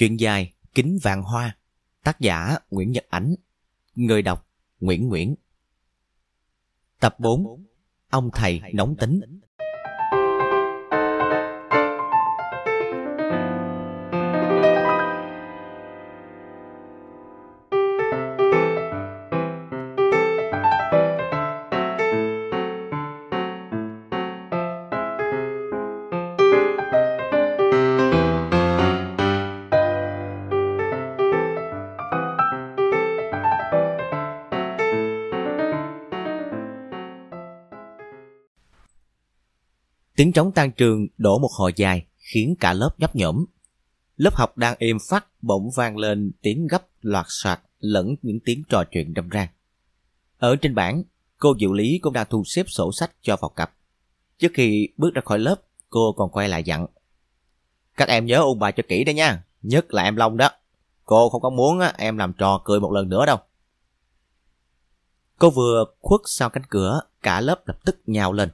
Chuyện dài Kính Vạn Hoa. Tác giả Nguyễn Nhật Ánh. Người đọc Nguyễn Nguyễn. Tập 4 Ông thầy nóng tính. Tiếng trống tan trường đổ một hồi dài, khiến cả lớp nhấp nhổm. Lớp học đang êm phát bỗng vang lên tiếng gấp loạt soạt lẫn những tiếng trò chuyện râm ran. Ở trên bảng, cô Diệu Lý cũng đang thu xếp sổ sách cho vào cặp. Trước khi bước ra khỏi lớp, cô còn quay lại dặn. Các em nhớ ôn bài cho kỹ đấy nha, nhất là em Long đó. Cô không có muốn em làm trò cười một lần nữa đâu. Cô vừa khuất sau cánh cửa, cả lớp lập tức nhào lên.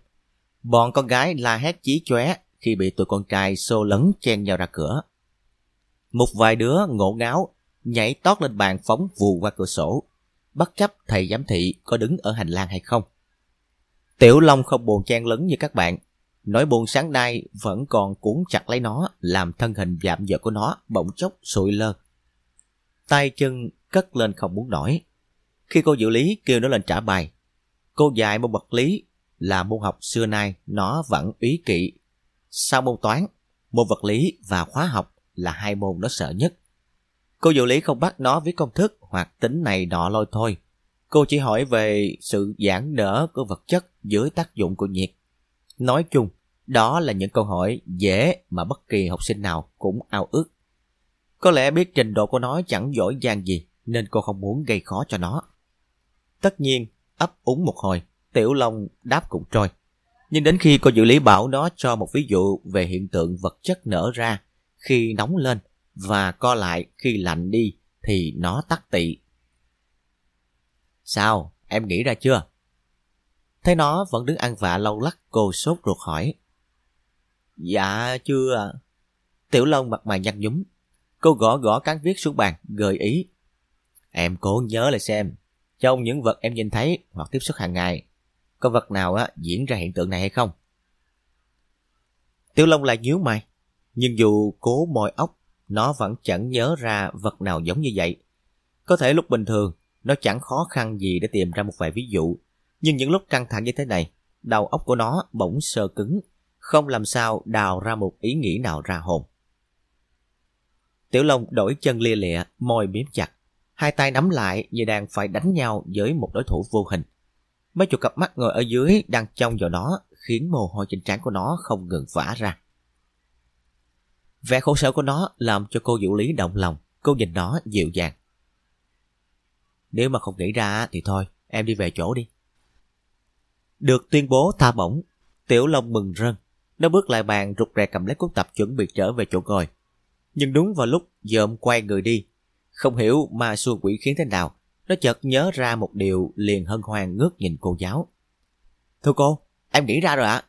Bọn con gái la hét chí chóe khi bị tụi con trai xô lấn chen nhau ra cửa. Một vài đứa ngộ ngáo nhảy tót lên bàn phóng vù qua cửa sổ, bất chấp thầy giám thị có đứng ở hành lang hay không. Tiểu Long không buồn chen lấn như các bạn, nỗi buồn sáng nay vẫn còn cuốn chặt lấy nó làm thân hình dạm dở của nó bỗng chốc sụi lơ. Tay chân cất lên không muốn nổi. Khi cô dự lý kêu nó lên trả bài, cô dạy một vật lý là môn học xưa nay nó vẫn úy kỵ. Sau môn toán, môn vật lý và hóa học là hai môn nó sợ nhất. Cô dụ lý không bắt nó viết công thức hoặc tính này nọ lôi thôi. Cô chỉ hỏi về sự giãn nở của vật chất dưới tác dụng của nhiệt. Nói chung, đó là những câu hỏi dễ mà bất kỳ học sinh nào cũng ao ước. Có lẽ biết trình độ của nó chẳng giỏi giang gì nên cô không muốn gây khó cho nó. Tất nhiên, ấp úng một hồi, Tiểu Long đáp cũng trôi. Nhưng đến khi cô dự lý bảo nó cho một ví dụ về hiện tượng vật chất nở ra khi nóng lên và co lại khi lạnh đi thì nó tắt tị. Sao? Em nghĩ ra chưa? Thấy nó vẫn đứng ăn vạ lâu lắc cô sốt ruột hỏi. Dạ chưa Tiểu Long mặt mày nhăn nhúm. Cô gõ gõ cán viết xuống bàn, gợi ý. Em cố nhớ lại xem, trong những vật em nhìn thấy hoặc tiếp xúc hàng ngày, có vật nào á diễn ra hiện tượng này hay không? Tiểu Long lại nhíu mày, nhưng dù cố moi óc, nó vẫn chẳng nhớ ra vật nào giống như vậy. Có thể lúc bình thường, nó chẳng khó khăn gì để tìm ra một vài ví dụ, nhưng những lúc căng thẳng như thế này, đầu óc của nó bỗng sơ cứng, không làm sao đào ra một ý nghĩ nào ra hồn. Tiểu Long đổi chân lia lịa, môi miếm chặt, hai tay nắm lại như đang phải đánh nhau với một đối thủ vô hình. Mấy chục cặp mắt ngồi ở dưới đang trông vào nó, khiến mồ hôi trên trán của nó không ngừng vã ra. Vẻ khổ sở của nó làm cho cô Vũ Lý động lòng, cô nhìn nó dịu dàng. Nếu mà không nghĩ ra thì thôi, em đi về chỗ đi. Được tuyên bố tha bổng, Tiểu Long mừng rơn. Nó bước lại bàn rụt rè cầm lấy cuốn tập chuẩn bị trở về chỗ ngồi. Nhưng đúng vào lúc dợm quay người đi, không hiểu ma xua quỷ khiến thế nào, nó chợt nhớ ra một điều liền hân hoan ngước nhìn cô giáo. Thưa cô, em nghĩ ra rồi ạ.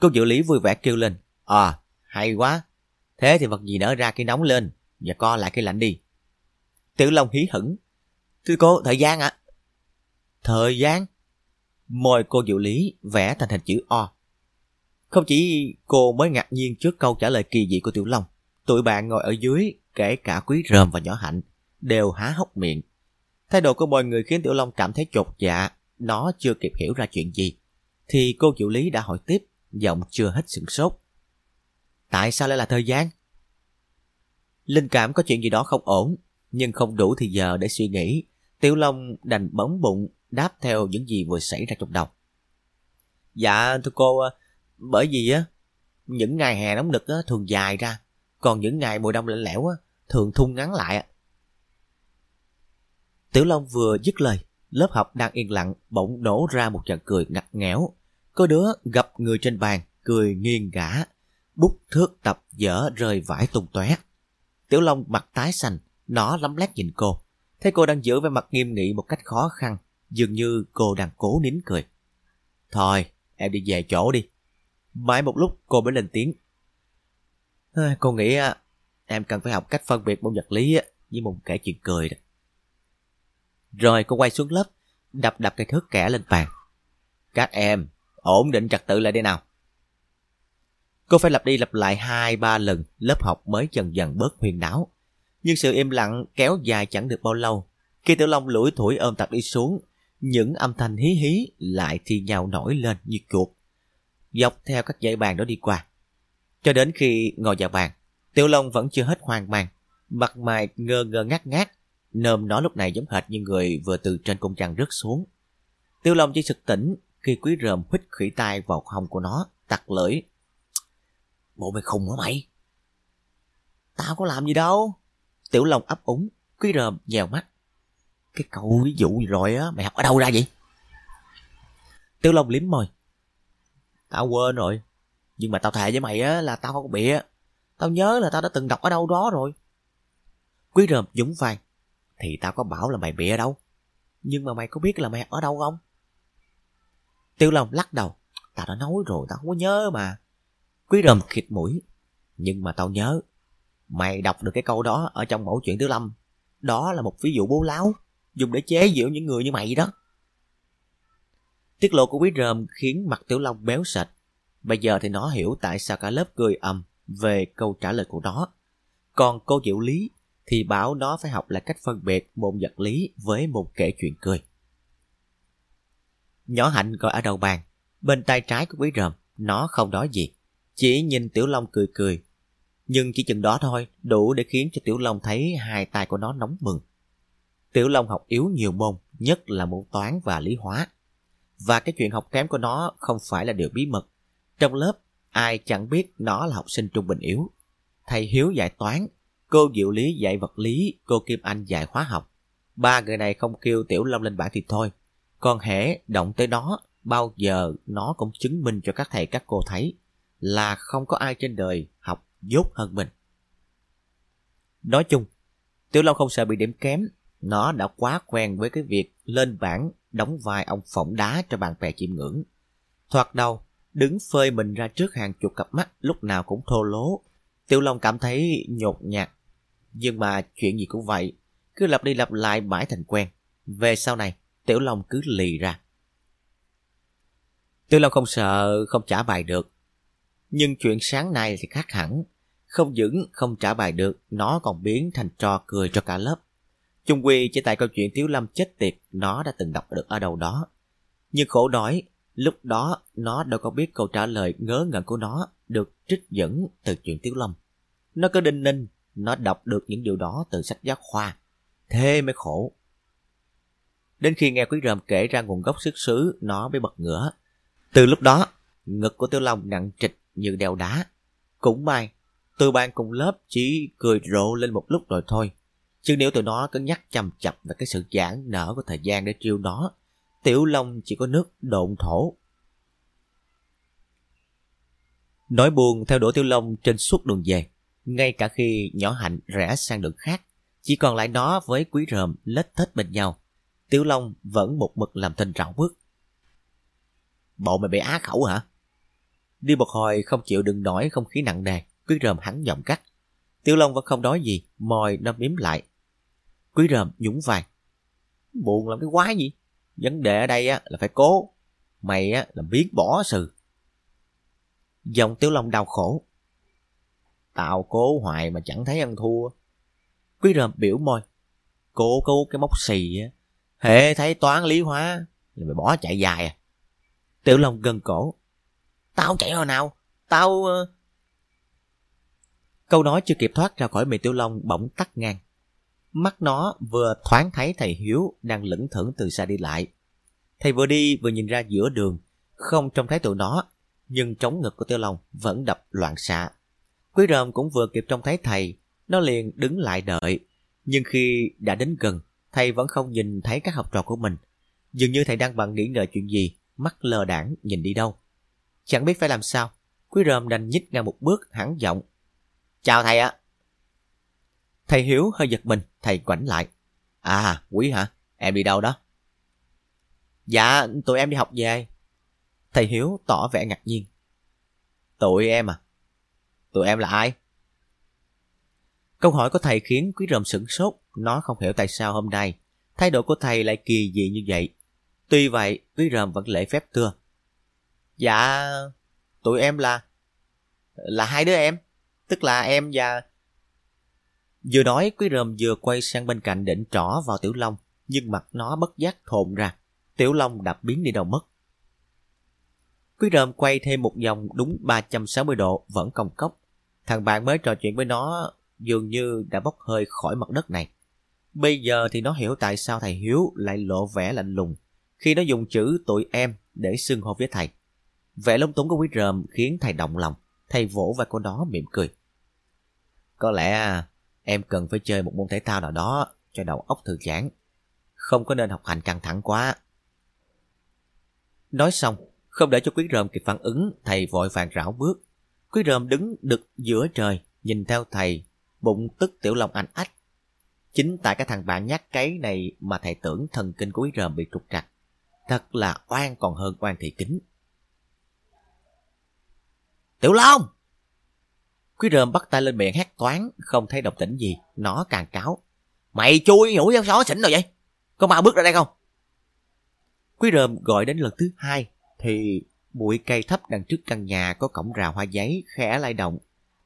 Cô dự lý vui vẻ kêu lên. À, hay quá. Thế thì vật gì nở ra khi nóng lên và co lại khi lạnh đi. Tiểu Long hí hửng. Thưa cô, thời gian ạ. Thời gian? Môi cô dự lý vẽ thành hình chữ O. Không chỉ cô mới ngạc nhiên trước câu trả lời kỳ dị của Tiểu Long, tụi bạn ngồi ở dưới, kể cả Quý Rơm và Nhỏ Hạnh, đều há hốc miệng Thái độ của mọi người khiến Tiểu Long cảm thấy chột dạ, nó chưa kịp hiểu ra chuyện gì. Thì cô chủ lý đã hỏi tiếp, giọng chưa hết sửng sốt. Tại sao lại là thời gian? Linh cảm có chuyện gì đó không ổn, nhưng không đủ thì giờ để suy nghĩ. Tiểu Long đành bấm bụng, đáp theo những gì vừa xảy ra trong đầu. Dạ thưa cô, bởi vì á, những ngày hè nóng nực á, thường dài ra, còn những ngày mùa đông lạnh lẽo á, thường thun ngắn lại. Tiểu Long vừa dứt lời, lớp học đang yên lặng bỗng nổ ra một trận cười ngặt nghẽo. Có đứa gặp người trên bàn, cười nghiêng gã, bút thước tập dở rơi vải tung tóe. Tiểu Long mặt tái xanh, nó lắm lét nhìn cô. Thấy cô đang giữ vẻ mặt nghiêm nghị một cách khó khăn, dường như cô đang cố nín cười. Thôi, em đi về chỗ đi. Mãi một lúc cô mới lên tiếng. Cô nghĩ à, em cần phải học cách phân biệt môn vật lý với môn kể chuyện cười đó. Rồi cô quay xuống lớp, đập đập cái thước kẻ lên bàn. Các em, ổn định trật tự lại đây nào. Cô phải lặp đi lặp lại hai ba lần, lớp học mới dần dần bớt huyền não. Nhưng sự im lặng kéo dài chẳng được bao lâu. Khi Tiểu Long lủi thủi ôm tập đi xuống, những âm thanh hí hí lại thì nhào nổi lên như chuột. Dọc theo các dãy bàn đó đi qua. Cho đến khi ngồi vào bàn, Tiểu Long vẫn chưa hết hoang mang. Mặt mày ngơ ngơ ngát ngát, nơm nó lúc này giống hệt như người vừa từ trên cung trăng rớt xuống. Tiêu Long chỉ sực tỉnh khi quý rơm hít khỉ tai vào hông của nó, tặc lưỡi. Bộ mày khùng hả mày? Tao có làm gì đâu. Tiểu Long ấp úng, quý rơm nhèo mắt. Cái câu ví dụ rồi á, mày học ở đâu ra vậy? Tiểu Long liếm môi. Tao quên rồi. Nhưng mà tao thề với mày á là tao không có bịa. Tao nhớ là tao đã từng đọc ở đâu đó rồi. Quý rơm dũng vai. Thì tao có bảo là mày bịa đâu. Nhưng mà mày có biết là mày ở đâu không? Tiêu Long lắc đầu. Tao đã nói rồi, tao không có nhớ mà. Quý rơm khịt mũi. Nhưng mà tao nhớ. Mày đọc được cái câu đó ở trong mẫu chuyện thứ Lâm. Đó là một ví dụ bố láo. Dùng để chế giễu những người như mày đó. Tiết lộ của quý rơm khiến mặt Tiểu Long béo sạch. Bây giờ thì nó hiểu tại sao cả lớp cười ầm về câu trả lời của nó. Còn cô Diệu Lý thì bảo nó phải học lại cách phân biệt môn vật lý với môn kể chuyện cười. Nhỏ Hạnh gọi ở đầu bàn, bên tay trái của quý ròm, nó không nói gì, chỉ nhìn Tiểu Long cười cười. Nhưng chỉ chừng đó thôi, đủ để khiến cho Tiểu Long thấy hai tay của nó nóng bừng. Tiểu Long học yếu nhiều môn, nhất là môn toán và lý hóa. Và cái chuyện học kém của nó không phải là điều bí mật. Trong lớp, ai chẳng biết nó là học sinh trung bình yếu. Thầy Hiếu dạy toán, cô Diệu Lý dạy vật lý, cô Kim Anh dạy hóa học. Ba người này không kêu Tiểu Long lên bảng thì thôi. Còn hễ động tới nó, bao giờ nó cũng chứng minh cho các thầy các cô thấy là không có ai trên đời học dốt hơn mình. Nói chung, Tiểu Long không sợ bị điểm kém, nó đã quá quen với cái việc lên bảng đóng vai ông phỏng đá cho bạn bè chiêm ngưỡng. Thoạt đầu, đứng phơi mình ra trước hàng chục cặp mắt lúc nào cũng thô lố. Tiểu Long cảm thấy nhột nhạt. Nhưng mà chuyện gì cũng vậy, cứ lặp đi lặp lại mãi thành quen. Về sau này, Tiểu Long cứ lì ra. Tiểu Long không sợ không trả bài được. Nhưng chuyện sáng nay thì khác hẳn. Không những không trả bài được, nó còn biến thành trò cười cho cả lớp. Chung quy chỉ tại câu chuyện Tiểu Lâm chết tiệt nó đã từng đọc được ở đâu đó. Nhưng khổ đói, lúc đó nó đâu có biết câu trả lời ngớ ngẩn của nó được trích dẫn từ chuyện Tiểu Lâm. Nó cứ đinh ninh, nó đọc được những điều đó từ sách giáo khoa. Thế mới khổ. Đến khi nghe Quý Ròm kể ra nguồn gốc xuất xứ, nó mới bật ngửa. Từ lúc đó, ngực của Tiểu Long nặng trịch như đeo đá. Cũng may, từ ban cùng lớp chỉ cười rộ lên một lúc rồi thôi. Chứ nếu tụi nó cứ nhắc chầm chập về cái sự giãn nở của thời gian để triêu nó, Tiểu Long chỉ có nước độn thổ. Nói buồn theo đuổi Tiểu Long trên suốt đường về, ngay cả khi nhỏ hạnh rẽ sang đường khác, chỉ còn lại nó với quý rơm lết thết bên nhau. Tiểu Long vẫn một mực làm thinh rạo bước. Bộ mày bị á khẩu hả? Đi một hồi không chịu đựng nổi không khí nặng nề, quý rơm hắn giọng cắt. Tiểu Long vẫn không nói gì, mòi nó miếm lại. Quý rơm nhúng vai. Buồn làm cái quái gì? Vấn đề ở đây á là phải cố. Mày á là biến bỏ sự. Dòng Tiểu Long đau khổ. Tao cố hoài mà chẳng thấy ăn thua. Quý rơm biểu môi. Cố cố cái móc xì á. Hệ thấy toán lý hóa là mày bỏ chạy dài à. Tiểu Long gần cổ. Tao chạy hồi nào? Tao... Ờ. Câu nói chưa kịp thoát ra khỏi miệng Tiểu Long bỗng tắt ngang. Mắt nó vừa thoáng thấy thầy Hiếu đang lững thững từ xa đi lại. Thầy vừa đi vừa nhìn ra giữa đường, không trông thấy tụi nó, nhưng trống ngực của Tiểu Long vẫn đập loạn xạ. Quý ròm cũng vừa kịp trông thấy thầy, nó liền đứng lại đợi. Nhưng khi đã đến gần, thầy vẫn không nhìn thấy các học trò của mình. Dường như thầy đang bận nghĩ ngợi chuyện gì, mắt lờ đảng nhìn đi đâu. Chẳng biết phải làm sao, quý ròm đành nhích ngang một bước hẳn giọng. Chào thầy ạ. Thầy Hiếu hơi giật mình, thầy quảnh lại. À, quý hả? Em đi đâu đó? Dạ, tụi em đi học về. Thầy Hiếu tỏ vẻ ngạc nhiên. Tụi em à? Tụi em là ai? Câu hỏi của thầy khiến Quý Ròm sửng sốt, nó không hiểu tại sao hôm nay thái độ của thầy lại kỳ dị như vậy. Tuy vậy, Quý Ròm vẫn lễ phép thưa. Dạ, tụi em là... là hai đứa em, tức là em và... Vừa nói, Quý Ròm vừa quay sang bên cạnh định trỏ vào Tiểu Long, nhưng mặt nó bất giác thồn ra. Tiểu Long đập biến đi đâu mất. Quý Ròm quay thêm một vòng đúng 360 độ, vẫn cong cốc. Thằng bạn mới trò chuyện với nó dường như đã bốc hơi khỏi mặt đất này. Bây giờ thì nó hiểu tại sao thầy Hiếu lại lộ vẻ lạnh lùng khi nó dùng chữ tụi em để xưng hô với thầy. Vẻ lông túng của quý rơm khiến thầy động lòng. Thầy vỗ vai cô đó mỉm cười. Có lẽ à, em cần phải chơi một môn thể thao nào đó cho đầu óc thư giãn. Không có nên học hành căng thẳng quá. Nói xong, không để cho quý rơm kịp phản ứng, thầy vội vàng rảo bước. Quý rơm đứng đực giữa trời, nhìn theo thầy bụng tức tiểu long anh ách. Chính tại cái thằng bạn nhát cái này mà thầy tưởng thần kinh của quý Rơm bị trục trặc. Thật là oan còn hơn oan thị kính. Tiểu Long! Quý rơm bắt tay lên miệng hét toán, không thấy động tĩnh gì, nó càng cáo. Mày chui nhủi giáo xó xỉn rồi vậy? Có mau bước ra đây không? Quý rơm gọi đến lần thứ hai, thì bụi cây thấp đằng trước căn nhà có cổng rào hoa giấy khẽ lay động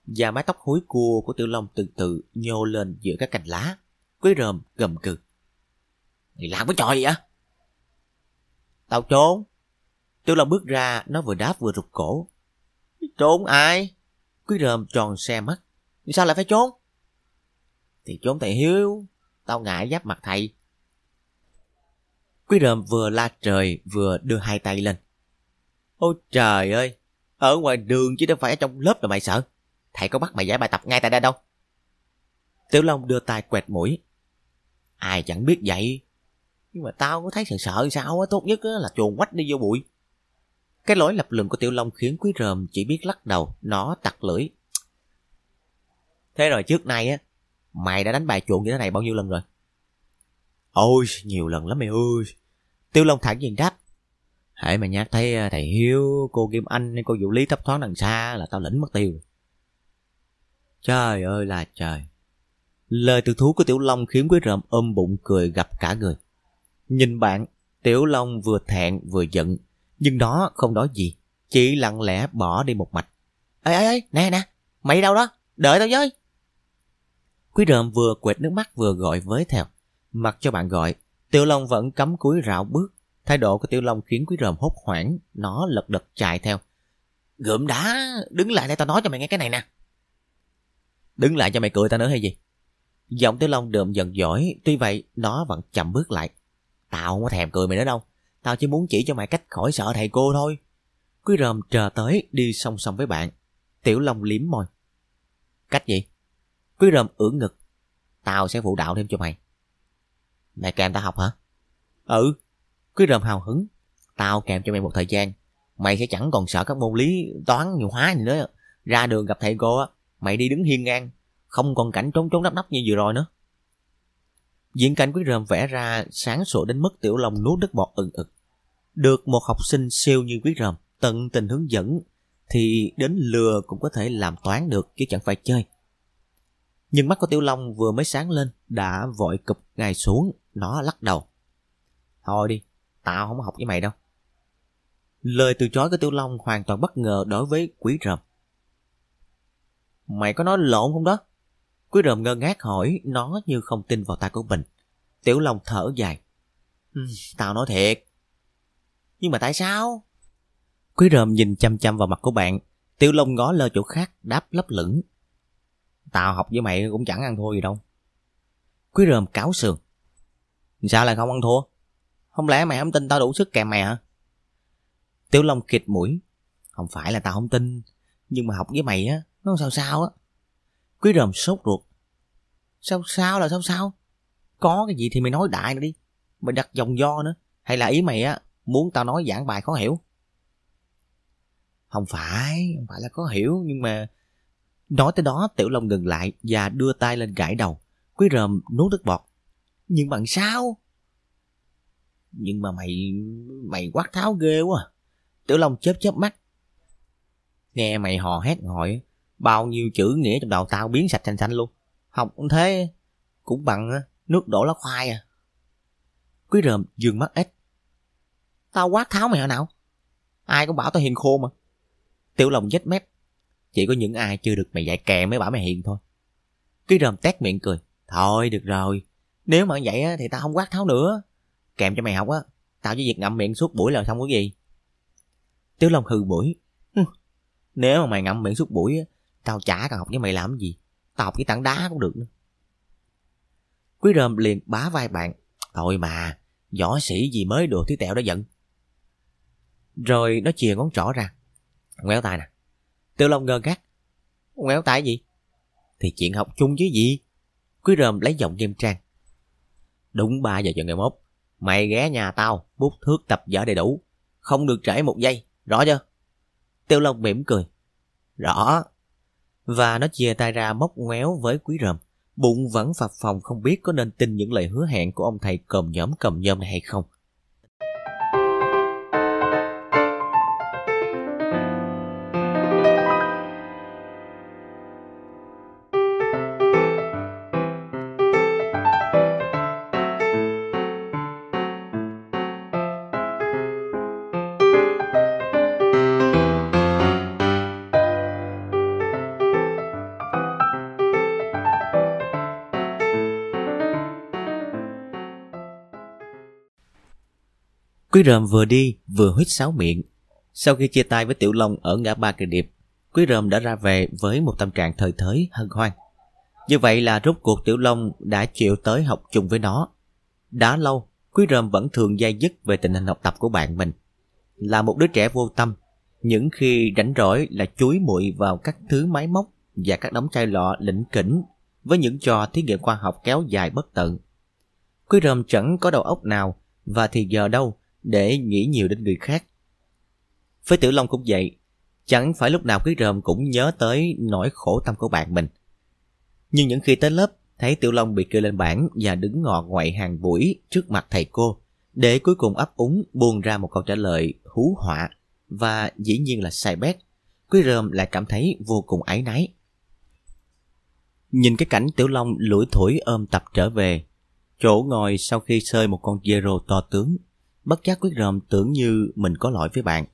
và mái tóc hối cua của Tiểu Long từ từ nhô lên giữa các cành lá. Quế rơm gầm cừ. Mày làm cái trò gì vậy? Tao trốn. Tiểu Long bước ra, nó vừa đáp vừa rụt cổ. Trốn ai? Quý rơm tròn xe mắt. Sao lại phải trốn? Thì trốn thầy Hiếu. Tao ngại giáp mặt thầy. Quý rơm vừa la trời vừa đưa hai tay lên. Ôi trời ơi! Ở ngoài đường chứ đâu phải ở trong lớp là mày sợ. Thầy có bắt mày giải bài tập ngay tại đây đâu. Tiểu Long đưa tay quẹt mũi. Ai chẳng biết vậy. Nhưng mà tao có thấy sợ sợ sao á, tốt nhất là chuồn quách đi vô bụi. Cái lỗi lập luận của Tiểu Long khiến Quý Ròm chỉ biết lắc đầu, nó tặc lưỡi. Thế rồi trước nay á, mày đã đánh bài chuồn như thế này bao nhiêu lần rồi? Ôi, nhiều lần lắm mày ơi. Tiêu Long thẳng nhiên đáp. Hãy mà nhắc thấy à, thầy Hiếu, cô Kim Anh, cô Vũ Lý thấp thoáng đằng xa là tao lĩnh mất tiêu. Trời ơi là trời. Lời từ thú của Tiểu Long khiến Quý rơm ôm bụng cười gặp cả người. Nhìn bạn, Tiểu Long vừa thẹn vừa giận, nhưng nó không nói gì, chỉ lặng lẽ bỏ đi một mạch. Ê ê ê, nè nè, mày đâu đó, đợi tao với. Quý rơm vừa quệt nước mắt vừa gọi với theo. Mặc cho bạn gọi, Tiểu Long vẫn cắm cúi rạo bước. Thái độ của Tiểu Long khiến Quý Rợm hốt hoảng, nó lật đật chạy theo. Gượm đá, đứng lại đây tao nói cho mày nghe cái này nè. Đứng lại cho mày cười tao nữa hay gì? Giọng Tiểu Long đượm dần giỏi, tuy vậy nó vẫn chậm bước lại. Tao không có thèm cười mày nữa đâu. Tao chỉ muốn chỉ cho mày cách khỏi sợ thầy cô thôi. Quý ròm chờ tới đi song song với bạn. Tiểu Long liếm môi. Cách gì? Quý ròm ưỡn ngực. Tao sẽ phụ đạo thêm cho mày. Mày kèm tao học hả? Ừ. Quý rơm hào hứng. Tao kèm cho mày một thời gian. Mày sẽ chẳng còn sợ các môn lý toán nhiều hóa gì nữa. Ra đường gặp thầy cô á, Mày đi đứng hiên ngang, không còn cảnh trốn trốn đắp nắp như vừa rồi nữa. Diễn cảnh quý rơm vẽ ra sáng sủa đến mức tiểu long nuốt đất bọt ừng ực. Được một học sinh siêu như quý rơm tận tình hướng dẫn thì đến lừa cũng có thể làm toán được chứ chẳng phải chơi. Nhưng mắt của Tiểu Long vừa mới sáng lên đã vội cụp ngài xuống, nó lắc đầu. Thôi đi, tao không học với mày đâu. Lời từ chối của Tiểu Long hoàn toàn bất ngờ đối với quý rầm. Mày có nói lộn không đó? Quý Rầm ngơ ngác hỏi, nó như không tin vào tay của mình. Tiểu Long thở dài. Ừ, tao nói thiệt. Nhưng mà tại sao? Quý Rầm nhìn chăm chăm vào mặt của bạn. Tiểu Long ngó lơ chỗ khác, đáp lấp lửng. Tao học với mày cũng chẳng ăn thua gì đâu. Quý Rầm cáo sườn. Sao lại không ăn thua? Không lẽ mày không tin tao đủ sức kèm mày hả? Tiểu Long kịt mũi. Không phải là tao không tin, nhưng mà học với mày á, nó sao sao á. Quý ròm sốt ruột. Sao sao là sao sao? Có cái gì thì mày nói đại nữa đi. Mày đặt dòng do nữa. Hay là ý mày á, muốn tao nói giảng bài khó hiểu? Không phải, không phải là khó hiểu, nhưng mà... Nói tới đó, Tiểu Long ngừng lại và đưa tay lên gãi đầu. Quý ròm nuốt nước bọt. Nhưng bằng sao? Nhưng mà mày... mày quát tháo ghê quá. Tiểu Long chớp chớp mắt. Nghe mày hò hét gọi, Bao nhiêu chữ nghĩa trong đầu tao biến sạch xanh xanh luôn. Học thế cũng bằng nước đổ lá khoai à. Quý rơm dương mắt ít. Tao quát tháo mày hồi nào? Ai cũng bảo tao hiền khô mà. Tiểu Long nhếch mép. Chỉ có những ai chưa được mày dạy kè mới bảo mày hiền thôi. Quý rơm tét miệng cười. Thôi được rồi. Nếu mà vậy thì tao không quát tháo nữa. Kèm cho mày học á. Tao chỉ việc ngậm miệng suốt buổi là xong cái gì. tiếu Long hừ buổi. Nếu mà mày ngậm miệng suốt buổi tao chả cần học với mày làm gì. Tao học với tảng đá cũng được nữa. Quý rơm liền bá vai bạn. Thôi mà, võ sĩ gì mới được thứ tẹo đó giận. Rồi nó chìa ngón trỏ ra. Ngoéo tay nè. Tiêu Long ngơ ngác. Ngoéo tay gì? Thì chuyện học chung chứ gì? Quý rơm lấy giọng nghiêm trang. Đúng 3 giờ giờ ngày mốt. Mày ghé nhà tao, bút thước tập vở đầy đủ. Không được trễ một giây, rõ chưa? Tiêu Long mỉm cười. Rõ. Và nó chia tay ra móc ngoéo với quý rầm, Bụng vẫn phập phòng không biết có nên tin những lời hứa hẹn của ông thầy cầm nhóm cầm nhôm này hay không. Quý rơm vừa đi vừa huýt sáo miệng. Sau khi chia tay với Tiểu Long ở ngã ba kỳ điệp, Quý rơm đã ra về với một tâm trạng thời thới hân hoan. Như vậy là rốt cuộc Tiểu Long đã chịu tới học chung với nó. Đã lâu, Quý rơm vẫn thường dai dứt về tình hình học tập của bạn mình. Là một đứa trẻ vô tâm, những khi rảnh rỗi là chuối muội vào các thứ máy móc và các đống chai lọ lĩnh kỉnh với những trò thí nghiệm khoa học kéo dài bất tận. Quý rơm chẳng có đầu óc nào và thì giờ đâu để nghĩ nhiều đến người khác. Với Tiểu Long cũng vậy, chẳng phải lúc nào quý rơm cũng nhớ tới nỗi khổ tâm của bạn mình. Nhưng những khi tới lớp, thấy Tiểu Long bị kêu lên bảng và đứng ngọ ngoại hàng buổi trước mặt thầy cô, để cuối cùng ấp úng buông ra một câu trả lời hú họa và dĩ nhiên là sai bét, quý rơm lại cảm thấy vô cùng ái náy. Nhìn cái cảnh Tiểu Long lủi thủi ôm tập trở về, chỗ ngồi sau khi sơi một con zero to tướng bất giác quyết ròm tưởng như mình có lỗi với bạn.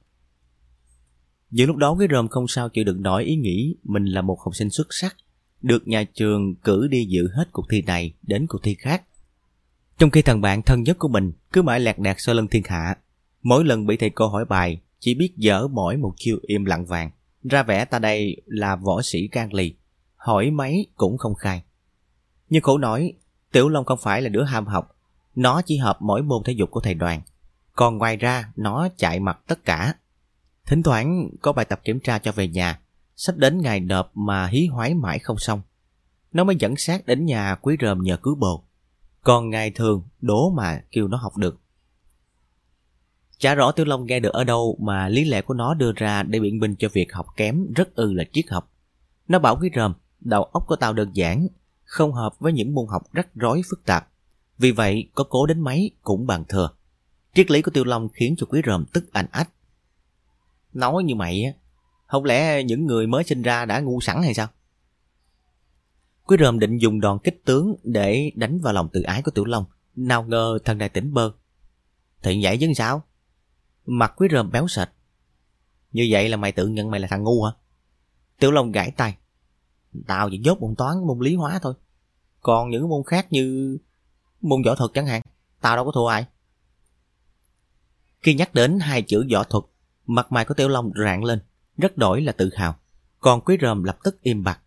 Giữa lúc đó quyết ròm không sao chịu đựng nổi ý nghĩ mình là một học sinh xuất sắc, được nhà trường cử đi dự hết cuộc thi này đến cuộc thi khác. Trong khi thằng bạn thân nhất của mình cứ mãi lạc đạc sau lưng thiên hạ, mỗi lần bị thầy cô hỏi bài chỉ biết dở mỗi một chiêu im lặng vàng, ra vẻ ta đây là võ sĩ can lì, hỏi mấy cũng không khai. Nhưng khổ nói, Tiểu Long không phải là đứa ham học, nó chỉ hợp mỗi môn thể dục của thầy đoàn. Còn ngoài ra, nó chạy mặt tất cả. Thỉnh thoảng có bài tập kiểm tra cho về nhà, sắp đến ngày nộp mà hí hoái mãi không xong. Nó mới dẫn xác đến nhà quý rơm nhờ cứu bồ. Còn ngày thường, đố mà kêu nó học được. Chả rõ Tiểu Long nghe được ở đâu mà lý lẽ của nó đưa ra để biện minh cho việc học kém rất ư là triết học. Nó bảo quý rơm, đầu óc của tao đơn giản, không hợp với những môn học rắc rối phức tạp. Vì vậy, có cố đến mấy cũng bằng thừa. Triết lý của Tiêu Long khiến cho Quý Ròm tức anh ách. Nói như mày á, không lẽ những người mới sinh ra đã ngu sẵn hay sao? Quý Ròm định dùng đòn kích tướng để đánh vào lòng tự ái của Tiểu Long. Nào ngờ thần này tỉnh bơ. Thì vậy chứ sao? Mặt Quý Ròm béo sệt. Như vậy là mày tự nhận mày là thằng ngu hả? Tiểu Long gãi tay. Tao chỉ dốt môn toán, môn lý hóa thôi. Còn những môn khác như môn võ thuật chẳng hạn, tao đâu có thua ai. Khi nhắc đến hai chữ võ thuật, mặt mày của Tiểu Long rạng lên, rất đổi là tự hào. Còn Quý Ròm lập tức im bặt.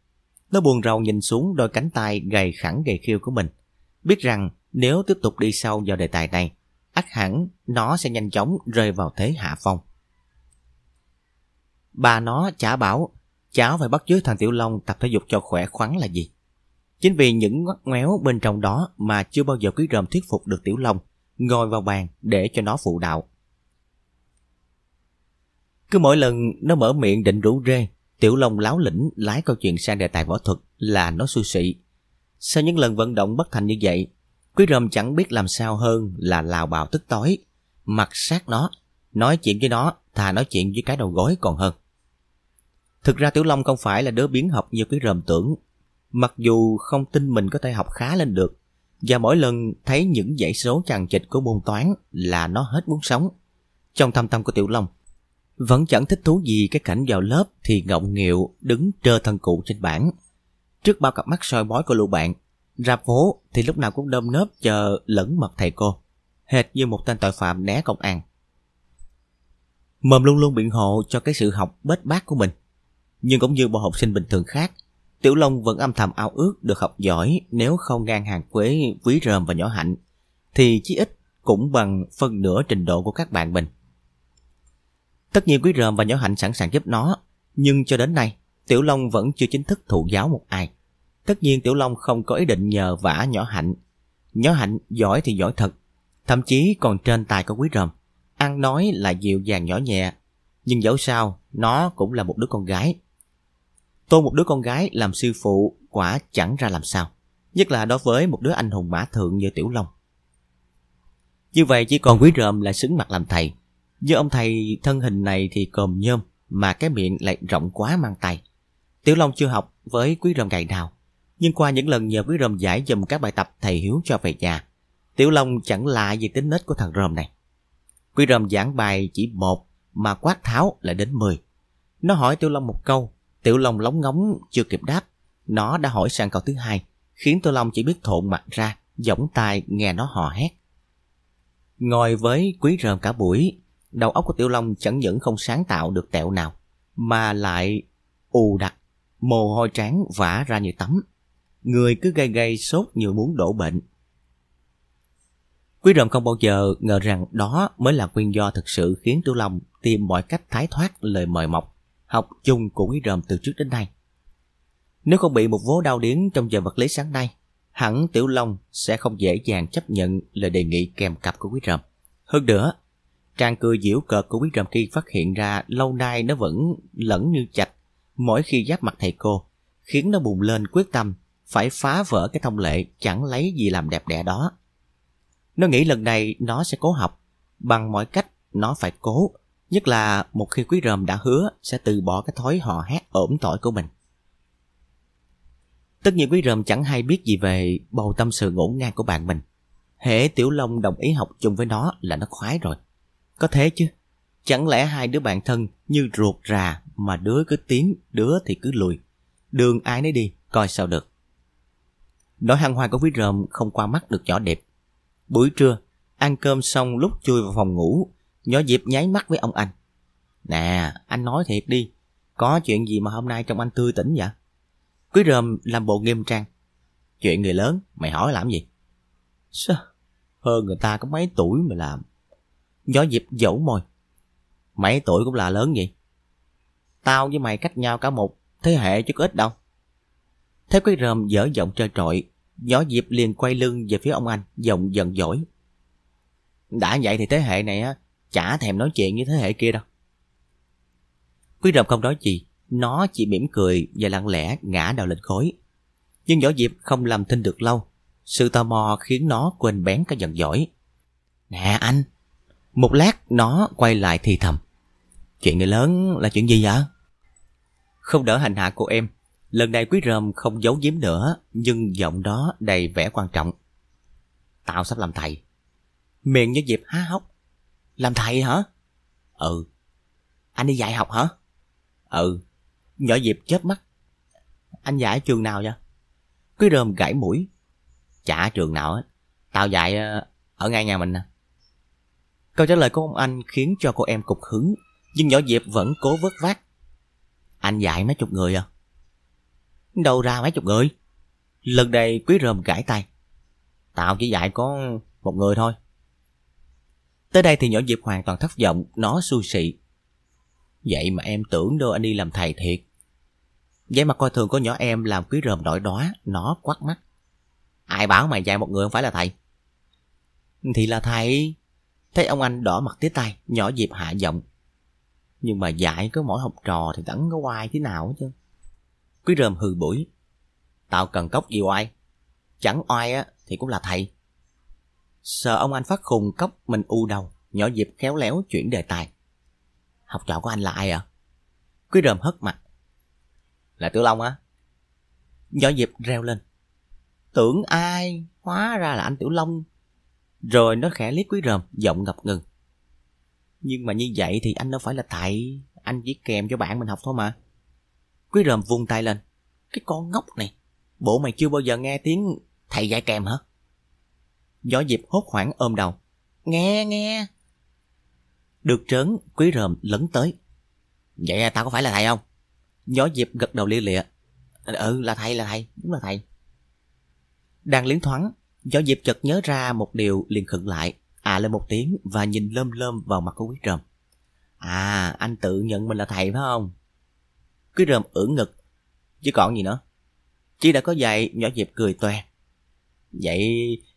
Nó buồn rầu nhìn xuống đôi cánh tay gầy khẳng gầy khiêu của mình. Biết rằng nếu tiếp tục đi sâu vào đề tài này, ắt hẳn nó sẽ nhanh chóng rơi vào thế hạ phong. Bà nó chả bảo cháu phải bắt chước thằng Tiểu Long tập thể dục cho khỏe khoắn là gì. Chính vì những ngoắt ngoéo bên trong đó mà chưa bao giờ quý ròm thuyết phục được Tiểu Long ngồi vào bàn để cho nó phụ đạo. Cứ mỗi lần nó mở miệng định rủ rê, Tiểu Long láo lĩnh lái câu chuyện sang đề tài võ thuật là nó xui xị. Sau những lần vận động bất thành như vậy, Quý Rơm chẳng biết làm sao hơn là lào bào tức tối, mặt sát nó, nói chuyện với nó thà nói chuyện với cái đầu gối còn hơn. Thực ra Tiểu Long không phải là đứa biến học như Quý Rơm tưởng. Mặc dù không tin mình có thể học khá lên được, và mỗi lần thấy những dãy số chằng chịt của môn toán là nó hết muốn sống. Trong thâm tâm của Tiểu Long, vẫn chẳng thích thú gì cái cảnh vào lớp thì ngọng nghịu đứng trơ thân cụ trên bảng. Trước bao cặp mắt soi bói của lũ bạn, ra phố thì lúc nào cũng đơm nớp chờ lẫn mật thầy cô, hệt như một tên tội phạm né công an. Mầm luôn luôn biện hộ cho cái sự học bết bát của mình. Nhưng cũng như bọn học sinh bình thường khác, Tiểu Long vẫn âm thầm ao ước được học giỏi nếu không ngang hàng quế quý rơm và nhỏ hạnh, thì chí ít cũng bằng phần nửa trình độ của các bạn mình. Tất nhiên quý rơm và nhỏ hạnh sẵn sàng giúp nó, nhưng cho đến nay, Tiểu Long vẫn chưa chính thức thụ giáo một ai. Tất nhiên Tiểu Long không có ý định nhờ vả nhỏ hạnh. Nhỏ hạnh giỏi thì giỏi thật, thậm chí còn trên tài của quý rơm. Ăn nói là dịu dàng nhỏ nhẹ, nhưng dẫu sao, nó cũng là một đứa con gái. Tôn một đứa con gái làm sư phụ quả chẳng ra làm sao, nhất là đối với một đứa anh hùng mã thượng như Tiểu Long. Như vậy chỉ còn quý rơm là xứng mặt làm thầy. Như ông thầy thân hình này thì còm nhôm, mà cái miệng lại rộng quá mang tay. Tiểu Long chưa học với quý rồng gầy nào, nhưng qua những lần nhờ quý rồng giải dùm các bài tập thầy Hiếu cho về nhà, Tiểu Long chẳng lạ gì tính nết của thằng rồng này. Quý rồng giảng bài chỉ một mà quát tháo lại đến mười. Nó hỏi Tiểu Long một câu, Tiểu Long lóng ngóng chưa kịp đáp, nó đã hỏi sang câu thứ hai, khiến Tiểu Long chỉ biết thộn mặt ra, giỏng tai nghe nó hò hét. Ngồi với quý rơm cả buổi, đầu óc của Tiểu Long chẳng những không sáng tạo được tẹo nào, mà lại ù đặc, mồ hôi tráng vã ra như tắm. Người cứ gây gây sốt như muốn đổ bệnh. Quý rồng không bao giờ ngờ rằng đó mới là nguyên do thực sự khiến Tiểu Long tìm mọi cách thái thoát lời mời mọc, học chung của quý rồng từ trước đến nay. Nếu không bị một vố đau điếng trong giờ vật lý sáng nay, hẳn Tiểu Long sẽ không dễ dàng chấp nhận lời đề nghị kèm cặp của quý rồng. Hơn nữa, Trang cười diễu cợt của quý Trầm Kỳ phát hiện ra lâu nay nó vẫn lẫn như chạch mỗi khi giáp mặt thầy cô, khiến nó bùng lên quyết tâm phải phá vỡ cái thông lệ chẳng lấy gì làm đẹp đẽ đó. Nó nghĩ lần này nó sẽ cố học, bằng mọi cách nó phải cố, nhất là một khi quý rầm đã hứa sẽ từ bỏ cái thói hò hét ổm tỏi của mình. Tất nhiên quý rầm chẳng hay biết gì về bầu tâm sự ngổn ngang của bạn mình. hễ Tiểu Long đồng ý học chung với nó là nó khoái rồi. Có thế chứ, chẳng lẽ hai đứa bạn thân như ruột rà mà đứa cứ tiến, đứa thì cứ lùi. Đường ai nấy đi, coi sao được. Nỗi hăng hoa của quý rơm không qua mắt được nhỏ đẹp. Buổi trưa, ăn cơm xong lúc chui vào phòng ngủ, nhỏ Diệp nháy mắt với ông anh. Nè, anh nói thiệt đi, có chuyện gì mà hôm nay trông anh tươi tỉnh vậy? Quý rơm làm bộ nghiêm trang. Chuyện người lớn, mày hỏi làm gì? Sao? Hơn người ta có mấy tuổi mà làm gió Diệp dẫu môi. Mấy tuổi cũng là lớn vậy. Tao với mày cách nhau cả một thế hệ chứ có ít đâu. Thế quý rơm dở giọng trơ trội gió Diệp liền quay lưng về phía ông anh, giọng giận dỗi. Đã vậy thì thế hệ này á, chả thèm nói chuyện như thế hệ kia đâu. Quý rồng không nói gì, nó chỉ mỉm cười và lặng lẽ ngã đầu lên khối. Nhưng gió Diệp không làm thinh được lâu. Sự tò mò khiến nó quên bén cái giận dỗi. Nè anh! Một lát nó quay lại thì thầm. Chuyện người lớn là chuyện gì vậy? Không đỡ hành hạ cô em, Lần này quý rơm không giấu giếm nữa, nhưng giọng đó đầy vẻ quan trọng. Tao sắp làm thầy. Miệng như dịp há hốc. Làm thầy hả? Ừ. Anh đi dạy học hả? Ừ. Nhỏ dịp chớp mắt. Anh dạy ở trường nào vậy? Quý rơm gãy mũi. Chả trường nào á Tao dạy ờ, ở ngay nhà mình nè. Câu trả lời của ông anh khiến cho cô em cục hứng, nhưng nhỏ Diệp vẫn cố vớt vát. Anh dạy mấy chục người à? Đâu ra mấy chục người? Lần này quý rơm gãi tay. Tao chỉ dạy có một người thôi. Tới đây thì nhỏ Diệp hoàn toàn thất vọng, nó xui xị. Vậy mà em tưởng đâu anh đi làm thầy thiệt. Vậy mà coi thường của nhỏ em làm quý rơm nổi đóa, nó quắt mắt. Ai bảo mày dạy một người không phải là thầy? Thì là thầy. Thấy ông anh đỏ mặt tía tay, nhỏ Diệp hạ giọng. Nhưng mà dạy có mỗi học trò thì chẳng có oai thế nào chứ. Quý rơm hừ bụi. Tao cần cốc gì oai? Chẳng oai á thì cũng là thầy. Sợ ông anh phát khùng cốc mình u đầu, nhỏ dịp khéo léo chuyển đề tài. Học trò của anh là ai ạ? À? Quý rơm hất mặt. Là Tiểu Long á. Nhỏ Diệp reo lên. Tưởng ai, hóa ra là anh Tiểu Long. Rồi nó khẽ liếc quý ròm, giọng ngập ngừng. Nhưng mà như vậy thì anh đâu phải là thầy, anh chỉ kèm cho bạn mình học thôi mà. Quý ròm vung tay lên. Cái con ngốc này, bộ mày chưa bao giờ nghe tiếng thầy dạy kèm hả? Gió Diệp hốt hoảng ôm đầu. Nghe, nghe. Được trớn, quý ròm lấn tới. Vậy tao có phải là thầy không? Gió Diệp gật đầu lia lịa. Ừ, là thầy, là thầy, đúng là thầy. Đang liến thoáng, Gió Diệp chợt nhớ ra một điều liền khựng lại, à lên một tiếng và nhìn lơm lơm vào mặt của quý ròm. À, anh tự nhận mình là thầy phải không? Quý ròm ưỡn ngực. Chứ còn gì nữa? Chỉ đã có dạy, nhỏ Diệp cười toe. Vậy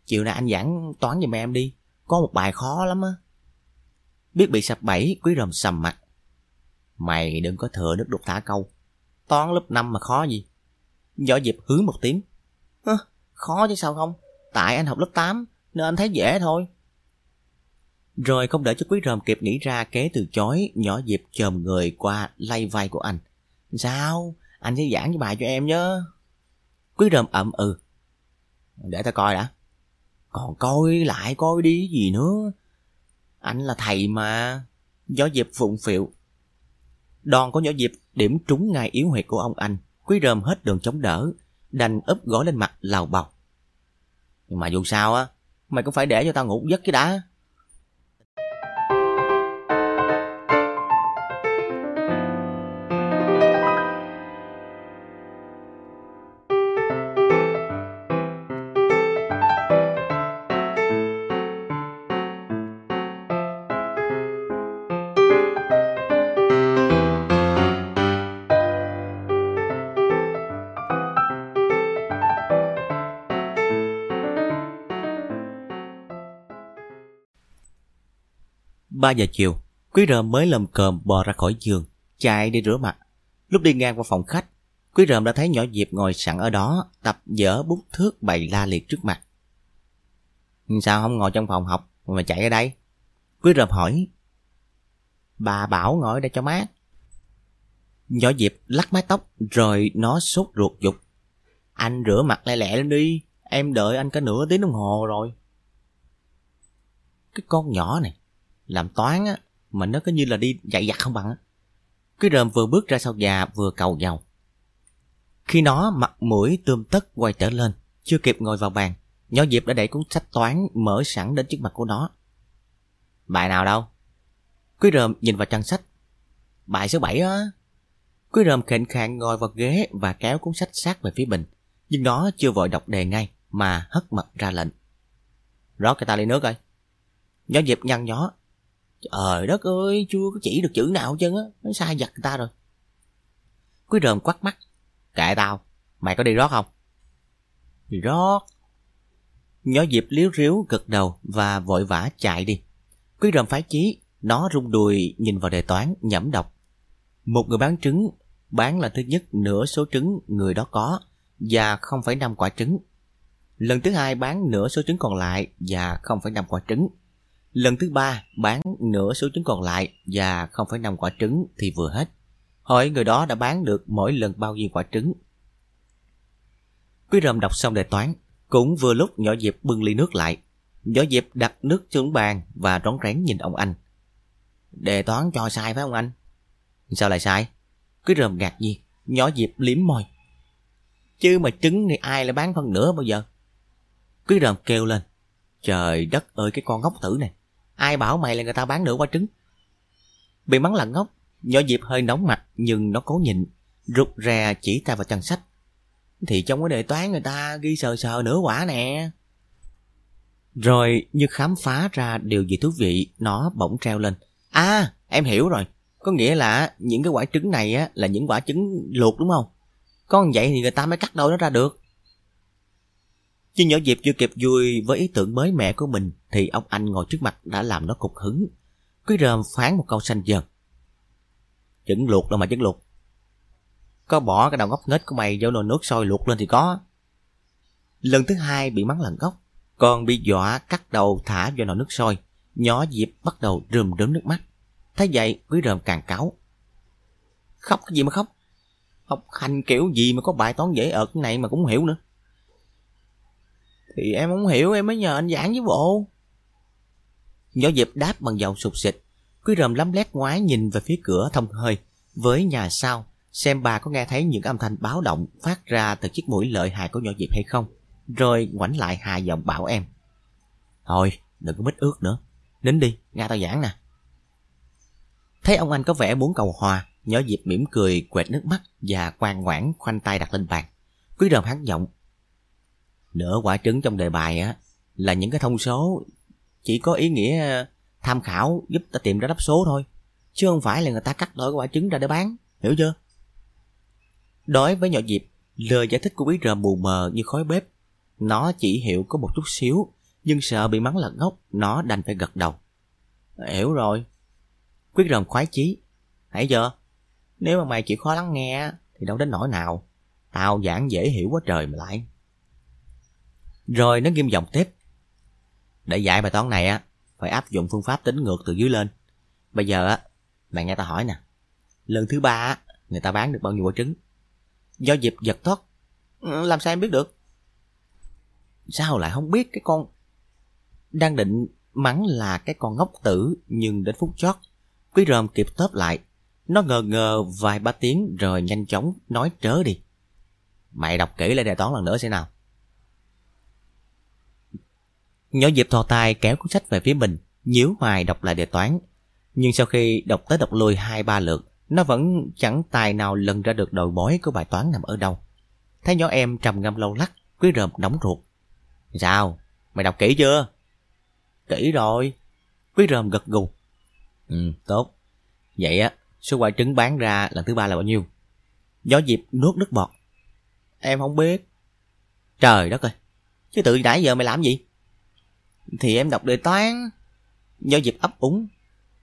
chiều nay anh giảng toán giùm em đi, có một bài khó lắm á. Biết bị sập bẫy, quý ròm sầm mặt. Mày đừng có thừa nước đục thả câu. Toán lớp 5 mà khó gì. Nhỏ Diệp hứa một tiếng. Hơ, khó chứ sao không? Tại anh học lớp 8 nên anh thấy dễ thôi. Rồi không đợi cho quý ròm kịp nghĩ ra kế từ chối, nhỏ Diệp chồm người qua lay vai của anh. Sao? Anh sẽ giảng cái bài cho em nhớ. Quý ròm ậm ừ. Để ta coi đã. Còn coi lại coi đi gì nữa. Anh là thầy mà. Gió Diệp phụng phịu. Đòn của nhỏ Diệp điểm trúng ngay yếu huyệt của ông anh. Quý ròm hết đường chống đỡ. Đành úp gối lên mặt lào bọc. Nhưng mà dù sao á, mày cũng phải để cho tao ngủ giấc cái đã. Ba giờ chiều, Quý Rơm mới lầm cơm bò ra khỏi giường, chạy đi rửa mặt. Lúc đi ngang qua phòng khách, Quý Rơm đã thấy nhỏ Diệp ngồi sẵn ở đó, tập dở bút thước bày la liệt trước mặt. Sao không ngồi trong phòng học mà chạy ở đây? Quý Rơm hỏi. Bà bảo ngồi đây cho mát. Nhỏ Diệp lắc mái tóc rồi nó sốt ruột dục. Anh rửa mặt lẹ lẹ lên đi, em đợi anh cả nửa tiếng đồng hồ rồi. Cái con nhỏ này, làm toán á, mà nó cứ như là đi dạy dặt không bằng á. Cái rơm vừa bước ra sau nhà vừa cầu giàu. Khi nó mặt mũi tươm tất quay trở lên, chưa kịp ngồi vào bàn, nhỏ Diệp đã đẩy cuốn sách toán mở sẵn đến trước mặt của nó. Bài nào đâu? Quý rơm nhìn vào trang sách. Bài số 7 á. Quý rơm khệnh khạng ngồi vào ghế và kéo cuốn sách sát về phía mình. Nhưng nó chưa vội đọc đề ngay mà hất mặt ra lệnh. Rót cho ta ly nước coi. Nhỏ Diệp nhăn nhó Trời đất ơi, chưa có chỉ được chữ nào chân á, nó sai giật người ta rồi. Quý rơm quắt mắt. Kệ tao, mày có đi rót không? Đi rót. Nhỏ Diệp liếu riếu gật đầu và vội vã chạy đi. Quý rơm phái chí, nó rung đùi nhìn vào đề toán, nhẩm đọc. Một người bán trứng, bán là thứ nhất nửa số trứng người đó có và 0,5 quả trứng. Lần thứ hai bán nửa số trứng còn lại và 0,5 quả trứng. Lần thứ ba bán nửa số trứng còn lại và 0,5 quả trứng thì vừa hết. Hỏi người đó đã bán được mỗi lần bao nhiêu quả trứng. Quý rầm đọc xong đề toán, cũng vừa lúc nhỏ Diệp bưng ly nước lại. Nhỏ Diệp đặt nước xuống bàn và rón rén nhìn ông anh. Đề toán cho sai phải không anh? Sao lại sai? Quý rầm ngạc nhiên, nhỏ Diệp liếm môi. Chứ mà trứng thì ai lại bán phân nửa bao giờ? Quý rầm kêu lên. Trời đất ơi cái con ngốc tử này. Ai bảo mày là người ta bán nửa quả trứng? Bị mắng là ngốc, nhỏ dịp hơi nóng mặt nhưng nó cố nhịn, rụt rè chỉ tay vào trang sách. Thì trong cái đề toán người ta ghi sờ sờ nửa quả nè. Rồi như khám phá ra điều gì thú vị, nó bỗng treo lên. À, em hiểu rồi. Có nghĩa là những cái quả trứng này á là những quả trứng luộc đúng không? Con vậy thì người ta mới cắt đôi nó ra được. Chứ nhỏ Diệp chưa kịp vui với ý tưởng mới mẻ của mình thì ông anh ngồi trước mặt đã làm nó cục hứng. Quý rơm phán một câu xanh dần. Trứng luộc đâu mà trứng luộc. Có bỏ cái đầu ngốc nghếch của mày vô nồi nước sôi luộc lên thì có. Lần thứ hai bị mắng lần gốc, còn bị dọa cắt đầu thả vô nồi nước sôi. Nhỏ Diệp bắt đầu rơm rớm nước mắt. Thấy vậy quý rơm càng cáo, Khóc cái gì mà khóc? Học hành kiểu gì mà có bài toán dễ ợt này mà cũng hiểu nữa. Thì em không hiểu em mới nhờ anh giảng với bộ. Nhỏ dịp đáp bằng giọng sụp xịt. Quý rầm lắm lét ngoái nhìn về phía cửa thông hơi. Với nhà sau, xem bà có nghe thấy những âm thanh báo động phát ra từ chiếc mũi lợi hại của nhỏ dịp hay không. Rồi ngoảnh lại hà giọng bảo em. Thôi, đừng có mít ướt nữa. Nín đi, nghe tao giảng nè. Thấy ông anh có vẻ muốn cầu hòa, nhỏ dịp mỉm cười quệt nước mắt và ngoan ngoãn khoanh tay đặt lên bàn. Quý rầm hắn giọng. Nửa quả trứng trong đề bài á là những cái thông số chỉ có ý nghĩa ờ, tham khảo giúp ta tìm ra đáp số thôi. Chứ không phải là người ta cắt đổi quả trứng ra để bán, hiểu chưa? Đối với nhỏ dịp, lời giải thích của quý rờ mù mờ như khói bếp. Nó chỉ hiểu có một chút xíu, nhưng sợ bị mắng lật ngốc, nó đành phải gật đầu. Hiểu rồi. Quyết rồng khoái chí. Hãy giờ, nếu mà mày chịu khó lắng nghe thì đâu đến nỗi nào. Tao giảng dễ hiểu quá trời mà lại. Rồi nó nghiêm giọng tiếp. Để giải bài toán này á, phải áp dụng phương pháp tính ngược từ dưới lên. Bây giờ á, mày nghe tao hỏi nè. Lần thứ ba á, người ta bán được bao nhiêu quả trứng? Do dịp giật thoát. Ừ, làm sao em biết được? Sao lại không biết cái con... Đang định mắng là cái con ngốc tử nhưng đến phút chót. Quý rơm kịp tớp lại. Nó ngờ ngờ vài ba tiếng rồi nhanh chóng nói trớ đi. Mày đọc kỹ lại đề toán lần nữa xem nào. Nhỏ Diệp thò tay kéo cuốn sách về phía mình, nhíu hoài đọc lại đề toán. Nhưng sau khi đọc tới đọc lui hai ba lượt, nó vẫn chẳng tài nào lần ra được đầu mối của bài toán nằm ở đâu. Thấy nhỏ em trầm ngâm lâu lắc, quý rợm nóng ruột. Sao? Mày đọc kỹ chưa? Kỹ rồi. Quý rơm gật gù. Ừ, tốt. Vậy á, số quả trứng bán ra lần thứ ba là bao nhiêu? Gió Diệp nuốt nước bọt. Em không biết. Trời đất ơi. Chứ tự nãy giờ mày làm gì? Thì em đọc đề toán. Do dịp ấp úng.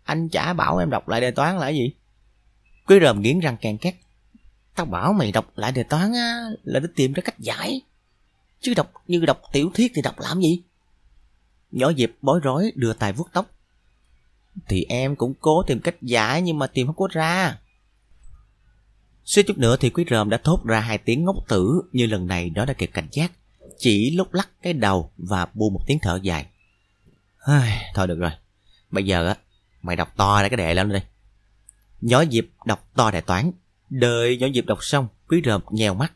Anh chả bảo em đọc lại đề toán là gì? Quý ròm nghiến răng càng két. Tao bảo mày đọc lại đề toán á, là để tìm ra cách giải. Chứ đọc như đọc tiểu thuyết thì đọc làm gì? Nhỏ dịp bối rối đưa tay vuốt tóc. Thì em cũng cố tìm cách giải nhưng mà tìm không có ra. Suýt chút nữa thì quý ròm đã thốt ra hai tiếng ngốc tử như lần này đó đã kịp cảnh giác. Chỉ lúc lắc cái đầu và buông một tiếng thở dài. Thôi được rồi. Bây giờ á, mày đọc to ra cái đề lên đây. Nhỏ dịp đọc to đề toán. Đợi nhỏ dịp đọc xong, quý rợm nhèo mắt.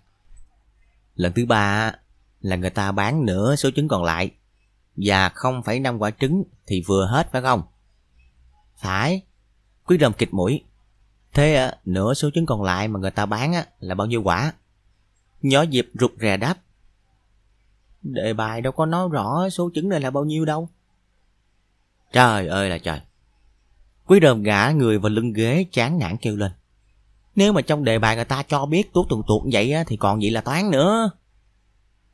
Lần thứ ba là người ta bán nửa số trứng còn lại. Và không phải năm quả trứng thì vừa hết phải không? Phải. Quý rợm kịch mũi. Thế à, nửa số trứng còn lại mà người ta bán á, là bao nhiêu quả? Nhỏ dịp rụt rè đáp. Đề bài đâu có nói rõ số trứng này là bao nhiêu đâu. Trời ơi là trời. Quý đờm gã người vào lưng ghế chán nản kêu lên. Nếu mà trong đề bài người ta cho biết tuốt tuần tuột vậy thì còn gì là toán nữa.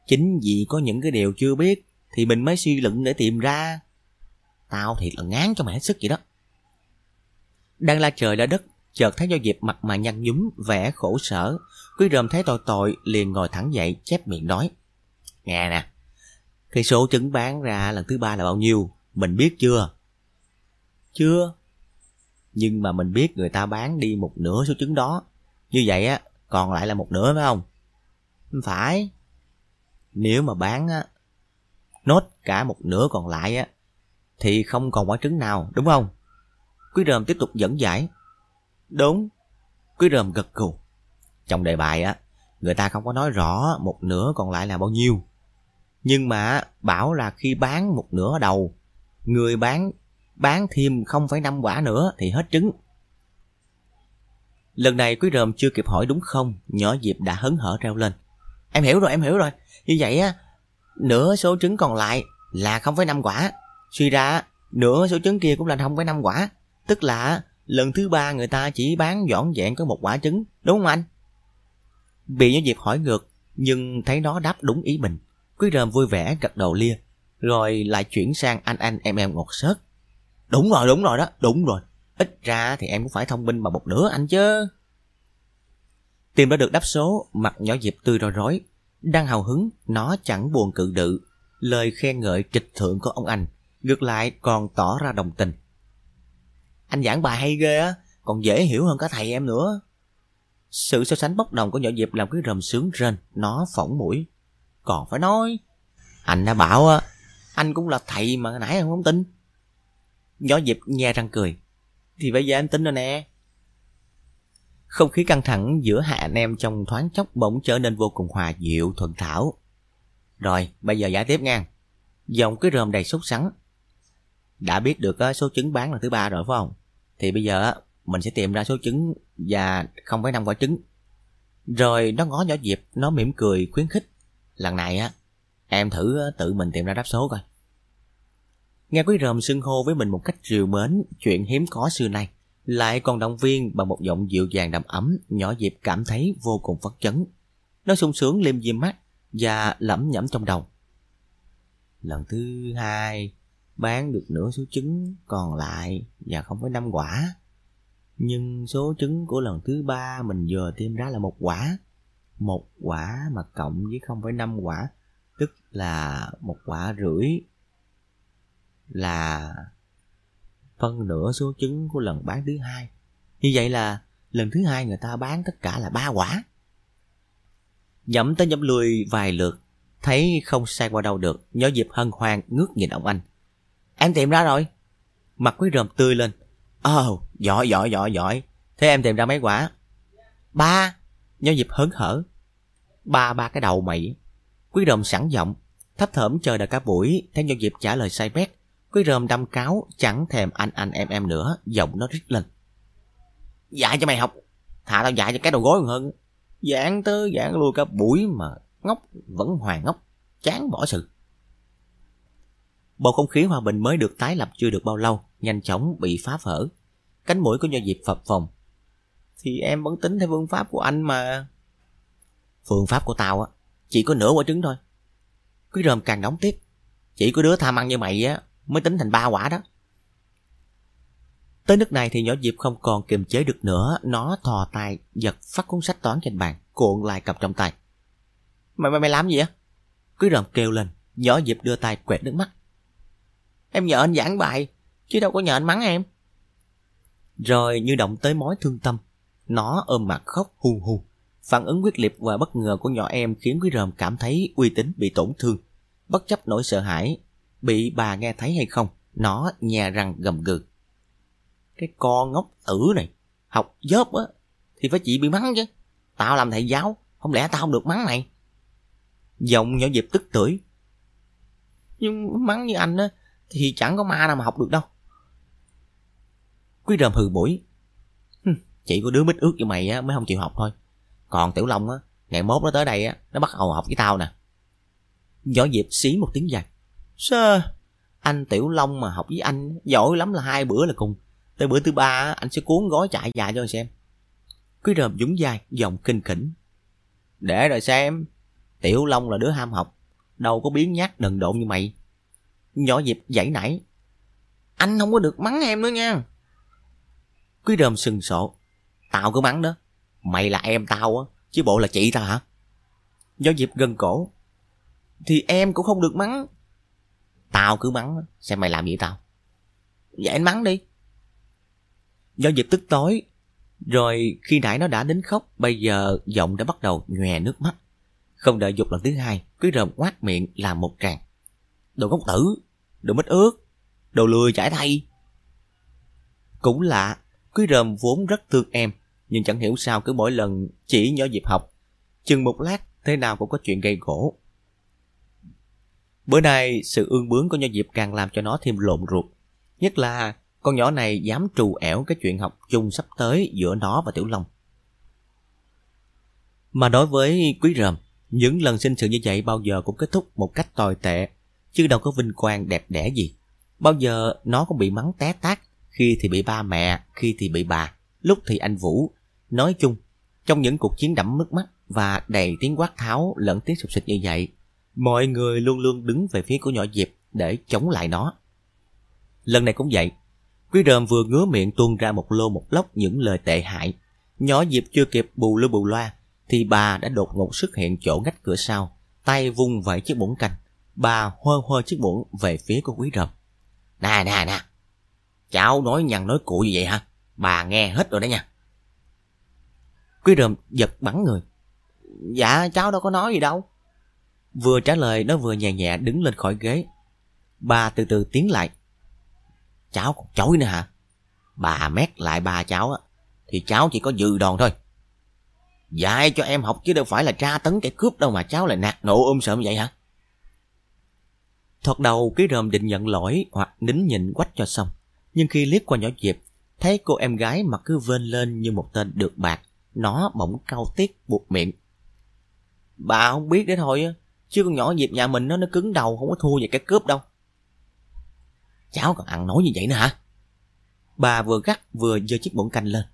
Chính vì có những cái điều chưa biết thì mình mới suy luận để tìm ra. Tao thiệt là ngán cho mày hết sức vậy đó. Đang la trời la đất, chợt thấy do dịp mặt mà nhăn nhúm, vẻ khổ sở. Quý rơm thấy tội tội liền ngồi thẳng dậy, chép miệng nói. Nghe nè, cái số trứng bán ra lần thứ ba là bao nhiêu? Mình biết chưa? Chưa. Nhưng mà mình biết người ta bán đi một nửa số trứng đó. Như vậy á, còn lại là một nửa phải không? Không phải. Nếu mà bán á, nốt cả một nửa còn lại á, thì không còn quả trứng nào, đúng không? Quý rơm tiếp tục dẫn giải. Đúng. Quý rơm gật gù. Trong đề bài á, người ta không có nói rõ một nửa còn lại là bao nhiêu. Nhưng mà bảo là khi bán một nửa đầu, người bán bán thêm 0,5 quả nữa thì hết trứng. Lần này quý ròm chưa kịp hỏi đúng không, nhỏ Diệp đã hấn hở reo lên. Em hiểu rồi, em hiểu rồi. Như vậy á, nửa số trứng còn lại là 0,5 quả. Suy ra, nửa số trứng kia cũng là 0,5 quả. Tức là lần thứ ba người ta chỉ bán dọn dẹn có một quả trứng, đúng không anh? Bị nhỏ Diệp hỏi ngược, nhưng thấy nó đáp đúng ý mình. Quý ròm vui vẻ gật đầu lia, rồi lại chuyển sang anh anh em em ngọt sớt. Đúng rồi, đúng rồi đó, đúng rồi. Ít ra thì em cũng phải thông minh bằng một nửa anh chứ. Tìm đã được đáp số, mặt nhỏ Diệp tươi rồi rối. Đang hào hứng, nó chẳng buồn cự đự. Lời khen ngợi trịch thượng của ông anh, ngược lại còn tỏ ra đồng tình. Anh giảng bài hay ghê á, còn dễ hiểu hơn cả thầy em nữa. Sự so sánh bốc đồng của nhỏ Diệp làm cái rầm sướng rên, nó phỏng mũi. Còn phải nói, anh đã bảo á, anh cũng là thầy mà nãy em không tin. Nhỏ Diệp nhe răng cười. Thì bây giờ em tin rồi nè. Không khí căng thẳng giữa hai anh em trong thoáng chốc bỗng trở nên vô cùng hòa dịu thuận thảo. Rồi, bây giờ giải tiếp nha. Giọng cái rơm đầy sốt sắng. Đã biết được số trứng bán là thứ ba rồi phải không? Thì bây giờ mình sẽ tìm ra số trứng và không phải năm quả trứng. Rồi nó ngó nhỏ Diệp, nó mỉm cười khuyến khích. Lần này á, em thử ờ, tự mình tìm ra đáp số coi. Nghe quý ròm xưng hô với mình một cách rìu mến, chuyện hiếm có xưa nay, lại còn động viên bằng một giọng dịu dàng đầm ấm, nhỏ dịp cảm thấy vô cùng phấn chấn. Nó sung sướng liêm diêm mắt và lẩm nhẩm trong đầu. Lần thứ hai, bán được nửa số trứng còn lại và không phải năm quả. Nhưng số trứng của lần thứ ba mình vừa tiêm ra là một quả. Một quả mà cộng với không phải năm quả, là một quả rưỡi là phân nửa số trứng của lần bán thứ hai. Như vậy là lần thứ hai người ta bán tất cả là ba quả. Nhẩm tới nhẩm lùi vài lượt, thấy không sai qua đâu được, nhớ dịp hân hoan ngước nhìn ông anh. Em tìm ra rồi. Mặt quý ròm tươi lên. Ồ, oh, giỏi giỏi giỏi giỏi. Thế em tìm ra mấy quả? Ba. Nhớ dịp hớn hở. Ba ba cái đầu mày. Quý ròm sẵn giọng, thấp thởm chờ đợi cả buổi, thấy Nhân Diệp trả lời sai bét. Quý rơm đâm cáo, chẳng thèm anh anh em em nữa, giọng nó rít lên. Dạy cho mày học, thà tao dạy cho cái đầu gối còn hơn. Giảng tới giảng lui cả buổi mà ngốc vẫn hoàng ngốc, chán bỏ sự. Bầu không khí hòa bình mới được tái lập chưa được bao lâu, nhanh chóng bị phá vỡ. Cánh mũi của Nho Diệp phập phồng. Thì em vẫn tính theo phương pháp của anh mà. Phương pháp của tao á, chỉ có nửa quả trứng thôi. Quý rơm càng nóng tiếp. Chỉ có đứa tham ăn như mày á, mới tính thành ba quả đó. Tới nước này thì nhỏ Diệp không còn kiềm chế được nữa, nó thò tay giật phát cuốn sách toán trên bàn, cuộn lại cầm trong tay. Mày mày mày làm gì á? Quý rầm kêu lên, nhỏ Diệp đưa tay quẹt nước mắt. Em nhờ anh giảng bài, chứ đâu có nhờ anh mắng em. Rồi như động tới mối thương tâm, nó ôm mặt khóc hu hu. Phản ứng quyết liệt và bất ngờ của nhỏ em khiến quý ròm cảm thấy uy tín bị tổn thương. Bất chấp nỗi sợ hãi, bị bà nghe thấy hay không, nó nhè răng gầm gừ. Cái con ngốc tử này, học dớp á, thì phải chị bị mắng chứ. Tao làm thầy giáo, không lẽ tao không được mắng này? Giọng nhỏ dịp tức tưởi. Nhưng mắng như anh á, thì chẳng có ma nào mà học được đâu. Quý rơm hừ mũi. Chỉ có đứa mít ướt như mày á mới không chịu học thôi. Còn Tiểu Long á, ngày mốt nó tới đây á, nó bắt đầu học với tao nè. Võ Diệp xí một tiếng dài. Sơ, anh Tiểu Long mà học với anh, giỏi lắm là hai bữa là cùng. Tới bữa thứ ba anh sẽ cuốn gói chạy dài cho anh xem. Quý rơm dũng dài, giọng kinh khỉnh. Để rồi xem, Tiểu Long là đứa ham học, đâu có biến nhát đần độn như mày. Nhỏ Diệp dãy nảy. Anh không có được mắng em nữa nha. Quý rơm sừng sộ. Tao cứ mắng đó. Mày là em tao á, chứ bộ là chị tao hả? do Diệp gần cổ. Thì em cũng không được mắng. Tao cứ mắng, xem mày làm gì tao. Vậy anh mắng đi. do Diệp tức tối. Rồi khi nãy nó đã đến khóc, bây giờ giọng đã bắt đầu nhòe nước mắt. Không đợi dục lần thứ hai, cứ rầm quát miệng làm một tràng. Đồ ngốc tử, đồ mít ướt, đồ lười chải thay. Cũng lạ, quý rơm vốn rất thương em, nhưng chẳng hiểu sao cứ mỗi lần chỉ nhỏ dịp học. Chừng một lát, thế nào cũng có chuyện gây gỗ. Bữa nay, sự ương bướng của nhỏ dịp càng làm cho nó thêm lộn ruột. Nhất là con nhỏ này dám trù ẻo cái chuyện học chung sắp tới giữa nó và Tiểu Long. Mà đối với quý rầm những lần sinh sự như vậy bao giờ cũng kết thúc một cách tồi tệ chứ đâu có vinh quang đẹp đẽ gì. Bao giờ nó cũng bị mắng té tát, khi thì bị ba mẹ, khi thì bị bà, lúc thì anh Vũ. Nói chung, trong những cuộc chiến đẫm nước mắt và đầy tiếng quát tháo lẫn tiếng sụp xịt như vậy, mọi người luôn luôn đứng về phía của nhỏ Diệp để chống lại nó. Lần này cũng vậy, Quý rơm vừa ngứa miệng tuôn ra một lô một lóc những lời tệ hại. Nhỏ Diệp chưa kịp bù lưu bù loa, thì bà đã đột ngột xuất hiện chỗ ngách cửa sau, tay vung vẩy chiếc muỗng canh bà hơ hơ chiếc muỗng về phía của quý rơm. Nè nè nè, cháu nói nhằn nói cụ gì vậy hả? Bà nghe hết rồi đó nha. Quý rơm giật bắn người. Dạ cháu đâu có nói gì đâu. Vừa trả lời nó vừa nhẹ nhẹ đứng lên khỏi ghế. Bà từ từ tiến lại. Cháu còn chối nữa hả? Bà mét lại ba cháu á, thì cháu chỉ có dư đòn thôi. Dạy cho em học chứ đâu phải là tra tấn kẻ cướp đâu mà cháu lại nạt nộ ôm sợm vậy hả? Thoạt đầu cái rơm định nhận lỗi hoặc nín nhịn quách cho xong. Nhưng khi liếc qua nhỏ Diệp, thấy cô em gái mặt cứ vên lên như một tên được bạc, nó bỗng cau tiết buộc miệng. Bà không biết đấy thôi, chứ con nhỏ dịp nhà mình nó nó cứng đầu không có thua về cái cướp đâu. Cháu còn ăn nói như vậy nữa hả? Bà vừa gắt vừa giơ chiếc muỗng canh lên.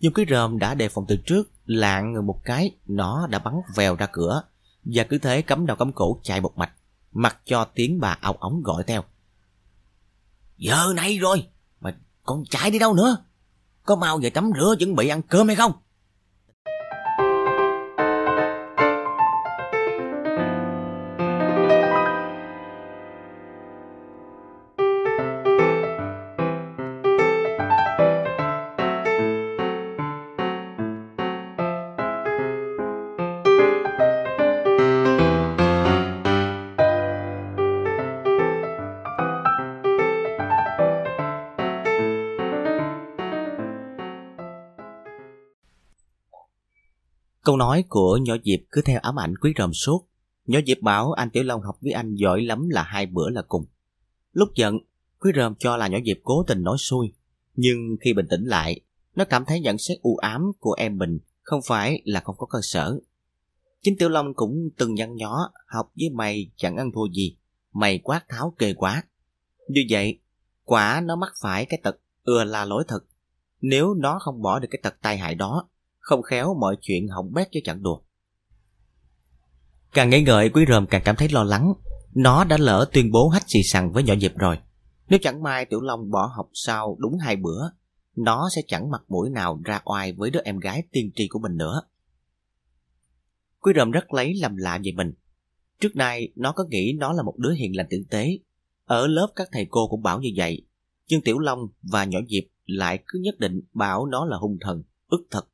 Nhưng cái rơm đã đề phòng từ trước, lạng người một cái, nó đã bắn vèo ra cửa, và cứ thế cắm đầu cắm cổ chạy một mạch, mặc cho tiếng bà ong ống gọi theo. Giờ này rồi, mà con chạy đi đâu nữa? Có mau về tắm rửa chuẩn bị ăn cơm hay không? Câu nói của nhỏ Diệp cứ theo ám ảnh quý ròm suốt. Nhỏ Diệp bảo anh Tiểu Long học với anh giỏi lắm là hai bữa là cùng. Lúc giận, quý ròm cho là nhỏ Diệp cố tình nói xui. Nhưng khi bình tĩnh lại, nó cảm thấy nhận xét u ám của em mình không phải là không có cơ sở. Chính Tiểu Long cũng từng nhăn nhó học với mày chẳng ăn thua gì. Mày quát tháo kề quá. Như vậy, quả nó mắc phải cái tật ưa la lối thật. Nếu nó không bỏ được cái tật tai hại đó, không khéo mọi chuyện hỏng bét cho chẳng đùa. Càng nghĩ ngợi quý ròm càng cảm thấy lo lắng. Nó đã lỡ tuyên bố hách xì sằng với nhỏ dịp rồi. Nếu chẳng may Tiểu Long bỏ học sau đúng hai bữa, nó sẽ chẳng mặt mũi nào ra oai với đứa em gái tiên tri của mình nữa. Quý ròm rất lấy làm lạ về mình. Trước nay nó có nghĩ nó là một đứa hiền lành tử tế. Ở lớp các thầy cô cũng bảo như vậy. Nhưng Tiểu Long và nhỏ Diệp lại cứ nhất định bảo nó là hung thần, ức thật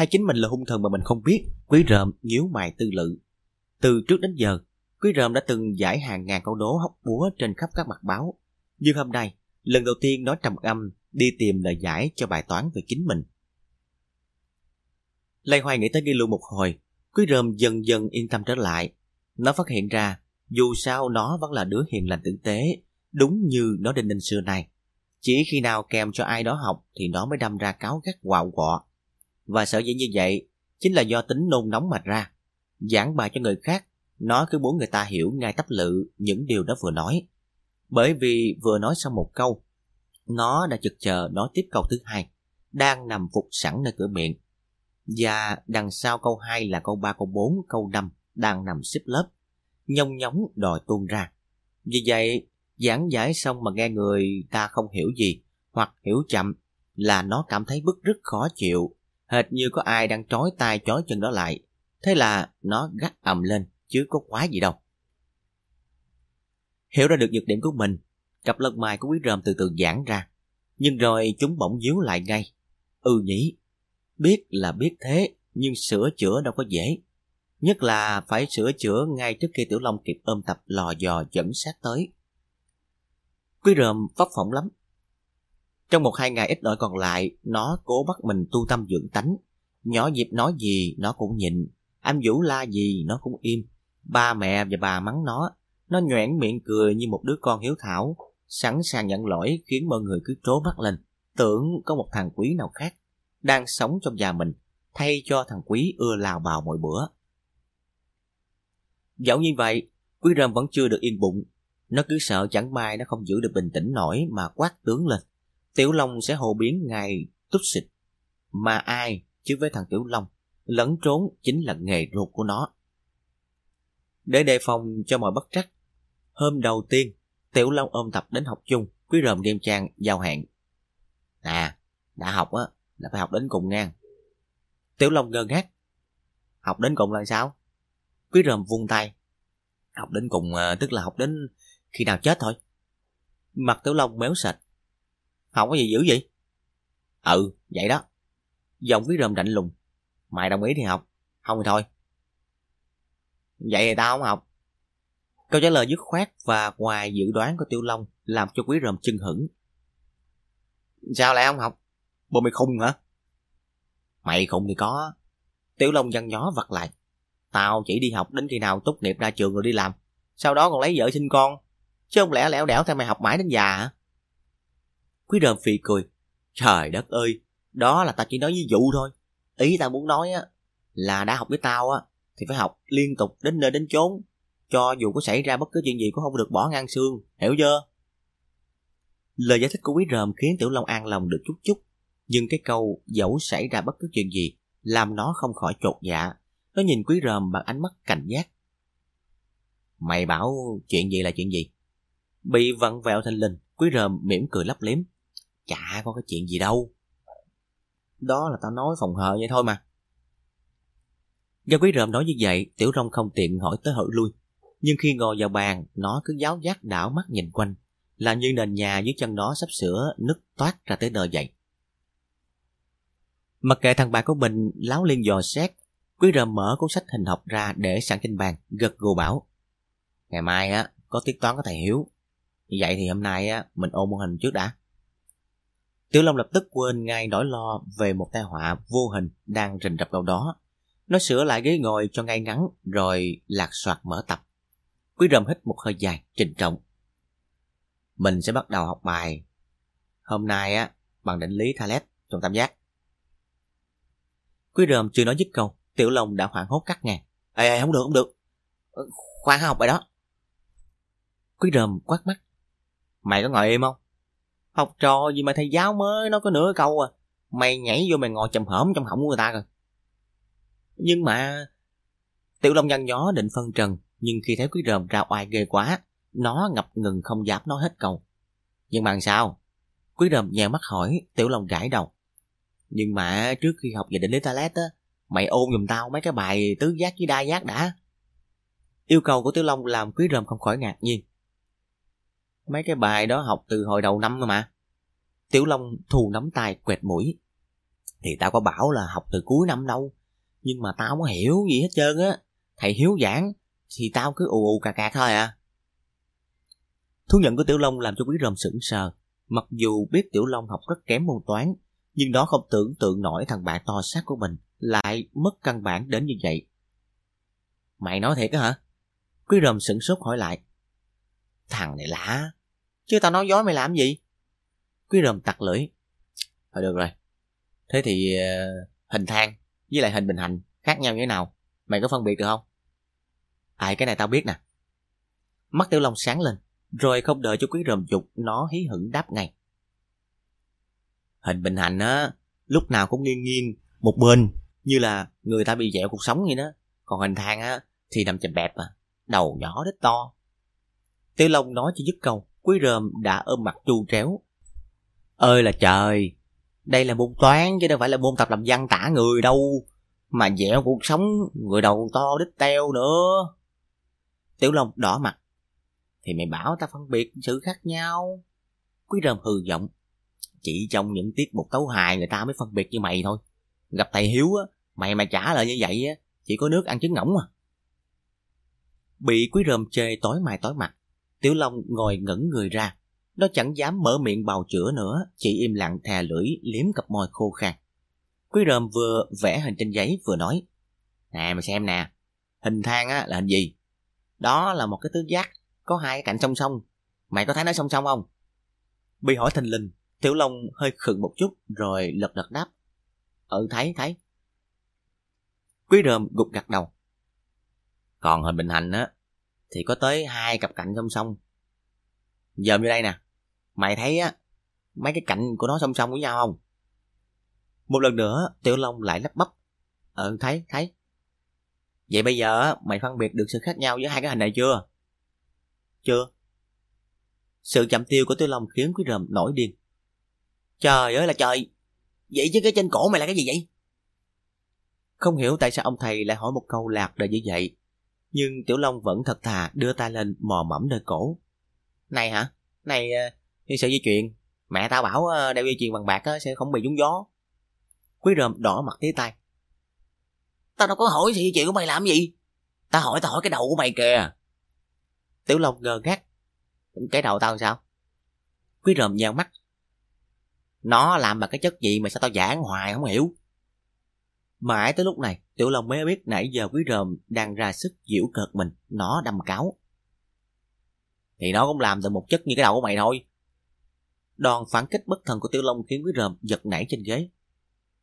hay chính mình là hung thần mà mình không biết. Quý rợm nhíu mày tư lự. Từ trước đến giờ, quý rợm đã từng giải hàng ngàn câu đố hóc búa trên khắp các mặt báo. Nhưng hôm nay, lần đầu tiên nó trầm âm đi tìm lời giải cho bài toán về chính mình. Lây hoài nghĩ tới ghi lưu một hồi, quý rơm dần dần yên tâm trở lại. Nó phát hiện ra, dù sao nó vẫn là đứa hiền lành tử tế, đúng như nó đinh ninh xưa nay. chỉ khi nào kèm cho ai đó học thì nó mới đâm ra cáo gắt quạo quọ và sở dĩ như vậy chính là do tính nôn nóng mà ra. Giảng bài cho người khác, nó cứ muốn người ta hiểu ngay tấp lự những điều nó vừa nói. Bởi vì vừa nói xong một câu, nó đã chực chờ nói tiếp câu thứ hai, đang nằm phục sẵn nơi cửa miệng. Và đằng sau câu hai là câu ba câu bốn câu năm đang nằm xếp lớp, nhông nhóng đòi tuôn ra. Vì vậy, giảng giải xong mà nghe người ta không hiểu gì hoặc hiểu chậm là nó cảm thấy bức rất khó chịu hệt như có ai đang trói tay trói chân đó lại. Thế là nó gắt ầm lên, chứ có quá gì đâu. Hiểu ra được nhược điểm của mình, cặp lông mày của quý rơm từ từ giãn ra. Nhưng rồi chúng bỗng díu lại ngay. Ừ nhỉ, biết là biết thế, nhưng sửa chữa đâu có dễ. Nhất là phải sửa chữa ngay trước khi Tiểu Long kịp ôm tập lò dò dẫn sát tới. Quý rơm phấp phỏng lắm, trong một hai ngày ít ỏi còn lại, nó cố bắt mình tu tâm dưỡng tánh. Nhỏ dịp nói gì nó cũng nhịn, anh Vũ la gì nó cũng im. Ba mẹ và bà mắng nó, nó nhoẻn miệng cười như một đứa con hiếu thảo, sẵn sàng nhận lỗi khiến mọi người cứ trố mắt lên, tưởng có một thằng quý nào khác đang sống trong nhà mình, thay cho thằng quý ưa lào bào mỗi bữa. Dẫu như vậy, quý rơm vẫn chưa được yên bụng, nó cứ sợ chẳng may nó không giữ được bình tĩnh nổi mà quát tướng lên. Tiểu Long sẽ hồ biến ngài túc xịt. Mà ai chứ với thằng Tiểu Long lẫn trốn chính là nghề ruột của nó. Để đề phòng cho mọi bất trắc, hôm đầu tiên Tiểu Long ôm tập đến học chung, quý ròm nghiêm trang giao hẹn. À, đã học á, là phải học đến cùng ngang. Tiểu Long ngơ ngác. Học đến cùng là sao? Quý ròm vung tay. Học đến cùng ờ, tức là học đến khi nào chết thôi. Mặt Tiểu Long méo sạch. Không có gì dữ vậy? Ừ, vậy đó. Giọng quý rơm lạnh lùng, Mày đồng ý thì học, không thì thôi. Vậy thì tao không học. Câu trả lời dứt khoát và ngoài dự đoán của Tiểu Long làm cho quý rơm chưng hững. Sao lại không học? Bộ mày khùng hả? Mày khùng thì có. Tiểu Long nhăn nhó vặt lại. Tao chỉ đi học đến khi nào tốt nghiệp ra trường rồi đi làm. Sau đó còn lấy vợ sinh con. Chứ không lẽ lẻo đẻo theo mày học mãi đến già hả? Quý Rơm phì cười. Trời đất ơi, đó là tao chỉ nói ví dụ thôi. Ý tao muốn nói á là đã học với tao á thì phải học liên tục đến nơi đến chốn. Cho dù có xảy ra bất cứ chuyện gì cũng không được bỏ ngang xương, hiểu chưa? Lời giải thích của quý Rơm khiến Tiểu Long an lòng được chút chút. Nhưng cái câu dẫu xảy ra bất cứ chuyện gì làm nó không khỏi chột dạ. Nó nhìn quý Rơm bằng ánh mắt cảnh giác. Mày bảo chuyện gì là chuyện gì? Bị vặn vẹo thanh linh, quý Rơm mỉm cười lấp liếm. Chả có cái chuyện gì đâu. Đó là tao nói phòng hờ vậy thôi mà. Do quý ròm nói như vậy, tiểu rong không tiện hỏi tới hỏi lui. Nhưng khi ngồi vào bàn, nó cứ giáo giác đảo mắt nhìn quanh, làm như nền nhà dưới chân nó sắp sửa nứt toát ra tới nơi vậy. Mặc kệ thằng bạn của mình láo liên dò xét, quý ròm mở cuốn sách hình học ra để sẵn trên bàn, gật gù bảo. Ngày mai á, có tiết toán có thầy Hiếu. Như vậy thì hôm nay á, mình ôn môn hình trước đã. Tiểu Long lập tức quên ngay nỗi lo về một tai họa vô hình đang rình rập đâu đó. Nó sửa lại ghế ngồi cho ngay ngắn rồi lạc soạt mở tập. Quý rầm hít một hơi dài, trình trọng. Mình sẽ bắt đầu học bài. Hôm nay á, bằng định lý Thales trong tam giác. Quý rầm chưa nói dứt câu, Tiểu Long đã hoảng hốt cắt ngang. Ê, ê, không được, không được. Khoan học bài đó. Quý rầm quát mắt. Mày có ngồi im không? Học trò gì mà thầy giáo mới nó có nửa câu à. Mày nhảy vô mày ngồi chầm hởm trong họng của người ta rồi. Nhưng mà... Tiểu Long nhăn nhó định phân trần, nhưng khi thấy quý ròm ra oai ghê quá, nó ngập ngừng không dám nói hết câu. Nhưng mà sao? Quý ròm nhè mắt hỏi, Tiểu Long gãi đầu. Nhưng mà trước khi học về định lý toilet á, mày ôn giùm tao mấy cái bài tứ giác với đa giác đã. Yêu cầu của Tiểu Long làm quý ròm không khỏi ngạc nhiên. Mấy cái bài đó học từ hồi đầu năm mà. Tiểu Long thù nắm tay quẹt mũi. Thì tao có bảo là học từ cuối năm đâu. Nhưng mà tao không hiểu gì hết trơn á. Thầy hiếu giảng thì tao cứ ù ù cà cà thôi à. Thú nhận của Tiểu Long làm cho Quý Rồng sững sờ. Mặc dù biết Tiểu Long học rất kém môn toán, nhưng nó không tưởng tượng nổi thằng bạn to xác của mình lại mất căn bản đến như vậy. Mày nói thiệt á hả? Quý Rồng sững sốt hỏi lại. Thằng này lạ, chứ tao nói dối mày làm gì? Quý Ròm tặc lưỡi. Thôi được rồi. Thế thì ờ, hình thang với lại hình bình hành khác nhau như thế nào? Mày có phân biệt được không? Ai cái này tao biết nè. Mắt Tiểu Long sáng lên, rồi không đợi cho quý ròm dục nó hí hửng đáp ngay. Hình bình hành á, lúc nào cũng nghiêng nghiêng một bên như là người ta bị dẹo cuộc sống vậy đó. Còn hình thang á thì nằm chầm bẹp à, đầu nhỏ đít to. Tiểu Long nói chỉ dứt câu, quý Rơm đã ôm mặt chu tréo. Ơi là trời, đây là môn toán chứ đâu phải là môn tập làm văn tả người đâu. Mà dẻo cuộc sống, người đầu to đít teo nữa. Tiểu Long đỏ mặt. Thì mày bảo ta phân biệt sự khác nhau. Quý rơm hừ giọng. Chỉ trong những tiết mục tấu hài người ta mới phân biệt như mày thôi. Gặp thầy Hiếu á, mày mà trả lời như vậy á, chỉ có nước ăn trứng ngỗng à. Bị quý rơm chê tối mai tối mặt, Tiểu Long ngồi ngẩn người ra. Nó chẳng dám mở miệng bào chữa nữa, chỉ im lặng thè lưỡi liếm cặp môi khô khan. Quý rơm vừa vẽ hình trên giấy vừa nói. Nè mày xem nè, hình thang á là hình gì? Đó là một cái tứ giác, có hai cái cạnh song song. Mày có thấy nó song song không? Bị hỏi thình lình, Tiểu Long hơi khựng một chút rồi lật lật đáp. Ừ thấy, thấy. Quý rơm gục gặt đầu. Còn hình bình hành á, thì có tới hai cặp cạnh song song. Giờ như đây nè, mày thấy á, mấy cái cạnh của nó song song với nhau không? Một lần nữa, Tiểu Long lại lắp bắp. Ừ, thấy, thấy. Vậy bây giờ mày phân biệt được sự khác nhau giữa hai cái hình này chưa? Chưa. Sự chậm tiêu của Tiểu Long khiến Quý Rầm nổi điên. Trời ơi là trời! Vậy chứ cái trên cổ mày là cái gì vậy? Không hiểu tại sao ông thầy lại hỏi một câu lạc đời như vậy. Nhưng Tiểu Long vẫn thật thà đưa tay lên mò mẫm nơi cổ. Này hả? Này, ờ, như sợi dây chuyền. Mẹ tao bảo ờ, đeo dây chuyền bằng bạc sẽ không bị trúng gió. Quý rơm đỏ mặt tía tay. Tao đâu có hỏi gì chuyện của mày làm gì. Tao hỏi tao hỏi cái đầu của mày kìa. Tiểu Long ngơ ngác. Cái đầu tao sao? Quý rơm nheo mắt. Nó làm bằng cái chất gì mà sao tao giảng hoài không hiểu. Mãi tới lúc này, Tiểu Long mới biết nãy giờ quý ròm đang ra sức giễu cợt mình, nó đâm cáo. Thì nó cũng làm từ một chất như cái đầu của mày thôi. Đòn phản kích bất thần của Tiểu Long khiến quý ròm giật nảy trên ghế.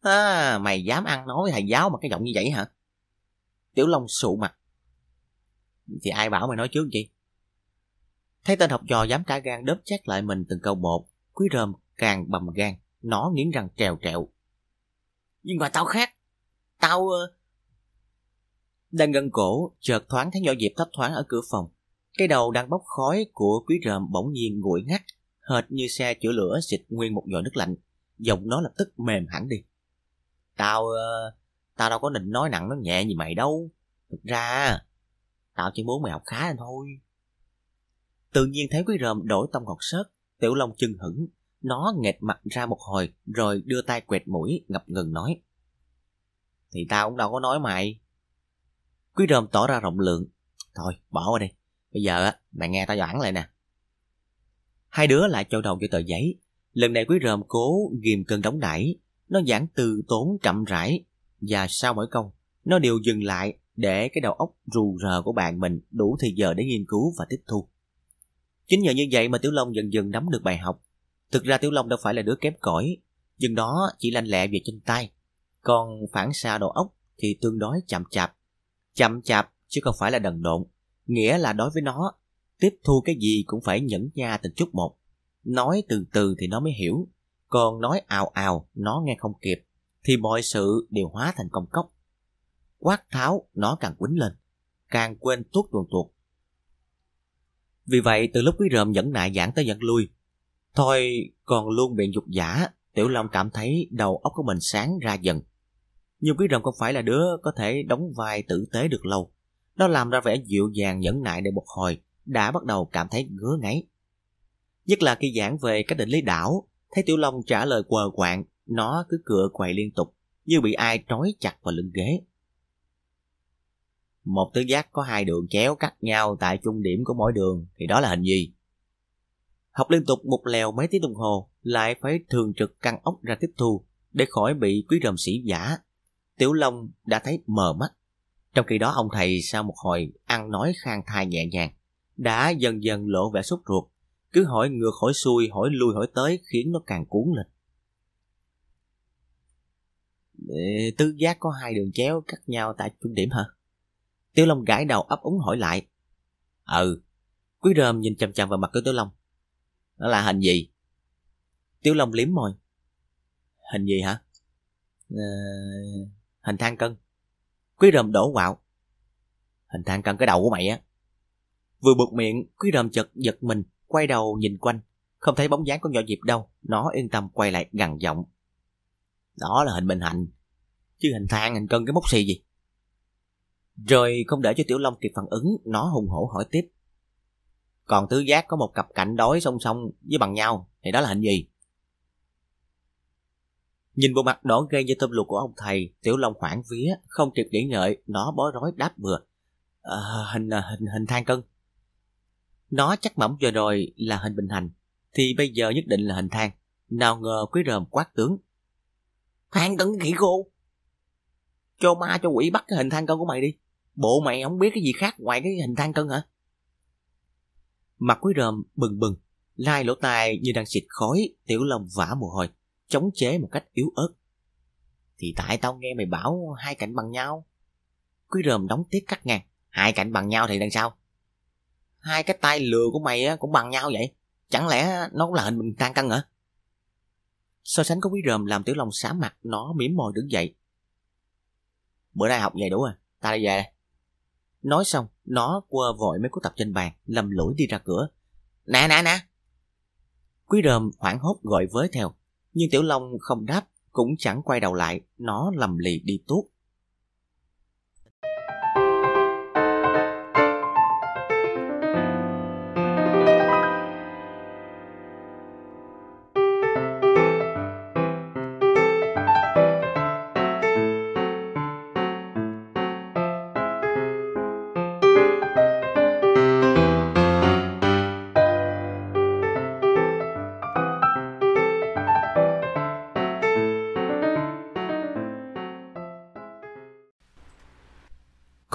À, mày dám ăn nói với thầy giáo mà cái giọng như vậy hả? Tiểu Long sụ mặt. Thì ai bảo mày nói trước vậy? Thấy tên học trò dám cả gan đớp chát lại mình từng câu một, quý rơm càng bầm gan, nó nghiến răng trèo trẹo. Nhưng mà tao khác, tao... Ờ, đang gần cổ, chợt thoáng thấy nhỏ Diệp thấp thoáng ở cửa phòng. Cái đầu đang bốc khói của quý rơm bỗng nhiên nguội ngắt, hệt như xe chữa lửa xịt nguyên một giọt nước lạnh. Giọng nó lập tức mềm hẳn đi. Tao... Ờ, tao đâu có định nói nặng nói nhẹ gì mày đâu. Thực ra, tao chỉ muốn mày học khá thôi. Tự nhiên thấy quý rơm đổi tông ngọt sớt, tiểu long chưng hững, nó nghẹt mặt ra một hồi rồi đưa tay quẹt mũi ngập ngừng nói. Thì tao cũng đâu có nói mày. Quý rơm tỏ ra rộng lượng. Thôi, bỏ qua đi. Bây giờ á, mày nghe tao giảng lại nè. Hai đứa lại châu đầu cho tờ giấy. Lần này quý rơm cố ghim cơn đóng đẩy. Nó giảng từ tốn chậm rãi. Và sau mỗi câu, nó đều dừng lại để cái đầu óc rù rờ của bạn mình đủ thời giờ để nghiên cứu và tiếp thu. Chính nhờ như vậy mà Tiểu Long dần dần nắm được bài học. Thực ra Tiểu Long đâu phải là đứa kém cỏi, nhưng đó chỉ lanh lẹ về chân tay. Còn phản xa đầu óc thì tương đối chậm chạp. Chậm chạp chứ không phải là đần độn. Nghĩa là đối với nó, tiếp thu cái gì cũng phải nhẫn nha từng chút một. Nói từ từ thì nó mới hiểu, còn nói ào ào nó nghe không kịp, thì mọi sự đều hóa thành công cốc. Quát tháo nó càng quýnh lên, càng quên tuốt tuần tuột vì vậy từ lúc quý rơm nhẫn nại giảng tới dẫn lui, thôi còn luôn biện dục giả, Tiểu Long cảm thấy đầu óc của mình sáng ra dần. Nhưng quý rồng không phải là đứa có thể đóng vai tử tế được lâu. Nó làm ra vẻ dịu dàng nhẫn nại được một hồi, đã bắt đầu cảm thấy ngứa ngáy. Nhất là khi giảng về cách định lý đảo, thấy Tiểu Long trả lời quờ quạng, nó cứ cựa quậy liên tục, như bị ai trói chặt vào lưng ghế. Một tứ giác có hai đường chéo cắt nhau tại trung điểm của mỗi đường thì đó là hình gì? Học liên tục một lèo mấy tiếng đồng hồ lại phải thường trực căng ốc ra tiếp thu để khỏi bị quý rầm sĩ giả. Tiểu Long đã thấy mờ mắt. Trong khi đó ông thầy sau một hồi ăn nói khang thai nhẹ nhàng đã dần dần lộ vẻ sốt ruột cứ hỏi ngược hỏi xuôi hỏi lui hỏi tới khiến nó càng cuốn lên tứ giác có hai đường chéo cắt nhau tại trung điểm hả Tiểu Long gãi đầu ấp úng hỏi lại. Ừ. Quý rơm nhìn chằm chằm vào mặt của Tiểu Long. Nó là hình gì? Tiểu Long liếm môi. Hình gì hả? À, hình thang cân. Quý rơm đổ quạo. Hình thang cân cái đầu của mày á. Vừa buộc miệng, quý rơm chật giật mình, quay đầu nhìn quanh. Không thấy bóng dáng con nhỏ Diệp đâu. Nó yên tâm quay lại gằn giọng. Đó là hình bình hạnh. Chứ hình thang, hình cân cái mốc xì gì. Rồi không để cho Tiểu Long kịp phản ứng, nó hùng hổ hỏi tiếp. Còn tứ giác có một cặp cạnh đối song song với bằng nhau, thì đó là hình gì? Nhìn bộ mặt đỏ gây như tôm luộc của ông thầy, Tiểu Long hoảng vía, không kịp nghĩ ngợi, nó bó rối đáp vừa. À, hình, ờ, hình, hình thang cân. Nó chắc mỏng vừa rồi là hình bình hành, thì bây giờ nhất định là hình thang. Nào ngờ quý rờm quát tướng. Thang cân khỉ khô Cho ma cho quỷ bắt cái hình thang cân của mày đi. Bộ mày không biết cái gì khác ngoài cái hình thang cân hả? Mặt quý rơm bừng bừng, lai lỗ tai như đang xịt khói, tiểu long vả mồ hôi, chống chế một cách yếu ớt. Thì tại tao nghe mày bảo hai cạnh bằng nhau. Quý rơm đóng tiết cắt ngang, hai cạnh bằng nhau thì làm sao? Hai cái tay lừa của mày cũng bằng nhau vậy. Chẳng lẽ nó cũng là hình mình tan cân hả? So sánh có quý rơm làm tiểu long xám mặt, nó mỉm môi đứng dậy. Bữa nay học vậy đủ rồi, ta đi về đây. Nói xong, nó quơ vội mấy cuốn tập trên bàn, lầm lũi đi ra cửa. Nè nè nè! Quý rơm hoảng hốt gọi với theo, nhưng Tiểu Long không đáp, cũng chẳng quay đầu lại, nó lầm lì đi tuốt.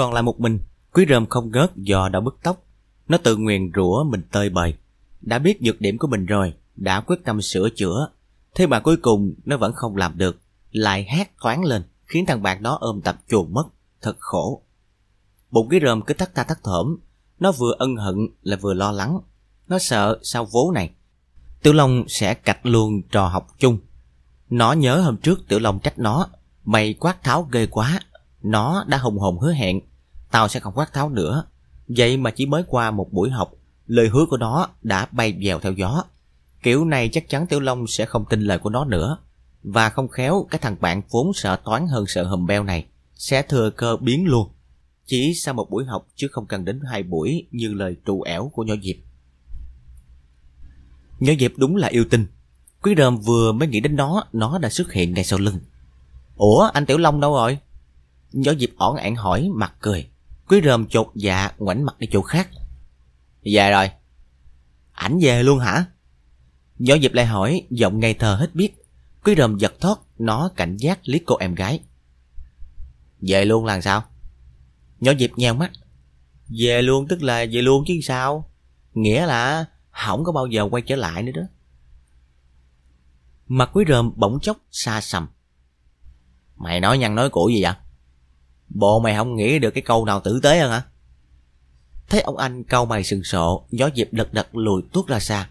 Còn lại một mình, quý rơm không ngớt do đã bứt tóc. Nó tự nguyền rủa mình tơi bời. Đã biết nhược điểm của mình rồi, đã quyết tâm sửa chữa. Thế mà cuối cùng nó vẫn không làm được. Lại hét thoáng lên, khiến thằng bạn nó ôm tập chuồn mất. Thật khổ. Bụng quý rơm cứ thắt ta thắt thởm. Nó vừa ân hận là vừa lo lắng. Nó sợ sau vố này. Tiểu Long sẽ cạch luôn trò học chung. Nó nhớ hôm trước Tiểu Long trách nó. Mày quát tháo ghê quá. Nó đã hùng hồn hứa hẹn. Tao sẽ không quát tháo nữa. Vậy mà chỉ mới qua một buổi học. Lời hứa của nó đã bay dèo theo gió. Kiểu này chắc chắn Tiểu Long sẽ không tin lời của nó nữa. Và không khéo cái thằng bạn vốn sợ toán hơn sợ hùm beo này sẽ thừa cơ biến luôn. Chỉ sau một buổi học chứ không cần đến hai buổi như lời trù ẻo của nhỏ Diệp. Nhỏ Diệp đúng là yêu tinh. Quý rơm vừa mới nghĩ đến nó, nó đã xuất hiện ngay sau lưng. Ủa, anh Tiểu Long đâu rồi? Nhỏ Diệp ỏn ẻn hỏi, mặt cười. Quý rơm chột dạ, ngoảnh mặt đi chỗ khác. Về rồi. Ảnh về luôn hả? Nhỏ Diệp lại hỏi, giọng ngây thơ hết biết. Quý rơm giật thoát, nó cảnh giác liếc cô em gái. Về luôn là sao? Nhỏ Diệp nheo mắt. Về luôn tức là về luôn chứ sao? Nghĩa là không có bao giờ quay trở lại nữa đó. Mặt quý rơm bỗng chốc xa sầm. Mày nói nhăn nói cũ gì vậy? Bộ mày không nghĩ được cái câu nào tử tế hơn hả? Thấy ông anh câu mày sừng sộ, gió dịp đật đật lùi tuốt ra xa.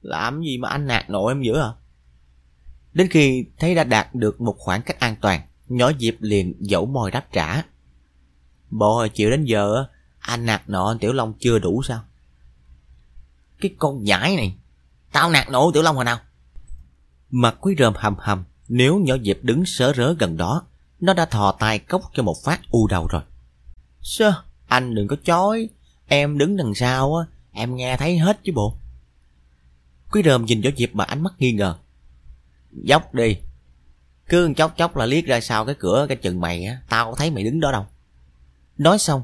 Làm gì mà anh nạt nộ em dữ hả? Đến khi thấy đã đạt được một khoảng cách an toàn, nhỏ Diệp liền dẫu mồi đáp trả. Bộ hồi chịu đến giờ, anh nạt nộ anh Tiểu Long chưa đủ sao? Cái con nhãi này, tao nạt nộ Tiểu Long hồi nào? Mặt quý rơm hầm hầm, nếu nhỏ Diệp đứng sớ rớ gần đó, nó đã thò tay cốc cho một phát u đầu rồi. Sơ, anh đừng có chói, em đứng đằng sau á, em nghe thấy hết chứ bộ. Quý rơm nhìn nhỏ Diệp mà ánh mắt nghi ngờ. Dốc đi, cứ chốc chốc là liếc ra sau cái cửa cái chừng mày á, tao có thấy mày đứng đó đâu. Nói xong,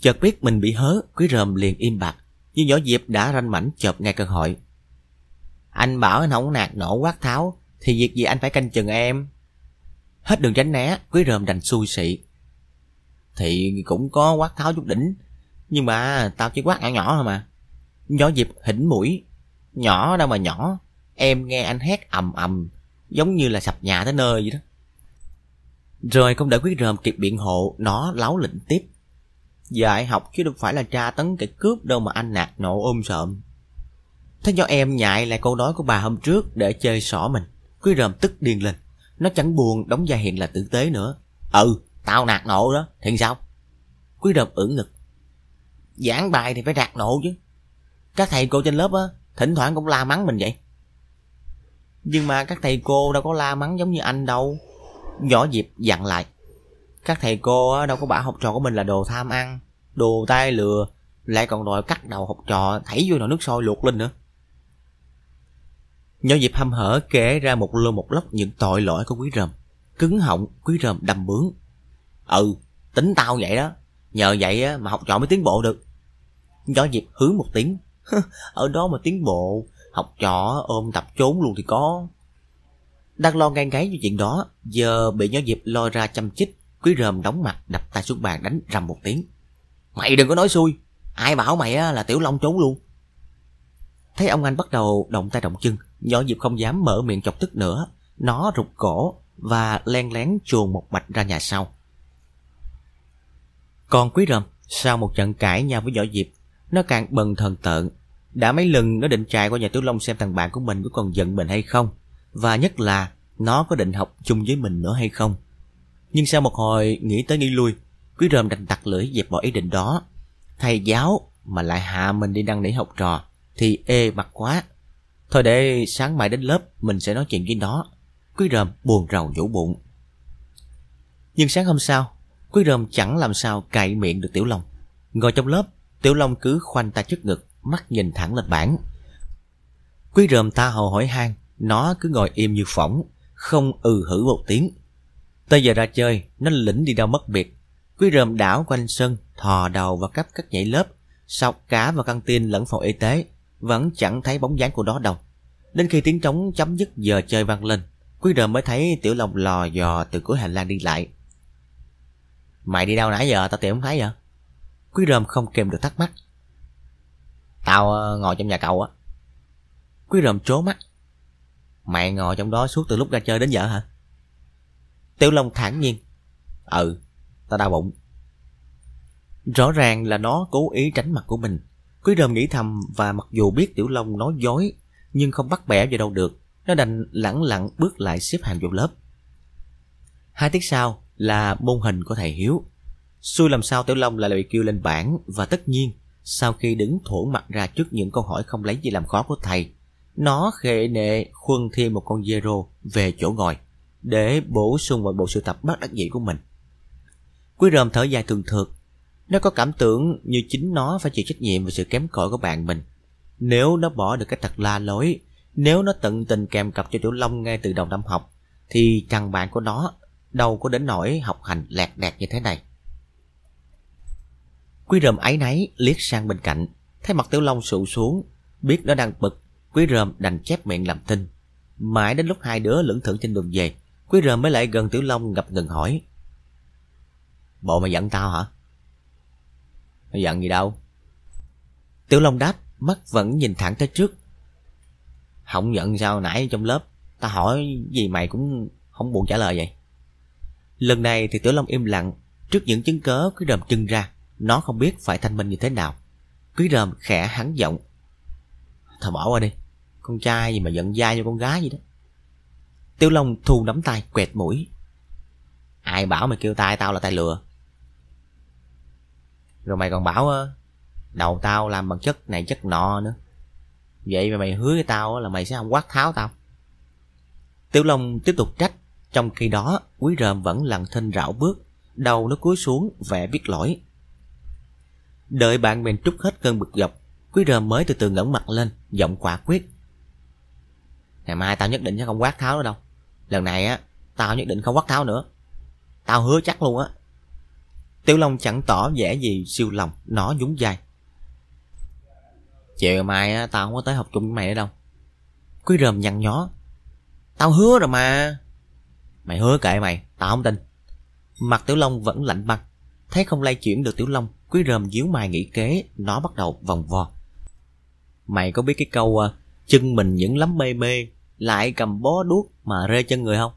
chợt biết mình bị hớ, quý rơm liền im bặt, nhưng nhỏ Diệp đã ranh mảnh chợp ngay cơ hội. Anh bảo anh không nạt nổ quát tháo, thì việc gì anh phải canh chừng em. Hết đường tránh né, quý rơm đành xui xị. Thì cũng có quát tháo chút đỉnh, nhưng mà tao chỉ quát nhỏ nhỏ thôi mà. Nhỏ dịp, hỉnh mũi, nhỏ đâu mà nhỏ, em nghe anh hét ầm ầm, giống như là sập nhà tới nơi vậy đó. Rồi không đợi quý rơm kịp biện hộ, nó láo lĩnh tiếp. Dạy học chứ đâu phải là tra tấn kẻ cướp đâu mà anh nạt nộ ôm sợm. Thế do em nhại lại câu nói của bà hôm trước để chơi xỏ mình. Quý rơm tức điên lên. Nó chẳng buồn đóng vai hiện là tử tế nữa. Ừ, tao nạt nộ đó, thì sao? Quý rơm ưỡn ngực. Giảng bài thì phải nạt nộ chứ. Các thầy cô trên lớp á, thỉnh thoảng cũng la mắng mình vậy. Nhưng mà các thầy cô đâu có la mắng giống như anh đâu. Nhỏ Diệp dặn lại. Các thầy cô đâu có bảo học trò của mình là đồ tham ăn, đồ tai lừa, lại còn đòi cắt đầu học trò thảy vô nồi nước sôi luộc lên nữa. Nhỏ Diệp hăm hở kể ra một lô một lóc những tội lỗi của quý rầm. Cứng họng, quý rầm đầm bướng. Ừ, tính tao vậy đó. Nhờ vậy mà học trò mới tiến bộ được. Nhỏ Diệp hướng một tiếng. Ở đó mà tiến bộ, học trò ôm tập trốn luôn thì có. Đang lo ngang gáy chuyện đó, giờ bị nhỏ Diệp lo ra chăm chích, quý rơm đóng mặt đập tay xuống bàn đánh rầm một tiếng. Mày đừng có nói xui, ai bảo mày là tiểu long trốn luôn. Thấy ông anh bắt đầu động tay động chân, nhỏ Diệp không dám mở miệng chọc tức nữa, nó rụt cổ và len lén chuồn một mạch ra nhà sau. Còn quý Rầm, sau một trận cãi nhau với võ Diệp, nó càng bần thần tợn. Đã mấy lần nó định chạy qua nhà Tiểu Long xem thằng bạn của mình có còn giận mình hay không. Và nhất là nó có định học chung với mình nữa hay không. Nhưng sau một hồi nghĩ tới nghĩ lui, Quý rơm đành tặc lưỡi dẹp bỏ ý định đó. Thầy giáo mà lại hạ mình đi đăng nỉ học trò thì ê mặt quá. Thôi để sáng mai đến lớp mình sẽ nói chuyện với nó. Quý rơm buồn rầu nhủ bụng. Nhưng sáng hôm sau, Quý rơm chẳng làm sao cạy miệng được Tiểu Long. Ngồi trong lớp, Tiểu Long cứ khoanh tay trước ngực, mắt nhìn thẳng lên bảng. Quý rơm ta hồ hỏi han nó cứ ngồi im như phỏng, không ừ hử một tiếng. Tới giờ ra chơi, nó lĩnh đi đâu mất biệt. Quý rơm đảo quanh sân, thò đầu vào cấp các nhảy lớp, sọc cả vào căng tin lẫn phòng y tế, vẫn chẳng thấy bóng dáng của nó đâu. Đến khi tiếng trống chấm dứt giờ chơi vang lên, Quý rơm mới thấy Tiểu Long lò dò từ cuối hành lang đi lại. Mày đi đâu nãy giờ tao tìm không thấy vậy? Quý rơm không kèm được thắc mắc. Tao ờ, ngồi trong nhà cậu á. Quý rơm trố mắt. Mày ngồi trong đó suốt từ lúc ra chơi đến giờ hả? Tiểu Long thản nhiên. Ừ, tao đau bụng. Rõ ràng là nó cố ý tránh mặt của mình. Quý rơm nghĩ thầm và mặc dù biết Tiểu Long nói dối, nhưng không bắt bẻ vào đâu được. Nó đành lẳng lặng bước lại xếp hàng vào lớp. Hai tiết sau là môn hình của thầy Hiếu. Xui làm sao Tiểu Long lại bị kêu lên bảng và tất nhiên sau khi đứng thổ mặt ra trước những câu hỏi không lấy gì làm khó của thầy, nó khệ nệ khuân thêm một con zero về chỗ ngồi để bổ sung vào bộ sưu tập bất đắc dĩ của mình. Quý ròm thở dài thường thượt. Nó có cảm tưởng như chính nó phải chịu trách nhiệm về sự kém cỏi của bạn mình. Nếu nó bỏ được cái thật la lối, nếu nó tận tình kèm cặp cho Tiểu Long ngay từ đầu năm học, thì chàng bạn của nó đâu có đến nỗi học hành lẹt đẹt như thế này. Quý rơm ấy nấy liếc sang bên cạnh, thấy mặt Tiểu Long sụ xuống, biết nó đang bực, quý rơm đành chép miệng làm tin. Mãi đến lúc hai đứa lưỡng thưởng trên đường về, quý rơm mới lại gần Tiểu Long ngập ngừng hỏi. Bộ mày giận tao hả? Mày giận gì đâu? Tiểu Long đáp, mắt vẫn nhìn thẳng tới trước. Không giận sao nãy trong lớp, ta hỏi gì mày cũng không buồn trả lời vậy. Lần này thì Tiểu Long im lặng, trước những chứng cớ quý đờm trưng ra. Nó không biết phải thanh minh như thế nào Quý rơm khẽ hắn giọng Thôi bỏ qua đi Con trai gì mà giận dai cho con gái vậy đó Tiểu Long thu nắm tay quẹt mũi Ai bảo mày kêu tay tao là tay lừa rồi mày còn bảo ờ, Đầu tao làm bằng chất này, chất nọ nữa. Vậy mà mày hứa với tao là mày sẽ không quát tháo tao. Tiểu Long tiếp tục trách, Trong khi đó, Quý rơm vẫn lặng thinh rảo bước, Đầu nó cúi xuống, vẻ biết lỗi. Đợi bạn mình trút hết cơn bực dọc, Quý rơm mới từ từ ngẩng mặt lên, Giọng quả quyết. Ngày mai tao nhất định sẽ không quát tháo nữa đâu. Lần này á, Tao nhất định không quát tháo nữa. Tao hứa chắc luôn á. Tiểu Long chẳng tỏ vẻ gì siêu lòng, Nó nhún vai. Chiều mai á, Tao không có tới học chung với mày nữa đâu. Quý rơm nhăn nhó. Tao hứa rồi mà. Mày hứa kệ mày, Tao không tin. Mặt Tiểu Long vẫn lạnh băng. Thấy không lay chuyển được Tiểu Long, Quý rơm díu mày nghĩ kế, Nó bắt đầu vòng vo. Mày có biết cái câu à, Chân mình những lắm mê mê, Lại cầm bó đuốc mà rê chân người không?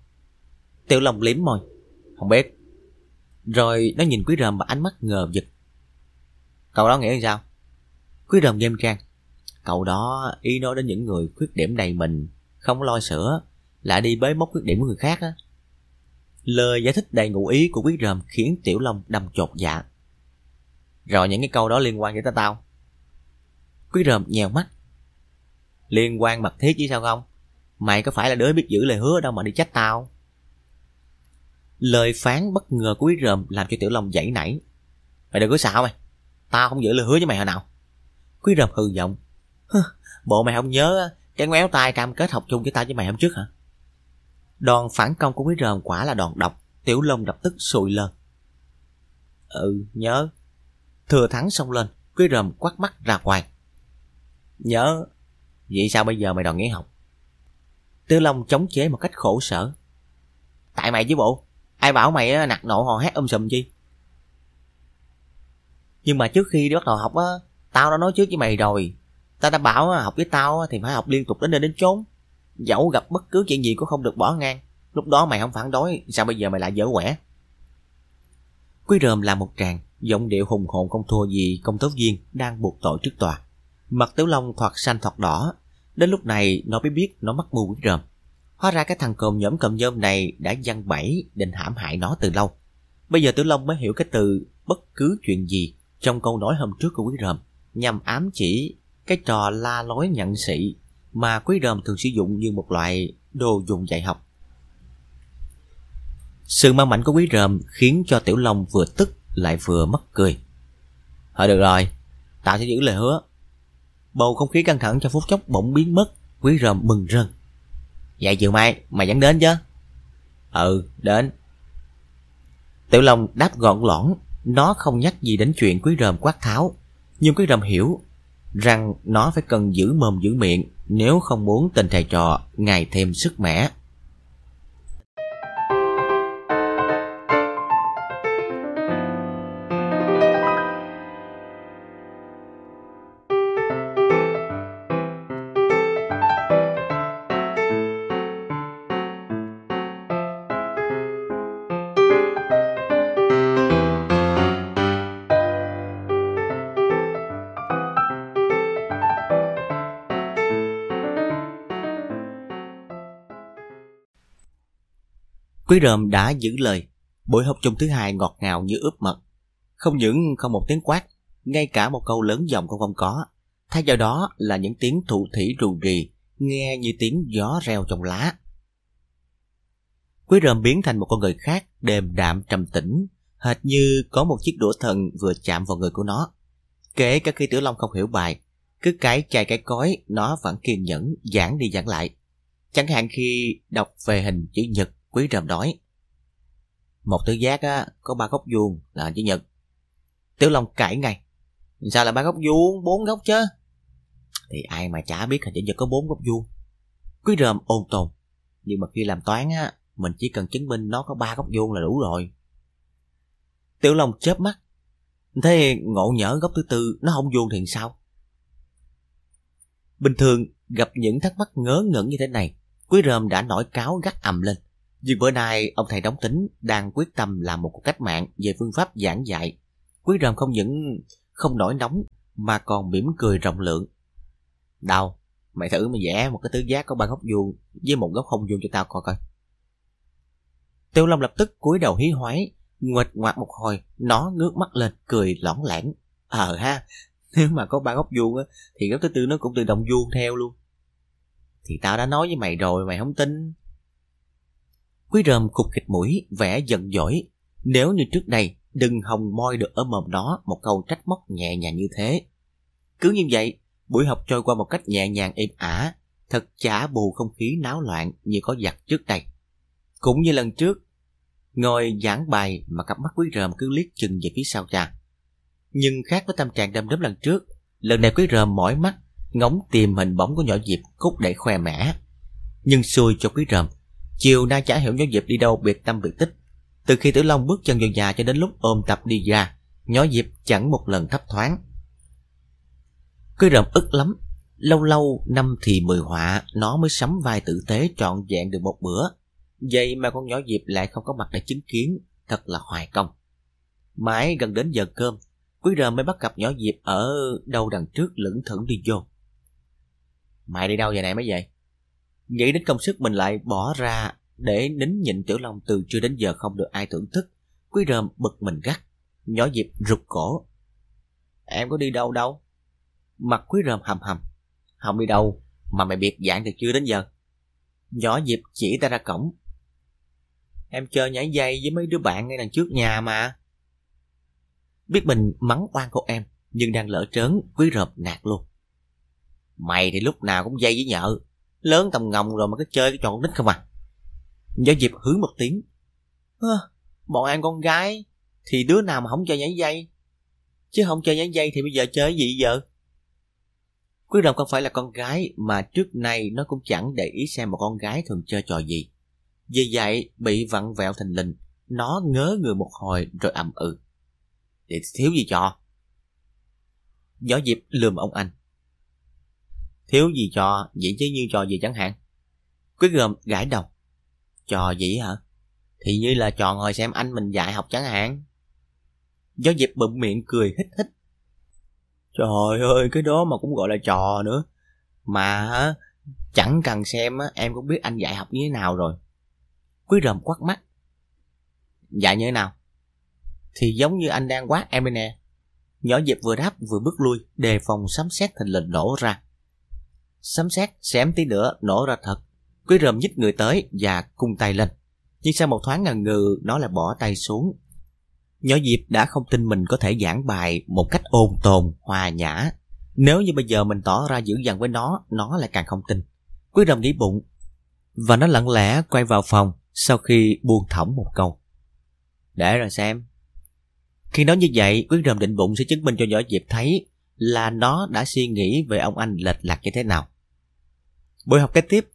Tiểu Long liếm môi. Không biết. Rồi nó nhìn quý rơm bằng ánh mắt ngờ vực Câu đó nghĩa là sao Quý rơm nghiêm trang Cậu đó ý nói đến những người khuyết điểm đầy mình, Không lo sửa Lại đi bới móc khuyết điểm của người khác á Lời giải thích đầy ngụ ý của quý rơm khiến Tiểu Long đâm chột dạ. Rồi những cái câu đó liên quan gì tới tao? Quý rơm nhèo mắt. Liên quan mật thiết chứ sao không? Mày có phải là đứa biết giữ lời hứa đâu mà đi trách tao? Lời phán bất ngờ của quý rơm làm cho Tiểu Long dãy nảy. Mày đừng có xạo mày. Tao không giữ lời hứa với mày hồi nào. Quý rơm hư giọng. Bộ mày không nhớ cái ngoéo tay cam kết học chung với tao với mày hôm trước hả? Đòn phản công của quý rờm quả là đòn độc Tiểu Long lập tức sụi lơ Ừ nhớ Thừa thắng xông lên, Quý rờm quắt mắt ra ngoài Nhớ Vậy sao bây giờ mày đòi nghỉ học Tiểu Long chống chế một cách khổ sở Tại mày chứ bộ Ai bảo mày nạt nộ hò hét um sùm chi? Nhưng mà trước khi đi bắt đầu học á, Tao đã nói trước với mày rồi. Tao đã bảo học với tao thì phải học liên tục đến nơi đến chốn. Dẫu gặp bất cứ chuyện gì cũng không được bỏ ngang. Lúc đó mày không phản đối, Sao bây giờ mày lại dở quẻ? Quý rơm là một tràng Giọng điệu hùng hồn không thua gì công tố viên Đang buộc tội trước tòa. Mặt tiểu long thoạt xanh thoạt đỏ. Đến lúc này, nó mới biết nó mắc mưu quý rơm. Hóa ra cái thằng cồm nhóm cầm nhôm này Đã giăng bẫy định hãm hại nó từ lâu Bây giờ tiểu long mới hiểu cái từ Bất cứ chuyện gì Trong câu nói hôm trước của quý rơm Nhằm ám chỉ cái trò la lối nhận sĩ mà quý ròm thường sử dụng như một loại đồ dùng dạy học. Sự mang mạnh của quý ròm khiến cho Tiểu Long vừa tức lại vừa mất cười. Thôi được rồi, tao sẽ giữ lời hứa. Bầu không khí căng thẳng trong phút chốc bỗng biến mất, quý ròm mừng rơn. Dạ, Vậy chiều mai mày vẫn đến chứ? Ừ, đến. Tiểu Long đáp gọn lõn, nó không nhắc gì đến chuyện quý rơm quát tháo. Nhưng quý rơm hiểu rằng nó phải cần giữ mồm giữ miệng nếu không muốn tình thầy trò ngày thêm sức mẻ. Quý rơm đã giữ lời. Buổi học chung thứ hai ngọt ngào như ướp mật. Không những không một tiếng quát, ngay cả một câu lớn giọng cũng không có. Thay vào đó là những tiếng thụ thủy rù rì, nghe như tiếng gió reo trong lá. Quý rơm biến thành một con người khác, đềm đạm trầm tĩnh, hệt như có một chiếc đũa thần vừa chạm vào người của nó. Kể cả khi Tiểu Long không hiểu bài, cứ cái chai cái cói, nó vẫn kiên nhẫn giảng đi giảng lại. Chẳng hạn khi đọc về hình chữ nhật, quý trầm nói. Một tứ giác á, có ba góc vuông là chữ nhật. Tiểu Long cãi ngay. Sao là ba góc vuông, bốn góc chứ? Thì ai mà chả biết hình chữ nhật có bốn góc vuông. Quý rơm ôn tồn. Nhưng mà khi làm toán á, mình chỉ cần chứng minh nó có ba góc vuông là đủ rồi. Tiểu Long chớp mắt. Thế ngộ nhỡ góc thứ tư nó không vuông thì sao? Bình thường gặp những thắc mắc ngớ ngẩn như thế này, Quý Rơm đã nổi cáo gắt ầm lên. Nhưng bữa nay ông thầy đóng tính đang quyết tâm làm một cuộc cách mạng về phương pháp giảng dạy. Quý Rơm không những không nổi nóng mà còn mỉm cười rộng lượng. Đâu, mày thử mà vẽ một cái tứ giác có ba góc vuông với một góc không vuông cho tao coi coi. Tiêu Long lập tức cúi đầu hí hoái, nguệt ngoạc một hồi, nó ngước mắt lên, cười lõn lẻn. Ờ ha, nếu mà có ba góc vuông á, thì góc thứ tư nó cũng tự động vuông theo luôn. Thì tao đã nói với mày rồi, mày không tin. Quý rơm khục khịch mũi, vẽ giận dỗi. Nếu như trước đây, đừng hòng moi được ở mồm nó một câu trách móc nhẹ nhàng như thế. Cứ như vậy, buổi học trôi qua một cách nhẹ nhàng êm ả, thật chả bù không khí náo loạn như có giặt trước đây. Cũng như lần trước, ngồi giảng bài mà cặp mắt quý rơm cứ liếc chừng về phía sau cha. Nhưng khác với tâm trạng đâm đớm lần trước, lần này quý rơm mỏi mắt, ngóng tìm hình bóng của nhỏ Diệp cút để khoe mẽ. Nhưng xui cho quý rơm, chiều nay chả hiểu nhỏ Diệp đi đâu biệt tâm biệt tích. Từ khi Tử Long bước chân vào nhà cho đến lúc ôm tập đi ra, nhỏ Diệp chẳng một lần thấp thoáng. cứ rơm ức lắm, lâu lâu năm thì mười họa nó mới sắm vai tử tế trọn vẹn được một bữa Vậy mà con nhỏ Diệp lại không có mặt để chứng kiến, thật là hoài công. Mãi gần đến giờ cơm, Quý rờ mới bắt gặp nhỏ Diệp ở đâu đằng trước lững thững đi vô. Mày đi đâu giờ này mới vậy? Nghĩ đến công sức mình lại bỏ ra để nín nhịn tiểu long từ chưa đến giờ không được ai thưởng thức. Quý rơm bực mình gắt. Nhỏ Diệp rụt cổ. Em có đi đâu đâu? Mặt quý rơm hầm hầm. Không đi đâu, mà mày biệt dạng từ chưa đến giờ. Nhỏ Diệp chỉ ta ra cổng. Em chơi nhảy dây với mấy đứa bạn ngay đằng trước nhà mà. Biết mình mắng oan cô em, nhưng đang lỡ trớn, quý rợp nạt luôn. Mày thì lúc nào cũng dây với nhợ, lớn tầm ngồng rồi mà cứ chơi cái trò con nít không à. Gió dịp hứ một tiếng. À, bọn em con gái, thì đứa nào mà không chơi nhảy dây. Chứ không chơi nhảy dây thì bây giờ chơi gì giờ? Quý đồng không phải là con gái mà trước nay nó cũng chẳng để ý xem một con gái thường chơi trò gì. Vì vậy bị vặn vẹo thành lình Nó ngớ người một hồi rồi ậm ừ Để thiếu gì cho Gió dịp lườm ông anh Thiếu gì cho Vậy chứ như trò gì chẳng hạn Quý gồm gãi đầu Trò gì hả Thì như là trò ngồi xem anh mình dạy học chẳng hạn Gió dịp bụng miệng cười hít hít Trời ơi cái đó mà cũng gọi là trò nữa Mà chẳng cần xem em cũng biết anh dạy học như thế nào rồi Quý rầm quắt mắt. dạy như thế nào? Thì giống như anh đang quát em đây nè. Nhỏ dịp vừa đáp vừa bước lui, đề phòng sấm sét thình lình nổ ra. Sấm sét xém tí nữa nổ ra thật. Quý rầm nhích người tới và cung tay lên. Nhưng sau một thoáng ngần ngừ, nó lại bỏ tay xuống. Nhỏ Diệp đã không tin mình có thể giảng bài một cách ôn tồn, hòa nhã. Nếu như bây giờ mình tỏ ra dữ dằn với nó, nó lại càng không tin. Quý rầm nghĩ bụng. Và nó lặng lẽ quay vào phòng, sau khi buông thõng một câu. Để rồi xem. Khi nói như vậy, Quý Rầm định bụng sẽ chứng minh cho nhỏ Diệp thấy là nó đã suy nghĩ về ông anh lệch lạc như thế nào. Buổi học kế tiếp,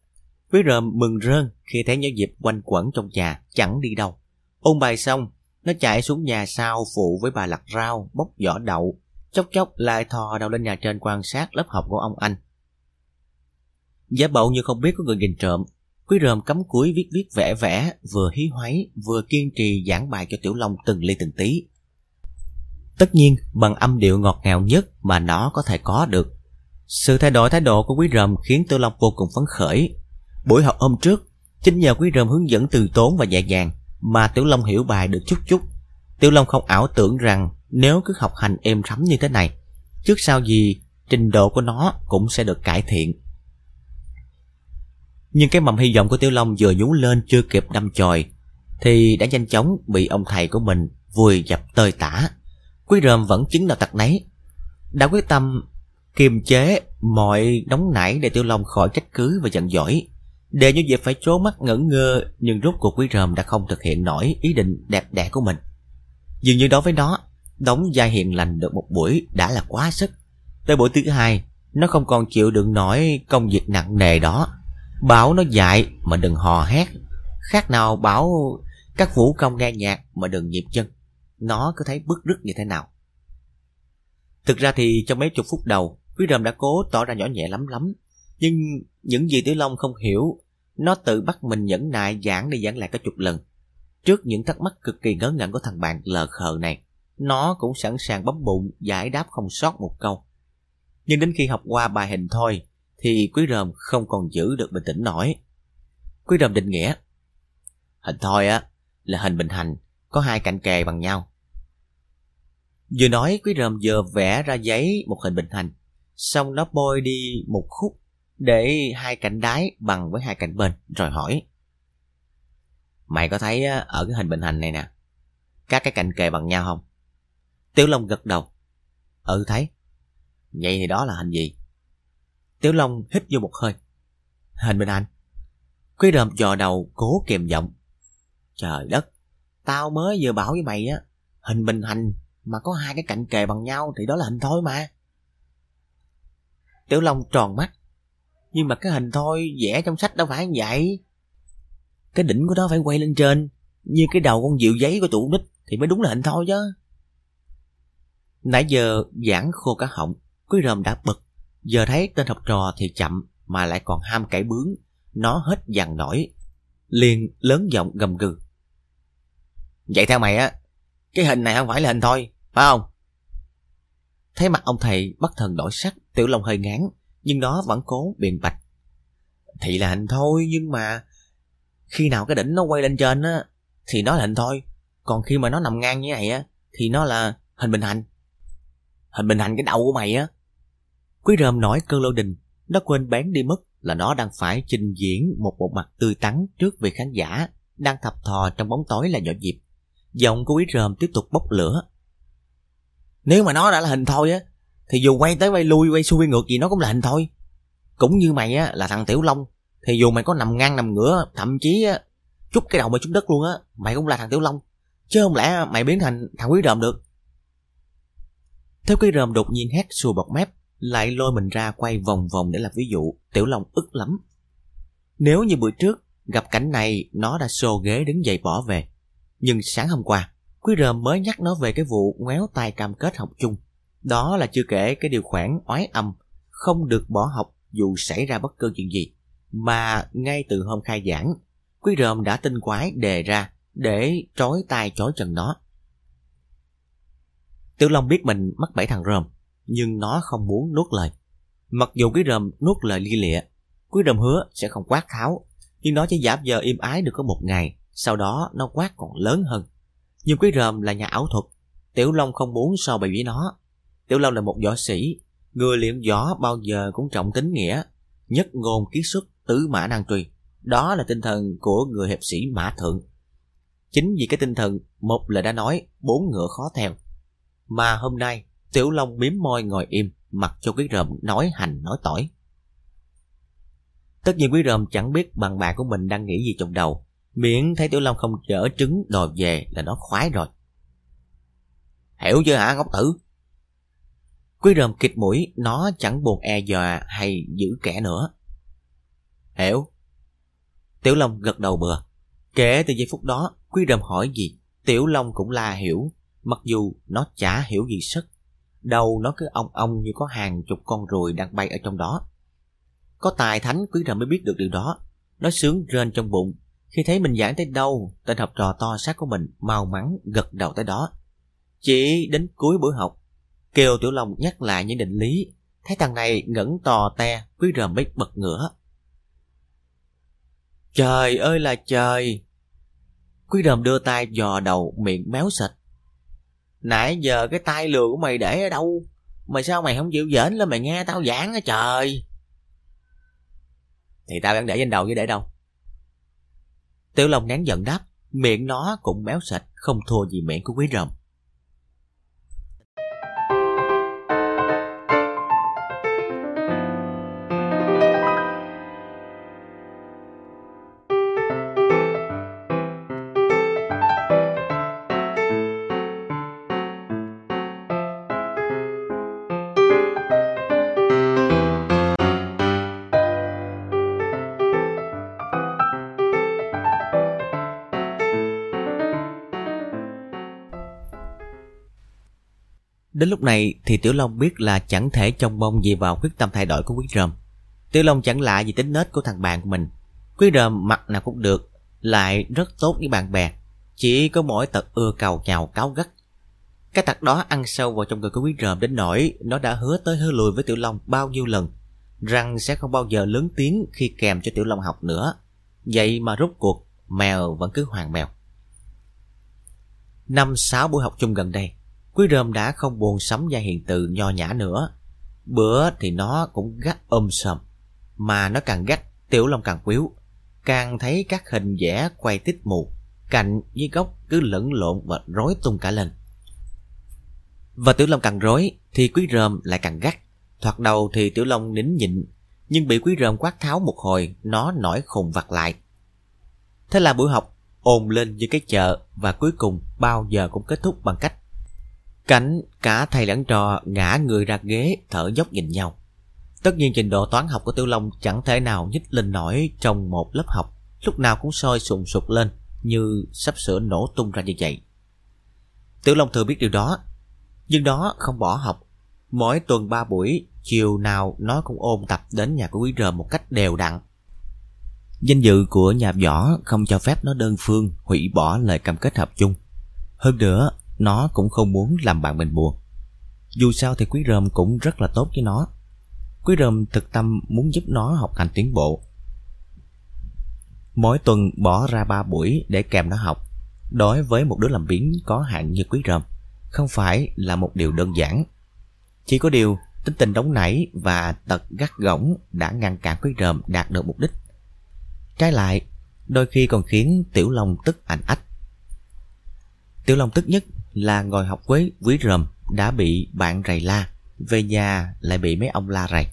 Quý rơm mừng rơn khi thấy nhỏ Diệp quanh quẩn trong nhà, chẳng đi đâu. Ôn bài xong, nó chạy xuống nhà sau phụ với bà lặt rau, bóc vỏ đậu, chốc chốc lại thò đầu lên nhà trên quan sát lớp học của ông anh. Giả bậu như không biết có người nhìn trộm, Quý rơm cắm cúi viết viết vẽ vẽ, vừa hí hoáy, vừa kiên trì giảng bài cho Tiểu Long từng ly từng tí. Tất nhiên, bằng âm điệu ngọt ngào nhất mà nó có thể có được. Sự thay đổi thái độ của quý rầm khiến Tiểu Long vô cùng phấn khởi. Buổi học hôm trước, Chính nhờ quý rầm hướng dẫn từ tốn và nhẹ nhàng mà Tiểu Long hiểu bài được chút chút. Tiểu Long không ảo tưởng rằng nếu cứ học hành êm thấm như thế này, trước sau gì trình độ của nó cũng sẽ được cải thiện. Nhưng cái mầm hy vọng của Tiểu Long vừa nhú lên chưa kịp đâm chồi thì đã nhanh chóng bị ông thầy của mình vùi dập tơi tả. Quý rơm vẫn chứng nào tật nấy. Đã quyết tâm kiềm chế mọi nóng nảy để Tiểu Long khỏi trách cứ và giận dỗi. Để như vậy phải trố mắt ngẩn ngơ nhưng rốt cuộc quý ròm đã không thực hiện nổi ý định đẹp đẽ của mình. Dường như đối với nó, đóng vai hiền lành được một buổi đã là quá sức. Tới buổi thứ hai, nó không còn chịu đựng nổi công việc nặng nề đó. Bảo nó dạy mà đừng hò hét. Khác nào bảo các vũ công nghe nhạc mà đừng nhịp chân. Nó cứ thấy bức rứt như thế nào. Thực ra thì trong mấy chục phút đầu, Quý Rầm đã cố tỏ ra nhỏ nhẹ lắm lắm. Nhưng những gì Tiểu Long không hiểu, nó tự bắt mình nhẫn nại giảng đi giảng lại cả chục lần. Trước những thắc mắc cực kỳ ngớ ngẩn của thằng bạn lờ khờ này, nó cũng sẵn sàng bấm bụng giải đáp không sót một câu. Nhưng đến khi học qua bài hình thôi, thì Quý Ròm không còn giữ được bình tĩnh nổi. Quý Ròm định nghĩa. Hình thôi á, là hình bình hành, có hai cạnh kề bằng nhau. Vừa nói Quý Ròm vừa vẽ ra giấy một hình bình hành, xong nó bôi đi một khúc để hai cạnh đáy bằng với hai cạnh bên, rồi hỏi. Mày có thấy ờ, ở cái hình bình hành này nè, các cái cạnh kề bằng nhau không? Tiểu Long gật đầu. Ừ thấy. Vậy thì đó là hình gì? Tiểu Long hít vô một hơi. Hình bình hành. Quý rơm dò đầu cố kèm giọng. Trời đất, tao mới vừa bảo với mày á, hình bình hành mà có hai cái cạnh kề bằng nhau thì đó là hình thôi mà. Tiểu Long tròn mắt. Nhưng mà cái hình thôi vẽ trong sách đâu phải như vậy. Cái đỉnh của nó phải quay lên trên, như cái đầu con diệu giấy của tụi nít thì mới đúng là hình thôi chứ. Nãy giờ giảng khô cả họng, quý rơm đã bực. Giờ thấy tên học trò thì chậm mà lại còn ham cải bướng. Nó hết dằn nổi. Liền lớn giọng gầm gừ. Vậy theo mày á, cái hình này không phải là hình thôi, phải không? Thấy mặt ông thầy bất thần đổi sắc, tiểu long hơi ngán, nhưng nó vẫn cố biện bạch. Thì là hình thôi, nhưng mà khi nào cái đỉnh nó quay lên trên á, thì nó là hình thôi. Còn khi mà nó nằm ngang như này á, thì nó là hình bình hành. Hình bình hành cái đầu của mày á. Quý rơm nổi cơn lô đình, nó quên bán đi mất là nó đang phải trình diễn một bộ mặt tươi tắn trước vị khán giả đang thập thò trong bóng tối là nhỏ dịp. Giọng của quý rơm tiếp tục bốc lửa. Nếu mà nó đã là hình thôi á, thì dù quay tới quay lui, quay xuôi quay ngược gì nó cũng là hình thôi. Cũng như mày á, là thằng Tiểu Long, thì dù mày có nằm ngang nằm ngửa, thậm chí á, chút cái đầu mày xuống đất luôn á, mày cũng là thằng Tiểu Long. Chứ không lẽ mày biến thành thằng quý rơm được. Theo cái rơm đột nhiên hét xùa bọt mép, lại lôi mình ra quay vòng vòng để làm ví dụ, Tiểu Long ức lắm. Nếu như bữa trước, gặp cảnh này nó đã xô ghế đứng dậy bỏ về. Nhưng sáng hôm qua, Quý rơm mới nhắc nó về cái vụ ngoéo tay cam kết học chung. Đó là chưa kể cái điều khoản oái âm, không được bỏ học dù xảy ra bất cứ chuyện gì. Mà ngay từ hôm khai giảng, Quý rơm đã tinh quái đề ra để trói tay trói chân nó. Tiểu Long biết mình mắc bẫy thằng rơm, nhưng nó không muốn nuốt lời. Mặc dù quý rơm nuốt lời ly lịa, quý rơm hứa sẽ không quát tháo, nhưng nó chỉ giảm giờ im ái được có một ngày, sau đó nó quát còn lớn hơn. Nhưng quý rơm là nhà ảo thuật, Tiểu Long không muốn so bày với nó. Tiểu Long là một võ sĩ, người luyện võ bao giờ cũng trọng tính nghĩa, nhất ngôn ký xuất, tứ mã năng truy. Đó là tinh thần của người hiệp sĩ mã thượng. Chính vì cái tinh thần một lời đã nói, bốn ngựa khó theo. Mà hôm nay, Tiểu Long miếm môi ngồi im, mặc cho quý ròm nói hành nói tỏi. Tất nhiên quý ròm chẳng biết bằng bạc của mình đang nghĩ gì trong đầu. Miễn thấy Tiểu Long không chở trứng đòi về là nó khoái rồi. Hiểu chưa hả ngốc tử? Quy rầm kịt mũi, nó chẳng buồn e dọa hay giữ kẻ nữa. Hiểu. Tiểu Long gật đầu bừa. Kể từ giây phút đó, Quy rầm hỏi gì, Tiểu Long cũng la hiểu, mặc dù nó chả hiểu gì sức. Đầu nó cứ ong ong như có hàng chục con ruồi đang bay ở trong đó. Có tài thánh quý rầm mới biết được điều đó. Nó sướng rên trong bụng. Khi thấy mình giảng tới đâu, tên học trò to xác của mình mau mắn gật đầu tới đó. Chỉ đến cuối buổi học, kêu Tiểu Long nhắc lại những định lý. Thấy thằng này ngẩn tò te, quý rờ mới bật ngửa. Trời ơi là trời! Quý ròm đưa tay dò đầu miệng méo sạch. Nãy giờ cái tay lừa của mày để ở đâu? Mà sao mày không chịu dễn lên mày nghe tao giảng á trời? Thì tao đang để trên đầu chứ để đâu? Tiểu Long nén giận đáp, miệng nó cũng méo sạch, không thua gì miệng của quý ròm. Đến lúc này thì Tiểu Long biết là chẳng thể trông mong gì vào quyết tâm thay đổi của Quý Rơm. Tiểu Long chẳng lạ gì tính nết của thằng bạn của mình. Quý Rơm mặt nào cũng được, lại rất tốt với bạn bè. Chỉ có mỗi tật ưa cầu nhào cáo gắt. Cái tật đó ăn sâu vào trong người của Quý Rơm đến nỗi nó đã hứa tới hứa lùi với Tiểu Long bao nhiêu lần rằng sẽ không bao giờ lớn tiếng khi kèm cho Tiểu Long học nữa. Vậy mà rút cuộc mèo vẫn cứ hoàng mèo. Năm sáu buổi học chung gần đây, Quý rơm đã không buồn sắm gia hiện từ nho nhã nữa. Bữa thì nó cũng gắt ôm sầm. Mà nó càng gắt, tiểu long càng quýu. Càng thấy các hình vẽ quay tít mù. Cạnh với gốc cứ lẫn lộn và rối tung cả lên. Và tiểu long càng rối thì quý rơm lại càng gắt. Thoạt đầu thì tiểu long nín nhịn. Nhưng bị quý rơm quát tháo một hồi, nó nổi khùng vặt lại. Thế là buổi học ồn lên như cái chợ và cuối cùng bao giờ cũng kết thúc bằng cách Cảnh cả thầy lẫn trò ngã người ra ghế thở dốc nhìn nhau. Tất nhiên trình độ toán học của Tiểu Long chẳng thể nào nhích lên nổi trong một lớp học, lúc nào cũng sôi sùng sục lên như sắp sửa nổ tung ra như vậy. Tiểu Long thừa biết điều đó, nhưng đó không bỏ học. Mỗi tuần ba buổi, chiều nào nó cũng ôn tập đến nhà của quý rờ một cách đều đặn. Danh dự của nhà võ không cho phép nó đơn phương hủy bỏ lời cam kết hợp chung. Hơn nữa, nó cũng không muốn làm bạn mình buồn. Dù sao thì Quý Rơm cũng rất là tốt với nó. Quý Rơm thực tâm muốn giúp nó học hành tiến bộ. Mỗi tuần bỏ ra ba buổi để kèm nó học. Đối với một đứa làm biến có hạn như Quý Rơm Không phải là một điều đơn giản. Chỉ có điều tính tình đóng nảy và tật gắt gỏng đã ngăn cản Quý Rơm đạt được mục đích. Trái lại, đôi khi còn khiến Tiểu Long tức ảnh ách. Tiểu Long tức nhất là ngồi học với quý rầm đã bị bạn rầy la, về nhà lại bị mấy ông la rầy.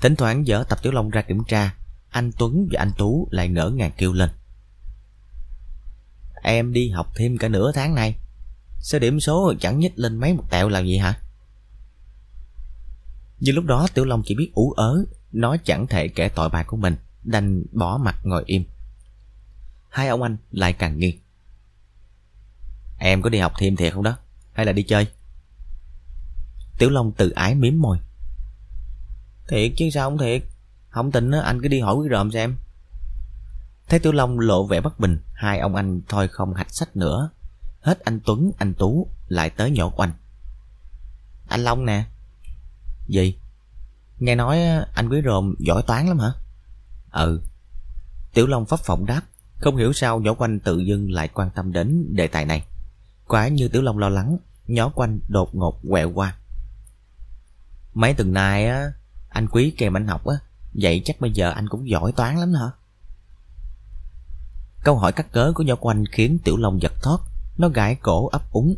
Thỉnh thoảng dở tập Tiểu Long ra kiểm tra, anh Tuấn và anh Tú lại ngỡ ngàng kêu lên. Em đi học thêm cả nửa tháng nay, sao điểm số chẳng nhích lên mấy một tẹo làm gì hả? Nhưng lúc đó Tiểu Long chỉ biết ủ ớ, nó chẳng thể kể tội bài của mình, đành bỏ mặt ngồi im. Hai ông anh lại càng nghi. Em có đi học thêm thiệt không đó? Hay là đi chơi? Tiểu Long tự ái miếm môi. Thiệt chứ sao không thiệt? Không tin anh cứ đi hỏi quý rộm xem. Thấy Tiểu Long lộ vẻ bất bình Hai ông anh thôi không hạch sách nữa. Hết anh Tuấn, anh Tú Lại tới nhổ quanh Anh. Long nè. Gì? Nghe nói anh quý rộm giỏi toán lắm hả? Ừ. Tiểu Long phấp phỏng đáp Không hiểu sao nhỏ quanh tự dưng lại quan tâm đến đề tài này. Quả như Tiểu Long lo lắng Nhó quanh đột ngột quẹo qua. Mấy tuần nay á Anh quý kèm anh học á Vậy chắc bây giờ anh cũng giỏi toán lắm hả? Câu hỏi cắt cớ của nhỏ quanh khiến Tiểu Long giật thót, Nó gãi cổ ấp úng.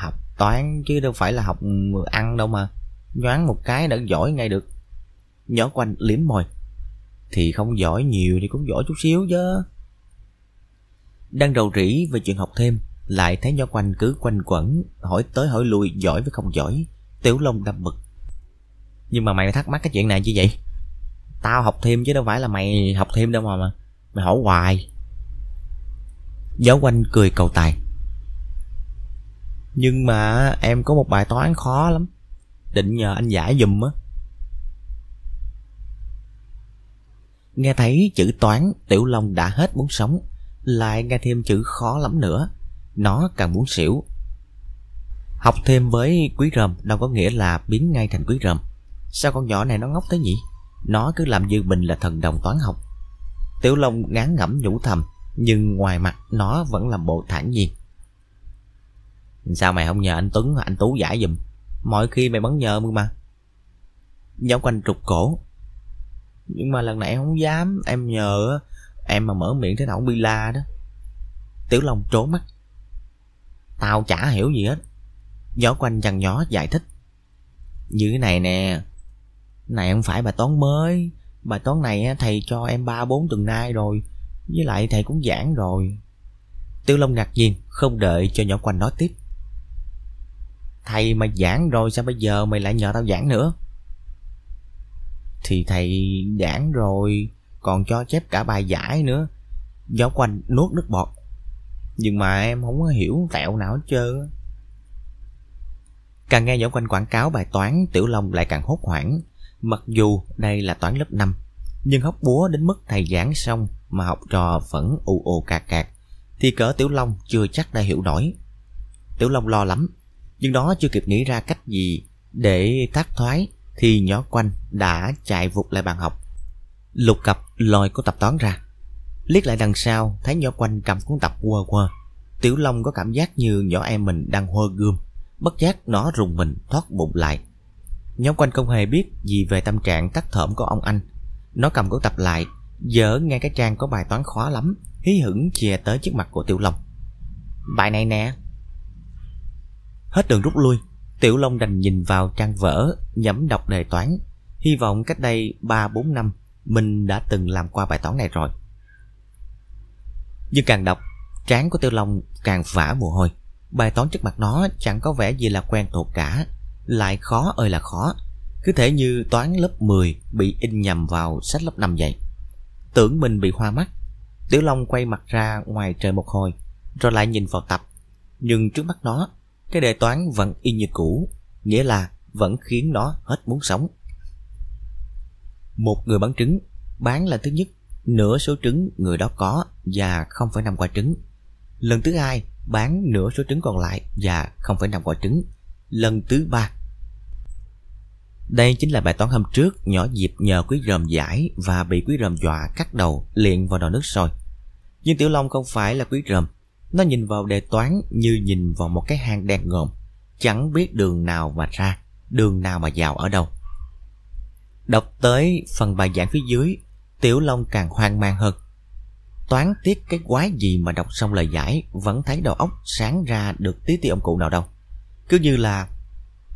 Học toán chứ đâu phải là học ăn đâu mà Nhoáng một cái đã giỏi ngay được. Nhỏ quanh liếm môi. Thì không giỏi nhiều thì cũng giỏi chút xíu chứ. Đang đầu rỉ về chuyện học thêm lại thấy nho quanh cứ quanh quẩn Hỏi tới hỏi lui giỏi với không giỏi. Tiểu Long đâm bực Nhưng mà mày thắc mắc cái chuyện này như vậy? Tao học thêm chứ đâu phải là mày học thêm đâu mà, mà Mày hỏi hoài. Gió quanh cười cầu tài. Nhưng mà em có một bài toán khó lắm. Định nhờ anh giải dùm á. Nghe thấy chữ toán Tiểu Long đã hết muốn sống. Lại nghe thêm chữ khó lắm nữa nó càng muốn xỉu. Học thêm với quý rầm đâu có nghĩa là biến ngay thành quý rầm. Sao con nhỏ này nó ngốc thế nhỉ? Nó cứ làm như mình là thần đồng toán học. Tiểu Long ngán ngẩm nhủ thầm, Nhưng ngoài mặt nó vẫn làm bộ thản nhiên Sao mày không nhờ anh Tuấn, anh Tú giải giùm Mọi khi mày bắn nhờ mưa mà Nhóm quanh trục cổ Nhưng mà lần này em không dám, Em nhờ Em mà mở miệng thế nào cũng bị la đó Tiểu Long trố mắt Tao chả hiểu gì hết. Gió quanh chằn nhỏ giải thích. Như thế này nè Này không phải bài toán mới. Bài toán này thầy cho em 3-4 tuần nay rồi. Với lại thầy cũng giảng rồi. Tiêu Long ngạc nhiên, Không đợi cho nhỏ quanh nói tiếp. Thầy mà giảng rồi sao bây giờ mày lại nhờ tao giảng nữa? Thì thầy giảng rồi, Còn cho chép cả bài giải nữa. Gió quanh nuốt nước bọt. Nhưng mà em không có hiểu tẹo nào hết trơn Càng nghe Võ Quanh quảng cáo bài toán, Tiểu Long lại càng hốt hoảng. Mặc dù đây là toán lớp 5 Nhưng hóc búa đến mức thầy giảng xong Mà học trò vẫn ù ù cạc cạc, Thì cỡ Tiểu Long chưa chắc đã hiểu nổi. Tiểu Long lo lắm, Nhưng đó chưa kịp nghĩ ra cách gì Để thoát thoái Thì nhỏ quanh đã chạy vụt lại bàn học. Lục cặp lòi của tập toán ra. Liếc lại đằng sau, Thấy nhỏ quanh cầm cuốn tập quơ quơ Tiểu Long có cảm giác như nhỏ em mình đang hơ gươm. Bất giác nó rùng mình, thoát bụng lại. Nhóm quanh không hề biết gì về tâm trạng tắt thởm của ông anh. Nó cầm cuốn tập lại, Dở ngay cái trang có bài toán khó lắm, Hí hửng chìa tới trước mặt của Tiểu Long. Bài này nè. Hết đường rút lui, Tiểu Long đành nhìn vào trang vở, Nhẩm đọc đề toán. Hy vọng cách đây 3-4 năm, Mình đã từng làm qua bài toán này rồi. Nhưng càng đọc, Trán của Tiểu Long càng vã mồ hôi. Bài toán trước mặt nó chẳng có vẻ gì là quen thuộc cả. Lại khó ơi là khó. Cứ thể như toán lớp 10 Bị in nhầm vào sách lớp 5 vậy. Tưởng mình bị hoa mắt Tiểu Long quay mặt ra ngoài trời một hồi, Rồi lại nhìn vào tập. Nhưng trước mắt nó, Cái đề toán vẫn y như cũ, Nghĩa là vẫn khiến nó hết muốn sống. Một người bán trứng, Bán là thứ nhất. Nửa số trứng người đó có Và không phải nằm quả trứng Lần thứ hai bán nửa số trứng còn lại và không phải nằm quả trứng. Lần thứ ba đây chính là bài toán hôm trước nhỏ Diệp nhờ quý ròm giải và bị quý ròm dọa cắt đầu liền vào nồi nước sôi. Nhưng Tiểu Long không phải là quý ròm. Nó nhìn vào đề toán như nhìn vào một cái hang đen ngòm. Chẳng biết đường nào mà ra, đường nào mà vào ở đâu. Đọc tới phần bài giảng phía dưới, Tiểu Long càng hoang mang hơn. Toán tiếc cái quái gì mà đọc xong lời giải, Vẫn thấy đầu óc sáng ra được tí tí ông cụ nào đâu. Cứ như là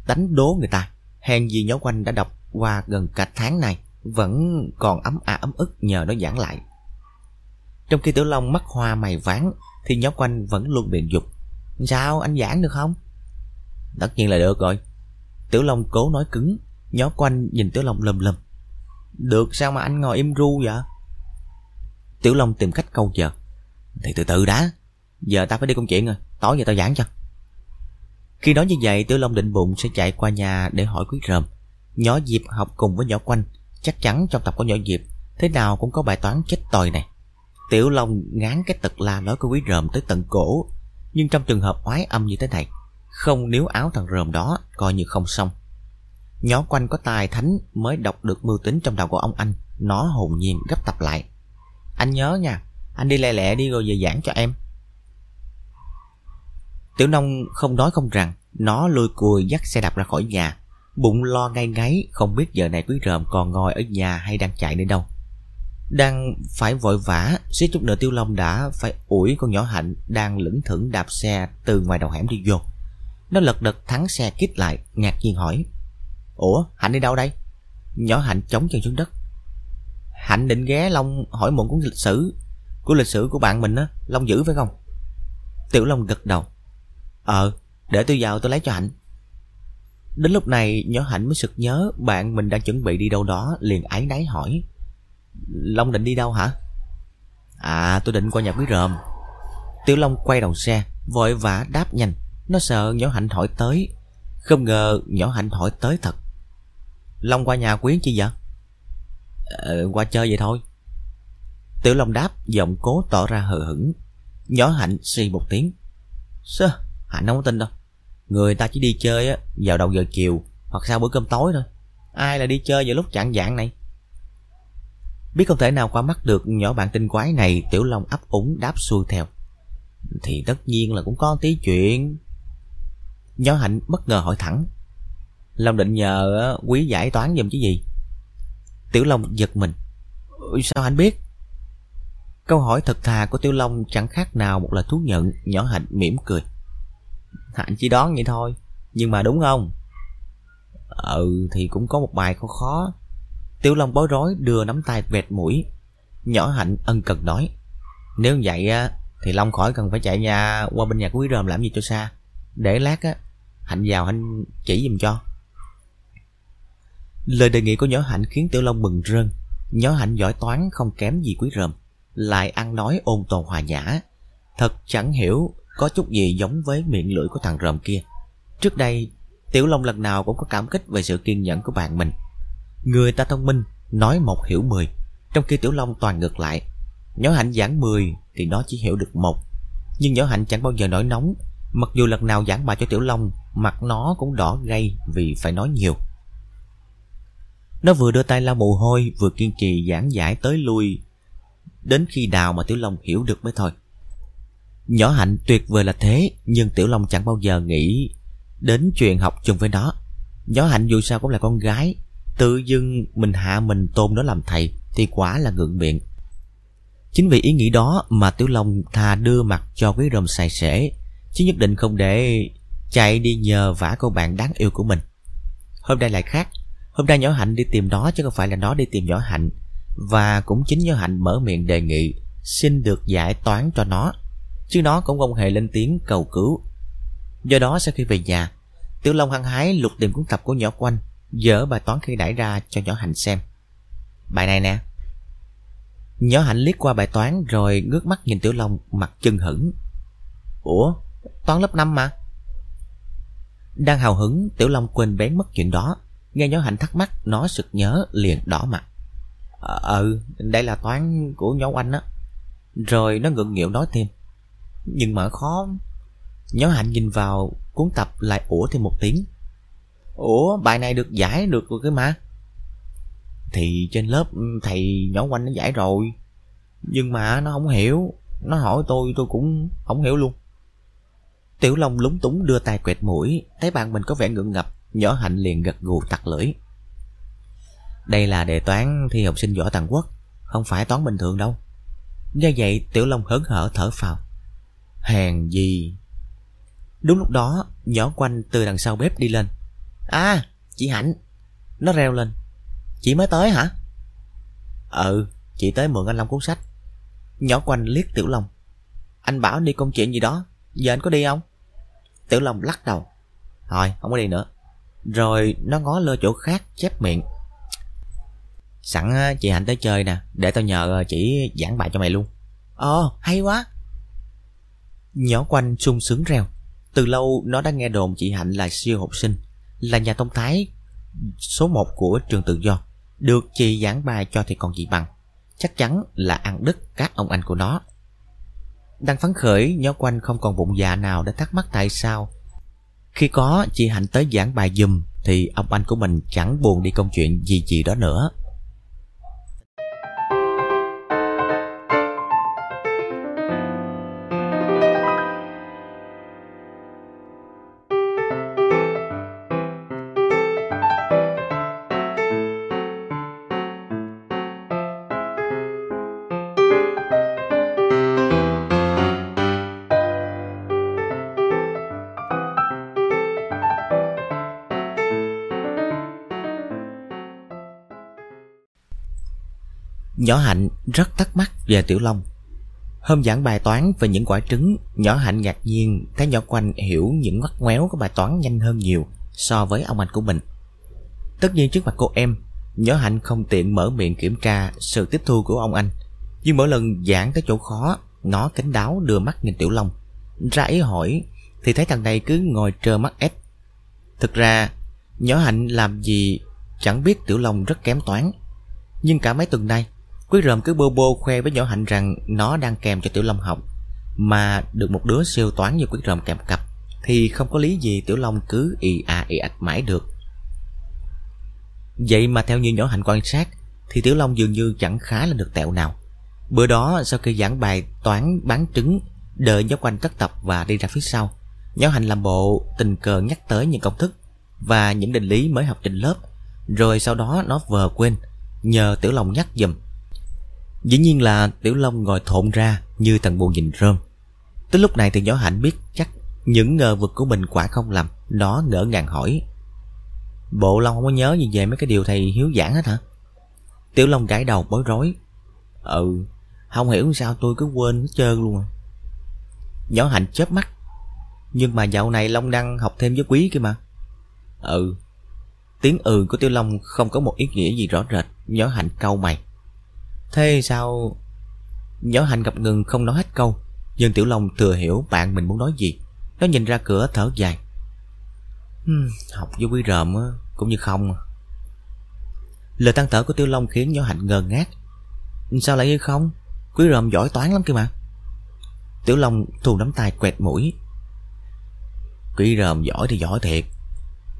đánh đố người ta, Hèn gì nhó quanh đã đọc qua gần cả tháng này, Vẫn còn ấm à ấm ức nhờ nó giảng lại. Trong khi Tiểu Long mắt hoa mày ván Thì nhó quanh vẫn luôn biện dục. Sao anh giảng được không? Tất nhiên là được rồi. Tiểu Long cố nói cứng nhó quanh nhìn Tiểu Long lầm lầm. Được sao mà anh ngồi im ru vậy? Tiểu Long tìm cách câu giờ Thì từ từ đã. Giờ ta phải đi công chuyện rồi. Tối giờ tao giảng cho. Khi nói như vậy, Tiểu Long định bụng sẽ chạy qua nhà để hỏi quý rơm. Nhỏ Diệp học cùng với nhỏ quanh. Chắc chắn trong tập của nhỏ Diệp, Thế nào cũng có bài toán chết tòi này. Tiểu Long ngán cái tật la nói của quý rơm tới tận cổ. Nhưng trong trường hợp oái âm như thế này, Không níu áo thằng rơm đó Coi như không xong. Nhỏ quanh có tài thánh mới đọc được mưu tính trong đầu của ông anh. Nó hồn nhiên gấp tập lại. Anh nhớ nha, Anh đi lẹ lẹ đi rồi về giảng cho em. Tiểu nông không nói không rằng, Nó lôi cùi dắt xe đạp ra khỏi nhà. Bụng lo ngay ngáy, Không biết giờ này quý rợm còn ngồi ở nhà hay đang chạy đến đâu. Đang phải vội vã Xíu chút nữa Tiêu Long đã phải ủi con nhỏ Hạnh Đang lững thững đạp xe từ ngoài đầu hẻm đi vô. Nó lật đật thắng xe kít lại, Ngạc nhiên hỏi Ủa, Hạnh đi đâu đây? Nhỏ Hạnh chống chân xuống đất. Hạnh định ghé Long hỏi mượn cuốn lịch sử, Của lịch sử của bạn mình á, Long giữ phải không? Tiểu Long gật đầu. Ờ để tôi vào tôi lấy cho Hạnh. Đến lúc này, nhỏ Hạnh mới sực nhớ Bạn mình đang chuẩn bị đi đâu đó, Liền ái náy hỏi. Long định đi đâu hả? À tôi định qua nhà quý ròm. Tiểu Long quay đầu xe, Vội vã đáp nhanh. Nó sợ nhỏ Hạnh hỏi tới. Không ngờ nhỏ Hạnh hỏi tới thật. Long qua nhà Quyến chi vậy? Ờ, Qua chơi vậy thôi. Tiểu Long đáp giọng cố tỏ ra hờ hững. Nhỏ Hạnh suy một tiếng. Sơ Hạnh không có tin đâu. Người ta chỉ đi chơi á vào đầu giờ chiều Hoặc sau bữa cơm tối thôi. Ai là đi chơi vào lúc chạng dạng này? Biết không thể nào qua mắt được nhỏ bạn tinh quái này Tiểu Long ấp úng đáp xuôi theo. Thì tất nhiên là cũng có tí chuyện. Nhỏ hạnh bất ngờ hỏi thẳng. Long định nhờ quý giải toán giùm chứ gì. Tiểu Long giật mình. Sao anh biết? Câu hỏi thật thà của Tiểu Long chẳng khác nào một lời thú nhận, Nhỏ hạnh mỉm cười. Hạnh chỉ đoán vậy thôi, Nhưng mà đúng không? Ừ thì cũng có một bài khó khó. Tiểu Long bối rối đưa nắm tay vẹt mũi. Nhỏ Hạnh ân cần nói, Nếu vậy, á, Thì Long khỏi cần phải chạy nhà qua bên nhà quý rơm làm gì cho xa. Để lát, á, Hạnh vào anh chỉ giùm cho. Lời đề nghị của nhỏ Hạnh khiến Tiểu Long mừng rơn. Nhỏ Hạnh giỏi toán, không kém gì quý rơm Lại ăn nói ôn tồn hòa nhã. Thật chẳng hiểu có chút gì giống với miệng lưỡi của thằng rơm kia. Trước đây, Tiểu Long lần nào cũng có cảm kích về sự kiên nhẫn của bạn mình. Người ta thông minh, Nói một hiểu mười. Trong khi Tiểu Long toàn ngược lại Nhỏ Hạnh giảng mười thì nó chỉ hiểu được một. Nhưng Nhỏ Hạnh chẳng bao giờ nổi nóng. Mặc dù lần nào giảng bài cho Tiểu Long, Mặt nó cũng đỏ gay vì phải nói nhiều. Nó vừa đưa tay lau mồ hôi, Vừa kiên trì giảng giải tới lui. Đến khi nào mà Tiểu Long hiểu được mới thôi. Nhỏ Hạnh tuyệt vời là thế, Nhưng Tiểu Long chẳng bao giờ nghĩ Đến chuyện học chung với nó. Nhỏ Hạnh dù sao cũng là con gái, Tự dưng mình hạ mình tôn nó làm thầy Thì quả là ngượng miệng. Chính vì ý nghĩ đó mà Tiểu Long thà đưa mặt cho quý rồng xài sể Chứ nhất định không để chạy đi nhờ vả cô bạn đáng yêu của mình. Hôm nay lại khác Hôm nay nhỏ Hạnh đi tìm nó chứ không phải là nó đi tìm nhỏ Hạnh. Và cũng chính nhỏ Hạnh mở miệng đề nghị Xin được giải toán cho nó. Chứ nó cũng không hề lên tiếng cầu cứu. Do đó sau khi về nhà, Tiểu Long hăng hái lục tìm cuốn tập của nhỏ quanh, Dở bài toán khi đãi ra cho nhỏ Hạnh xem. Bài này nè. Nhỏ Hạnh liếc qua bài toán Rồi ngước mắt nhìn Tiểu Long mặt chân hững Ủa, Toán lớp 5 mà. Đang hào hứng, Tiểu Long quên bén mất chuyện đó. Nghe nhỏ Hạnh thắc mắc Nó sực nhớ liền đỏ mặt. Ờ, ừ, đây là toán của nhỏ anh á. Rồi nó ngượng nghịu nói thêm. Nhưng mà khó. Nhỏ Hạnh nhìn vào cuốn tập lại ủa thêm một tiếng. Ủa bài này được giải được rồi cái mà. Thì trên lớp ừ, thầy nhỏ quanh nó giải rồi. Nhưng mà nó không hiểu. Nó hỏi tôi tôi cũng không hiểu luôn. Tiểu Long lúng túng đưa tay quẹt mũi Thấy bạn mình có vẻ ngượng ngập. Nhỏ Hạnh liền gật gù tặc lưỡi. Đây là đề toán thi học sinh giỏi toàn quốc, Không phải toán bình thường đâu. Do vậy, Tiểu Long hớn hở thở phào. Hèn gì? Đúng lúc đó, Nhỏ quanh từ đằng sau bếp đi lên. À chị Hạnh, Nó reo lên. Chị mới tới hả? Ừ chị tới mượn anh Long cuốn sách. Nhỏ quanh liếc Tiểu Long. Anh bảo đi công chuyện gì đó, Giờ anh có đi không? Tiểu Long lắc đầu. Thôi, không có đi nữa. Rồi nó ngó lơ chỗ khác chép miệng. Sẵn chị Hạnh tới chơi nè Để tao nhờ chỉ giảng bài cho mày luôn. Ồ hay quá. Nhỏ quanh sung sướng reo. Từ lâu nó đã nghe đồn chị Hạnh là siêu học sinh Là nhà tông thái Số 1 của trường tự do. Được chị giảng bài cho thì còn gì bằng. Chắc chắn là ăn đứt các ông anh của nó. Đang phấn khởi Nhỏ quanh không còn bụng dạ nào để thắc mắc tại sao khi có chị Hạnh tới giảng bài dùm Thì ông anh của mình chẳng buồn đi công chuyện gì gì đó nữa. Nhỏ Hạnh rất thắc mắc về Tiểu Long. Hôm giảng bài toán về những quả trứng, Nhỏ Hạnh ngạc nhiên thấy nhỏ quanh hiểu những ngoắt ngoéo của bài toán nhanh hơn nhiều So với ông anh của mình. Tất nhiên trước mặt cô em, Nhỏ Hạnh không tiện mở miệng kiểm tra sự tiếp thu của ông anh. Nhưng mỗi lần giảng tới chỗ khó, Nó kính đáo đưa mắt nhìn Tiểu Long. Ra ý hỏi, Thì thấy thằng này cứ ngồi trơ mắt ép. Thực ra, Nhỏ Hạnh làm gì Chẳng biết Tiểu Long rất kém toán. Nhưng cả mấy tuần nay Quý ròm cứ bô bô khoe với nhỏ hạnh rằng nó đang kèm cho Tiểu Long học. Mà được một đứa siêu toán như quý ròm kèm cặp, Thì không có lý gì Tiểu Long cứ ì à ì ạch mãi được. Vậy mà theo như nhỏ hạnh quan sát, Thì Tiểu Long dường như chẳng khá là được tẹo nào. Bữa đó, sau khi giảng bài toán bán trứng, Đợi giáo quanh cất tập và đi ra phía sau Giáo hạnh làm bộ tình cờ nhắc tới những công thức Và những định lý mới học trên lớp, Rồi sau đó nó vờ quên, Nhờ Tiểu Long nhắc dùm Dĩ nhiên là Tiểu Long ngồi thộn ra Như thằng buồn nhìn rơm. Tới lúc này thì nhỏ hạnh biết chắc Những ngờ vực của mình quả không lầm, Nó ngỡ ngàng hỏi. Bộ Long không có nhớ gì về mấy cái điều thầy hiếu giảng hết hả? Tiểu Long gãi đầu bối rối. Ừ Không hiểu sao tôi cứ quên hết trơn luôn à. Nhỏ hạnh chớp mắt. Nhưng mà dạo này Long đang học thêm với quý kia mà. Ừ Tiếng ừ của Tiểu Long không có một ý nghĩa gì rõ rệt. Nhỏ hạnh câu mày. Thế sao? Giáo hạnh gặp ngừng không nói hết câu. Nhưng Tiểu Long thừa hiểu bạn mình muốn nói gì. Nó nhìn ra cửa thở dài. Hmm, Học với quý rợm cũng như không à. Lời tăng thở của Tiểu Long khiến Giáo hạnh ngơ ngác. Sao lại như không? Quý rợm giỏi toán lắm kia mà. Tiểu Long thù nắm tay quẹt mũi. Quý rợm giỏi thì giỏi thiệt.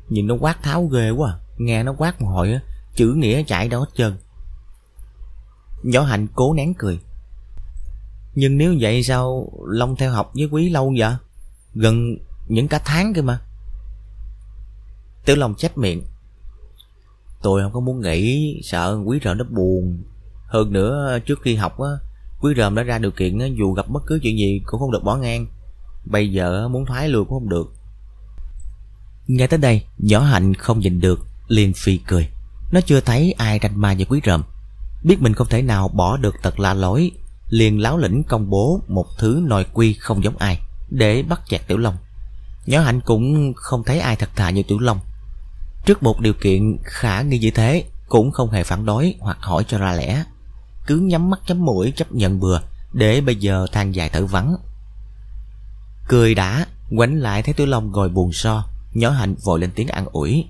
Nhưng nó quát tháo ghê quá à. Nghe nó quát một hồi Chữ nghĩa chạy đâu hết trơn. Nhỏ hạnh cố nén cười. Nhưng nếu vậy sao Long theo học với quý lâu vậy? Gần những cả tháng kia mà. Tiểu Long chép miệng. Tôi không có muốn nghỉ Sợ quý rợm nó buồn. Hơn nữa, trước khi học á, Quý rợm đã ra điều kiện dù gặp bất cứ chuyện gì cũng không được bỏ ngang. Bây giờ muốn thoái lui cũng không được. Nghe tới đây Nhỏ hạnh không nhìn được, liền phi cười. Nó chưa thấy ai ranh ma như quý rợm Biết mình không thể nào bỏ được tật la lối, Liền láo lĩnh công bố Một thứ nòi quy không giống ai, Để bắt chẹt Tiểu Long. Nhỏ hạnh cũng không thấy ai thật thà như Tiểu Long. Trước một điều kiện khả nghi như thế, Cũng không hề phản đối hoặc hỏi cho ra lẽ. Cứ nhắm mắt chấm mũi chấp nhận bừa, để bây giờ than dài thở vắng. Cười đã, quánh lại thấy tiểu long ngồi buồn so nhỏ hạnh vội lên tiếng an ủi.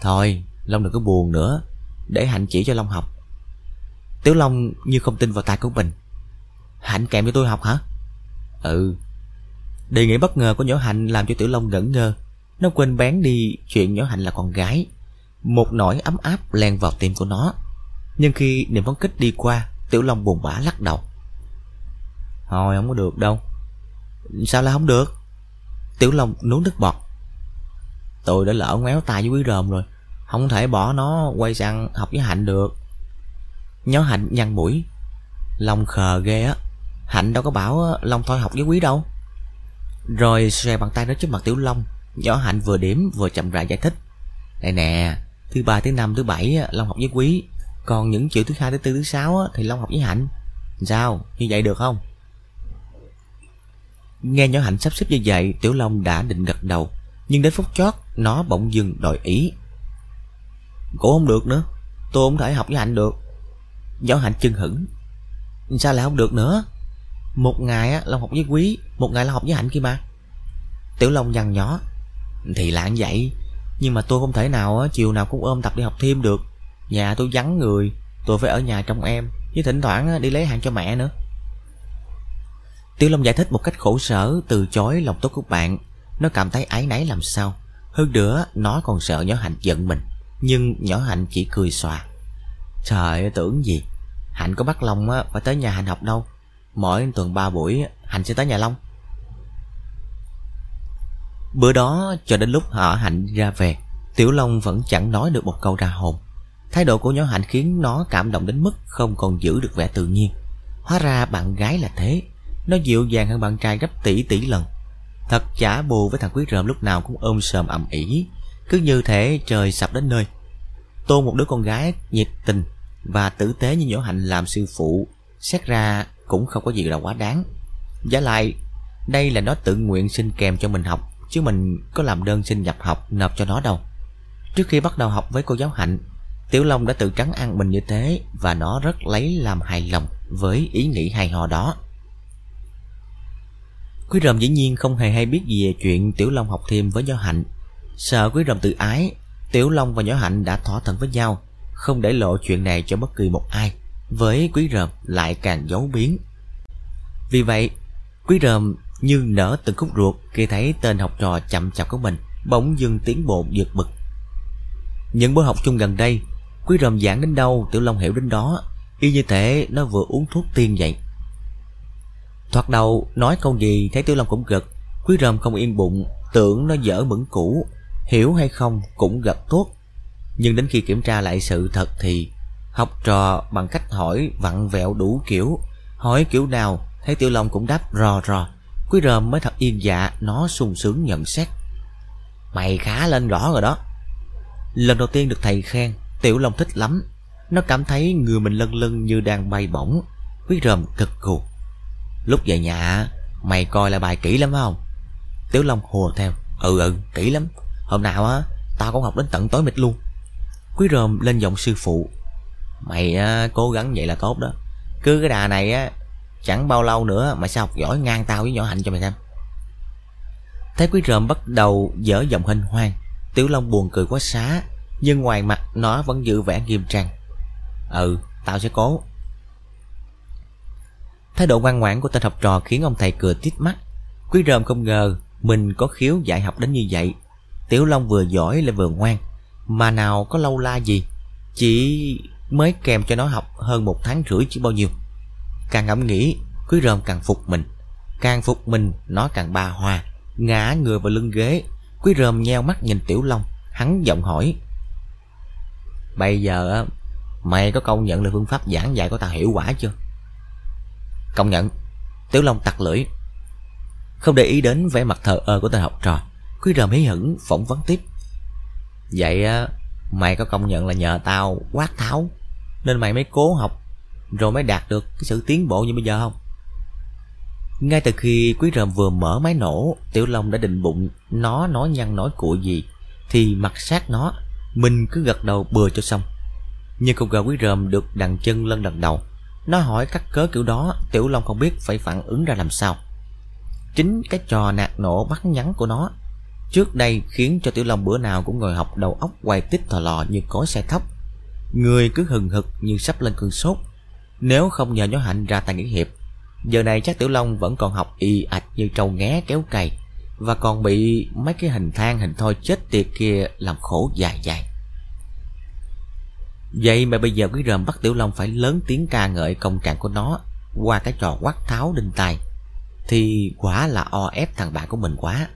Thôi, long đừng có buồn nữa, để hạnh chỉ cho long học tiểu long như không tin vào tai của mình. Hạnh kèm cho tôi học hả? Ừ. Đề nghị bất ngờ của nhỏ hạnh làm cho tiểu long ngẩn ngơ. Nó quên bén đi chuyện nhỏ hạnh là con gái. Một nỗi ấm áp len vào tim của nó. Nhưng khi niềm phấn kích đi qua, Tiểu Long buồn bã lắc đầu. Thôi, không có được đâu. Sao lại không được? Tiểu Long nuốt nước bọt. Tôi đã lỡ ngoéo tay với quý ròm rồi. Không thể bỏ nó quay sang học với Hạnh được. Nhó Hạnh nhăn mũi. Long khờ ghê á. Hạnh đâu có bảo ờ, Long thôi học với quý đâu. Rồi xòe bàn tay nó trước mặt Tiểu Long. Nhỏ Hạnh vừa điểm vừa chậm rãi giải thích. Này nè Thứ ba, thứ năm, thứ bảy ờ, Long học với quý. Còn những chữ thứ hai thứ tư thứ sáu ờ, thì long học với hạnh. Sao? Như vậy được không? Nghe nhỏ hạnh sắp xếp như vậy tiểu long đã định gật đầu. Nhưng đến phút chót nó bỗng dừng đòi ý. Cũng không được nữa. Tôi không thể học với hạnh được nhỏ hạnh chân hững sao lại không được nữa? Một ngày á, long học với quý, một ngày là học với hạnh kia mà. Tiểu long nhăn nhỏ thì là như vậy, nhưng mà tôi không thể nào chiều nào cũng ôm tập đi học thêm được. Nhà tôi vắng người, Tôi phải ở nhà trong em, Với thỉnh thoảng đi lấy hàng cho mẹ nữa. Tiểu Long giải thích một cách khổ sở, Từ chối lòng tốt của bạn. Nó cảm thấy ái náy làm sao. Hơn nữa, nó còn sợ nhỏ Hạnh giận mình. Nhưng nhỏ Hạnh chỉ cười xòa. Trời ơi, tưởng gì? Hạnh có bắt Long phải tới nhà Hạnh học đâu Mỗi tuần ba buổi Hạnh sẽ tới nhà Long Bữa đó cho đến lúc họ Hạnh ra về Tiểu Long vẫn chẳng nói được một câu ra hồn Thái độ của nhỏ hạnh khiến nó cảm động đến mức không còn giữ được vẻ tự nhiên. Hóa ra bạn gái là thế. Nó dịu dàng hơn bạn trai gấp tỷ tỷ lần. Thật chả bù với thằng quý rợm lúc nào cũng ôm sờm ầm ĩ, cứ như thể trời sập đến nơi. Tôn một đứa con gái nhiệt tình và tử tế như nhỏ hạnh làm sư phụ, xét ra cũng không có gì là quá đáng. Giả lại, đây là nó tự nguyện xin kèm cho mình học, chứ mình có làm đơn xin nhập học nộp cho nó đâu. Trước khi bắt đầu học với cô giáo Hạnh, Tiểu Long đã tự trắng ăn mình như thế và nó rất lấy làm hài lòng với ý nghĩ hài hò đó. Quý ròm dĩ nhiên không hề hay biết gì về chuyện Tiểu Long học thêm với Nhỏ Hạnh. Sợ quý ròm tự ái, Tiểu Long và Nhỏ Hạnh đã thỏa thuận với nhau, không để lộ chuyện này cho bất kỳ một ai. Với quý ròm lại càng giấu biến. Vì vậy, quý ròm như nở từng khúc ruột khi thấy tên học trò chậm chạp của mình bỗng dưng tiến bộ vượt bực. Những buổi học chung gần đây Quý ròm giảng đến đâu Tiểu Long hiểu đến đó Y như thể nó vừa uống thuốc tiên vậy Thoạt đầu nói câu gì Thấy Tiểu Long cũng gật Quý ròm không yên bụng Tưởng nó dở mẫn cũ Hiểu hay không cũng gật thuốc nhưng đến khi kiểm tra lại sự thật thì Học trò bằng cách hỏi vặn vẹo đủ kiểu. Hỏi kiểu nào, Thấy Tiểu Long cũng đáp rò rò. Quý rơm mới thật yên dạ Nó sung sướng nhận xét. Mày khá lên rõ rồi đó. Lần đầu tiên được thầy khen, Tiểu Long thích lắm. Nó cảm thấy người mình lân lân như đang bay bổng. Quý rơm cực cù. Lúc về nhà, Mày coi lại bài kỹ lắm phải không? Tiểu Long hùa theo. Ừ ừ kỹ lắm. Hôm nào á, Tao cũng học đến tận tối mịt luôn. Quý ròm lên giọng sư phụ. Mày á, cố gắng vậy là tốt đó. Cứ cái đà này á Chẳng bao lâu nữa mày sẽ học giỏi ngang tao với nhỏ hạnh cho mày xem. Thấy quý ròm bắt đầu dở giọng hình hoang Tiểu Long buồn cười quá xá Nhưng ngoài mặt nó vẫn giữ vẻ nghiêm trang. Ừ tao sẽ cố. Thái độ ngoan ngoãn của tên học trò khiến ông thầy cười tít mắt. Quý ròm không ngờ mình có khiếu dạy học đến như vậy. Tiểu Long vừa giỏi lại vừa ngoan. Mà nào có lâu la gì, Chỉ mới kèm cho nó học hơn một tháng rưỡi chứ bao nhiêu. Càng ngẫm nghĩ Quý rơm càng phục mình. Càng phục mình, nó càng ba hoa. Ngã người vào lưng ghế Quý rơm nheo mắt nhìn Tiểu Long. Hắn giọng hỏi, Bây giờ Mày có công nhận là phương pháp giảng dạy của tao hiệu quả chưa? Công nhận. Tiểu Long tặc lưỡi, Không để ý đến vẻ mặt thờ ơ của tên học trò. Quý rơm hí hửng, phỏng vấn tiếp. Vậy Mày có công nhận là nhờ tao quát tháo Nên mày mới cố học Rồi mới đạt được cái sự tiến bộ như bây giờ không? Ngay từ khi quý rơm vừa mở máy nổ, Tiểu Long đã định bụng Nó nói nhăn nói cuội gì Thì mặt sát nó, Mình cứ gật đầu bừa cho xong. Nhưng cục gà quý rơm được đằng chân lân đằng đầu. Nó hỏi cắt cớ kiểu đó, Tiểu Long không biết phải phản ứng ra làm sao. Chính cái trò nạt nổ bắt nhắn của nó Trước đây khiến cho Tiểu Long bữa nào cũng ngồi học đầu óc quay tít thò lò như cối xe thấp Người cứ hừng hực như sắp lên cơn sốt. Nếu không nhờ nhó hạnh ra tay nghỉ hiệp, Giờ này chắc Tiểu Long vẫn còn học y ạch như trâu ngé kéo cày Và còn bị mấy cái hình thang hình thoi chết tiệt kia làm khổ dài dài. Vậy mà bây giờ quý rơm bắt Tiểu Long phải lớn tiếng ca ngợi công trạng của nó Qua cái trò quát tháo đinh tài Thì quả là o ép thằng bạn của mình quá.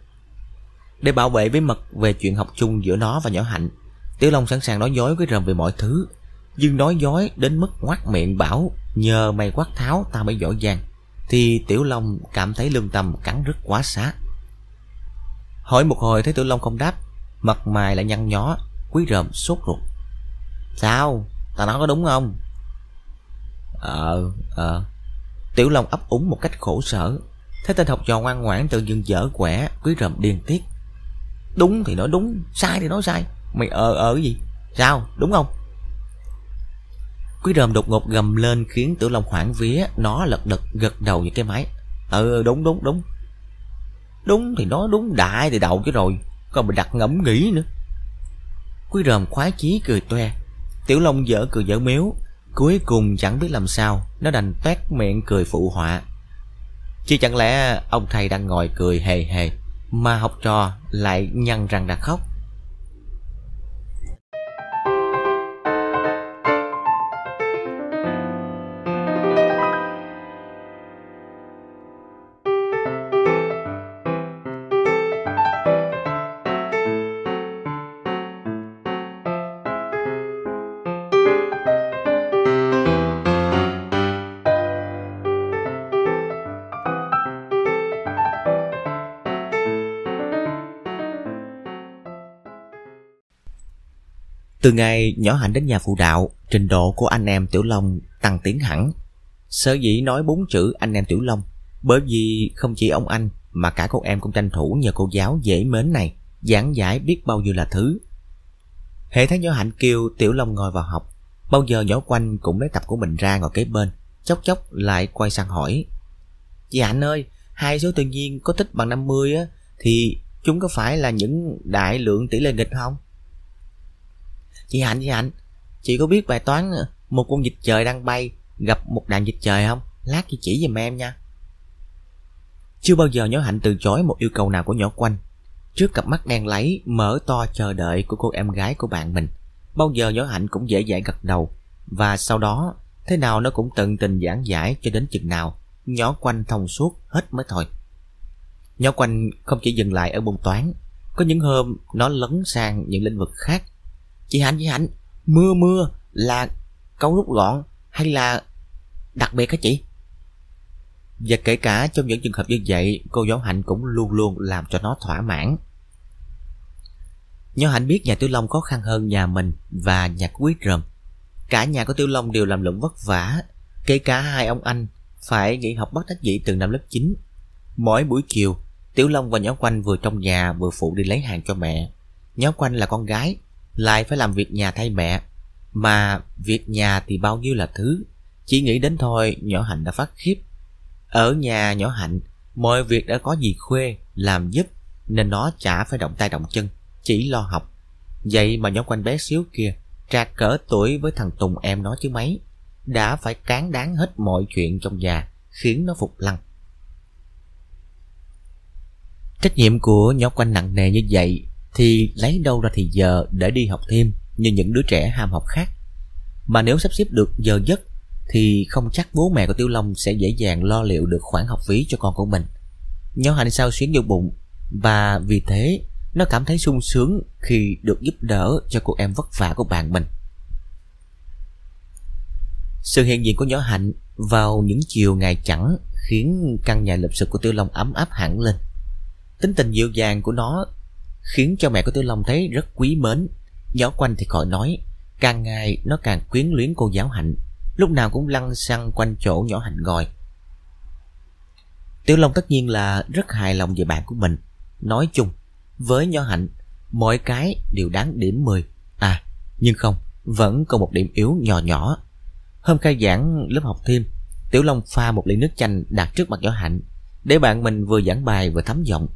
Để bảo vệ bí mật về chuyện học chung giữa nó và nhỏ hạnh Tiểu Long sẵn sàng nói dối với rầm về mọi thứ Nhưng nói dối đến mức ngoắt miệng bảo Nhờ mày quát tháo tao mới giỏi giang thì Tiểu Long cảm thấy lương tâm cắn rứt quá xá. Hỏi một hồi thấy Tiểu Long không đáp, mặt mày lại nhăn nhó, quý rầm sốt ruột. Sao? Ta nói có đúng không? Ờ, ờ. Tiểu Long ấp úng một cách khổ sở. Thấy tên học trò ngoan ngoãn tự dưng dở quẻ, quý rầm điên tiết. Đúng thì nói đúng, sai thì nói sai. Mày ờ ờ gì? Sao? Đúng không? Quý ròm đột ngột gầm lên khiến Tiểu Long hoảng vía, nó lật đật gật đầu như cái máy. Ừ đúng đúng đúng. Đúng thì nói đúng đại thì đầu chứ rồi, còn bị đặt ngẫm nghĩ nữa. Quý ròm khoái chí cười toe. Tiểu Long dở cười dở méo cuối cùng chẳng biết làm sao, nó đành toét miệng cười phụ họa. Chứ chẳng lẽ ông thầy đang ngồi cười hề hề, mà học trò lại nhăn răng ra khóc. Từ ngày nhỏ Hạnh đến nhà phụ đạo, trình độ của anh em Tiểu Long tăng tiến hẳn. Sở dĩ nói bốn chữ anh em Tiểu Long, bởi vì không chỉ ông anh mà cả cô em cũng tranh thủ nhờ cô giáo dễ mến này giảng giải biết bao nhiêu là thứ. Hệ thấy nhỏ Hạnh kêu Tiểu Long ngồi vào học, bao giờ nhỏ quanh cũng lấy tập của mình ra ngồi kế bên, chốc chốc lại quay sang hỏi. Chị Hạnh ơi, hai số tự nhiên có tích bằng 50 á, thì chúng có phải là những đại lượng tỷ lệ nghịch không? Chị Hạnh, chị Hạnh, chị có biết bài toán ờ, một con vịt trời đang bay gặp một đàn vịt trời không? Lát chị chỉ giùm em nha. Chưa bao giờ nhỏ Hạnh từ chối một yêu cầu nào của nhỏ quanh. Trước cặp mắt đen lấy, mở to chờ đợi của cô em gái của bạn mình. Bao giờ nhỏ hạnh cũng dễ dãi gật đầu Và sau đó Thế nào nó cũng tận tình giảng giải cho đến chừng nào Nhỏ quanh thông suốt hết mới thôi Nhỏ quanh không chỉ dừng lại ở môn toán Có những hôm nó lấn sang những lĩnh vực khác Chị Hạnh, chị Hạnh Mưa mưa là câu rút gọn hay là đặc biệt hả chị? Và kể cả trong những trường hợp như vậy Cô giáo Hạnh cũng luôn luôn làm cho nó thỏa mãn. Nho Hạnh biết nhà Tiểu Long khó khăn hơn nhà mình Và nhà quý rầm Cả nhà của Tiểu Long đều làm lụng vất vả Kể cả hai ông anh Phải nghỉ học bắt đắc dĩ từ năm lớp 9 Mỗi buổi chiều Tiểu Long và Nhỏ Quanh vừa trong nhà vừa phụ đi lấy hàng cho mẹ. Nhỏ Quanh là con gái lại phải làm việc nhà thay mẹ. Mà việc nhà thì bao nhiêu là thứ. Chỉ nghĩ đến thôi, Nhỏ Hạnh đã phát khiếp. Ở nhà Nhỏ Hạnh, Mọi việc đã có gì khuê, Làm giúp, Nên nó chả phải động tay động chân, Chỉ lo học. Vậy mà nhóm Quanh bé xíu kia Trạc cỡ tuổi với thằng Tùng em nó chứ mấy, Đã phải cán đáng hết mọi chuyện trong nhà, Khiến nó phục lăng. Trách nhiệm của nhóm quanh nặng nề như vậy thì lấy đâu ra thì giờ để đi học thêm, Như những đứa trẻ ham học khác. Mà nếu sắp xếp được giờ giấc, Thì không chắc bố mẹ của Tiểu Long Sẽ dễ dàng lo liệu được khoản học phí cho con của mình. Nhỏ Hạnh sao xuyến vô bụng, Và vì thế Nó cảm thấy sung sướng Khi được giúp đỡ cho cô em vất vả của bạn mình. Sự hiện diện của nhỏ Hạnh Vào những chiều ngày chẳng Khiến căn nhà lập sự của Tiêu Long ấm áp hẳn lên. Tính tình dịu dàng của nó khiến cho mẹ của Tiểu Long thấy rất quý mến. Giáo quanh thì khỏi nói, càng ngày nó càng quyến luyến cô giáo hạnh, lúc nào cũng lăn xăng quanh chỗ nhỏ hạnh ngồi. Tiểu Long tất nhiên là rất hài lòng về bạn của mình. Nói chung, với nhỏ hạnh, mọi cái đều đáng điểm 10. À, nhưng không, vẫn còn một điểm yếu nhỏ nhỏ. Hôm khai giảng lớp học thêm, Tiểu Long pha một ly nước chanh đặt trước mặt nhỏ hạnh, để bạn mình vừa giảng bài vừa thấm giọng.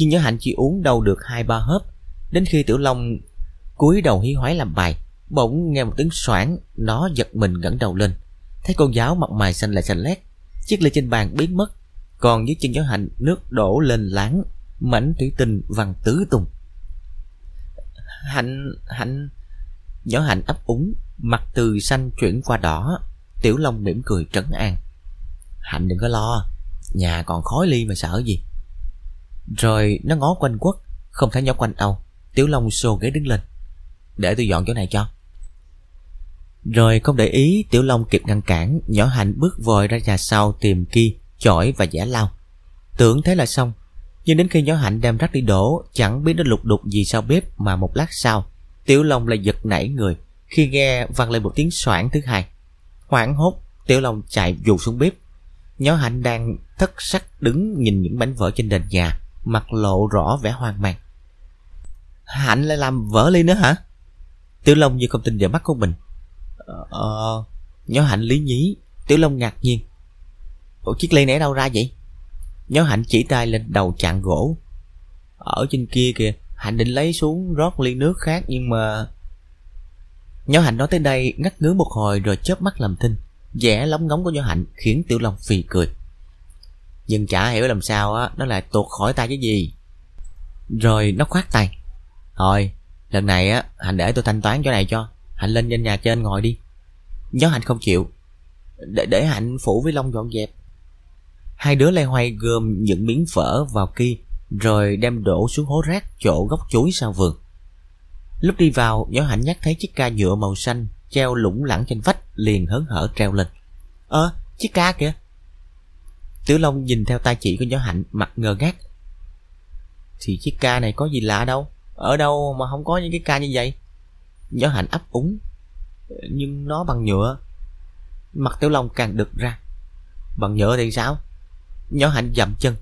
Nhưng nhớ hạnh chỉ uống đâu được hai ba hớp. Đến khi Tiểu Long cúi đầu hí hoái làm bài, Bỗng nghe một tiếng xoảng, Nó giật mình ngẩng đầu lên. Thấy con giáo mặt mày xanh lại xanh lét, Chiếc ly trên bàn biến mất. Còn dưới chân nhớ hạnh, nước đổ lên láng, Mảnh thủy tinh văng tứ tung. Hạnh Hạnh Nhỏ hạnh ấp úng, Mặt từ xanh chuyển qua đỏ. Tiểu Long mỉm cười trấn an. Hạnh đừng có lo, Nhà còn khói ly mà sợ gì rồi nó ngó quanh quất, Không thấy nhóm quanh Âu. Tiểu Long xô ghế đứng lên. Để tôi dọn chỗ này cho. Rồi không để ý, Tiểu Long kịp ngăn cản, Nhỏ Hạnh bước vội ra nhà sau tìm kia Chổi và giả lao. Tưởng thế là xong, Nhưng đến khi nhỏ Hạnh đem rác đi đổ, Chẳng biết nó lục đục gì sau bếp Mà một lát sau, Tiểu Long lại giật nảy người Khi nghe vang lên một tiếng soảng thứ hai. Hoảng hốt, Tiểu Long chạy dù xuống bếp. Nhỏ Hạnh đang thất sắc đứng nhìn những bánh vỡ trên nền nhà mặt lộ rõ vẻ hoang mang. Hạnh lại làm vỡ ly nữa hả? Tiểu Long như không tin vào mắt của mình. Ờ, ờ nhỏ Hạnh lý nhí, Tiểu Long ngạc nhiên. Ủa chiếc ly này đâu ra vậy? Nhỏ Hạnh chỉ tay lên đầu chạn gỗ. Ở trên kia kìa, Hạnh định lấy xuống rót ly nước khác nhưng mà... Nhỏ Hạnh nói tới đây ngắt ngứa một hồi rồi chớp mắt làm thinh. vẻ lóng ngóng của nhỏ Hạnh khiến Tiểu Long phì cười. Nhưng chả hiểu làm sao á Nó lại tuột khỏi tay cái gì. Rồi nó khoát tay. Thôi lần này á Hạnh để tôi thanh toán chỗ này cho. Hạnh lên trên nhà trên ngồi đi. Nhớ Hạnh không chịu. Để, để Hạnh phủ với Long dọn dẹp. Hai đứa lê hoay gom những miếng phở vào kia Rồi đem đổ xuống hố rác chỗ góc chuối sau vườn. Lúc đi vào Nhớ Hạnh nhắc thấy chiếc ca nhựa màu xanh Treo lủng lẳng trên vách Liền hớn hở treo lên. Ơ chiếc ca kìa. Tử Long nhìn theo tay chỉ của nhỏ Hạnh mặt ngơ ngác. Thì chiếc ca này có gì lạ đâu. Ở đâu mà không có những cái ca như vậy? Nhỏ Hạnh ấp úng. Nhưng nó bằng nhựa. Mặt Tiểu Long càng đực ra. Bằng nhựa thì sao? Nhỏ Hạnh dậm chân.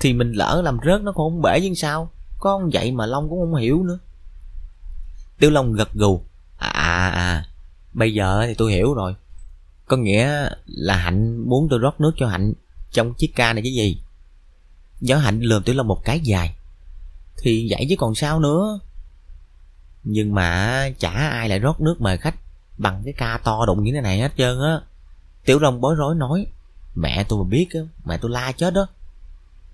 Thì mình lỡ làm rớt nó cũng không bể nhưng sao? Con vậy mà Long cũng không hiểu nữa. Tiểu Long gật gù. À à à, bây giờ thì tôi hiểu rồi. Có nghĩa là Hạnh muốn tôi rót nước cho Hạnh trong chiếc ca này cái gì? Gió hạnh lườm tiểu long một cái dài. Thì vậy chứ còn sao nữa? Nhưng mà chả ai lại rót nước mời khách Bằng cái ca to đụng như thế này hết trơn á. Tiểu long bối rối nói, Mẹ tôi mà biết á, Mẹ tôi la chết đó.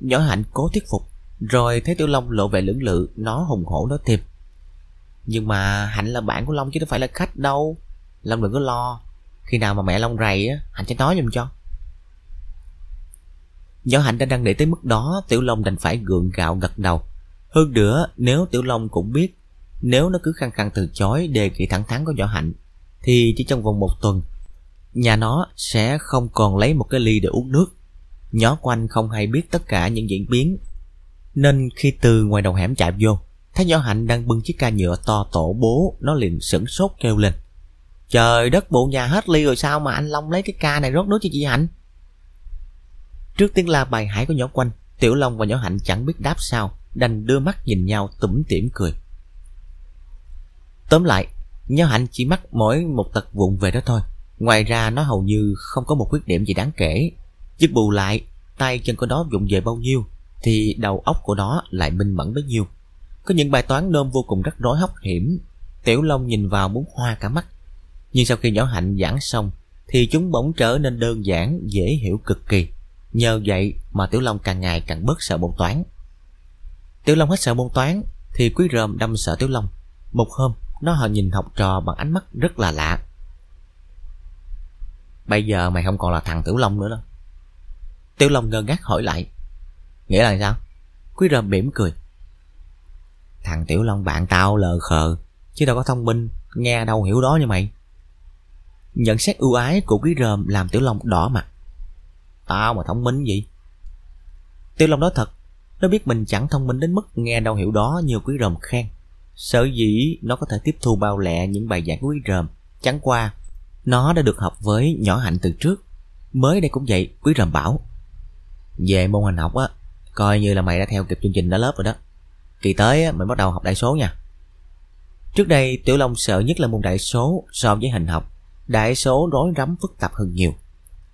Nhỏ hạnh cố thuyết phục, Rồi thấy tiểu long lộ vẻ lưỡng lự, Nó hùng hổ nói thêm, Nhưng mà Hạnh là bạn của Long chứ đâu phải là khách đâu. Long đừng có lo, Khi nào mà mẹ Long rầy á, Hạnh sẽ nói giùm cho. Do Hạnh đã đang để tới mức đó, Tiểu Long đành phải gượng gạo gật đầu. Hơn nữa, nếu Tiểu Long cũng biết, Nếu nó cứ khăng khăng từ chối Đề nghị thẳng thắn của Võ Hạnh, Thì chỉ trong vòng một tuần, Nhà nó sẽ không còn lấy một cái ly để uống nước. Nhỏ quanh không hay biết tất cả những diễn biến, Nên khi từ ngoài đầu hẻm chạy vô, Thấy Võ Hạnh đang bưng chiếc ca nhựa to tổ bố, Nó liền sửng sốt kêu lên. Trời đất, bộ nhà hết ly rồi sao mà anh Long lấy cái ca này rót nước cho chị Hạnh? Trước tiếng la bài hải của nhỏ quanh, Tiểu Long và nhỏ Hạnh chẳng biết đáp sao, Đành đưa mắt nhìn nhau tủm tỉm cười. Tóm lại, Nhỏ Hạnh chỉ mắc mỗi một tật vụn về đó thôi. Ngoài ra, nó hầu như không có một khuyết điểm gì đáng kể. Chứ bù lại, Tay chân của nó vụng về bao nhiêu, Thì đầu óc của nó lại minh mẫn bấy nhiêu. Có những bài toán nôm vô cùng rắc rối hóc hiểm. Tiểu Long nhìn vào muốn hoa cả mắt. Nhưng sau khi nhỏ hạnh giảng xong, Thì chúng bỗng trở nên đơn giản, Dễ hiểu cực kỳ. Nhờ vậy mà Tiểu Long càng ngày càng bớt sợ môn toán. Tiểu Long hết sợ môn toán Thì Quý Rơm đâm sợ Tiểu Long. Một hôm, nó họ nhìn học trò bằng ánh mắt rất là lạ. Bây giờ mày không còn là thằng Tiểu Long nữa đâu Tiểu Long ngơ ngác hỏi lại. Nghĩa là sao? Quý rơm mỉm cười. Thằng Tiểu Long bạn tao lờ khờ, Chứ đâu có thông minh, Nghe đâu hiểu đó như mày. Nhận xét ưu ái của quý rơm Làm Tiểu Long đỏ mặt. Tao mà thông minh gì? Tiểu Long nói thật Nó biết mình chẳng thông minh đến mức nghe đâu hiểu đó Như quý rơm khen. Sở dĩ nó có thể tiếp thu bao lẹ những bài giảng của quý rơm Chẳng qua Nó đã được học với nhỏ hạnh từ trước. Mới đây cũng vậy Quý rơm bảo về môn hành học á Coi như là mày đã theo kịp chương trình đã lớp rồi đó. Kỳ tới á, mày bắt đầu học đại số nha. Trước đây Tiểu Long sợ nhất là môn đại số so với hình học. Đại số rối rắm phức tạp hơn nhiều.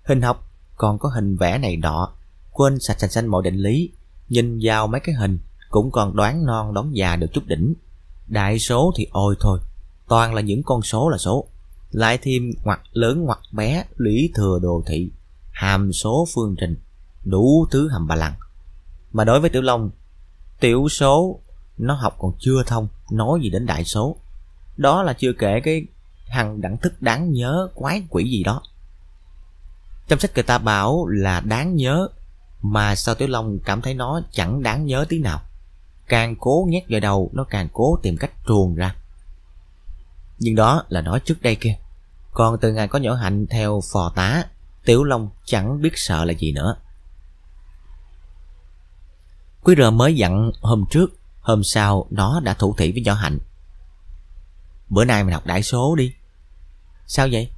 Hình học còn có hình vẽ này nọ. Quên sạch sạch xanh mọi định lý, Nhìn vào mấy cái hình Cũng còn đoán non đón già được chút đỉnh. Đại số thì ôi thôi, Toàn là những con số là số. Lại thêm ngoặt lớn ngoặt bé, Lũy thừa đồ thị, Hàm số phương trình, đủ thứ hầm bà lằng mà đối với tiểu long, tiểu số nó học còn chưa thông, nói gì đến đại số. Đó là chưa kể cái hằng đẳng thức đáng nhớ quái quỷ gì đó trong sách người ta bảo là đáng nhớ, mà sao tiểu long cảm thấy nó chẳng đáng nhớ tí nào. Càng cố nhét vào đầu, nó càng cố tìm cách truồng ra. Nhưng đó là nói trước đây kia. Còn từ ngày có nhỏ hạnh theo phò tá, tiểu long chẳng biết sợ là gì nữa. Quý rờ mới dặn hôm trước, Hôm sau nó đã thủ thị với Nhỏ Hạnh. Bữa nay mình học đại số đi. Sao vậy?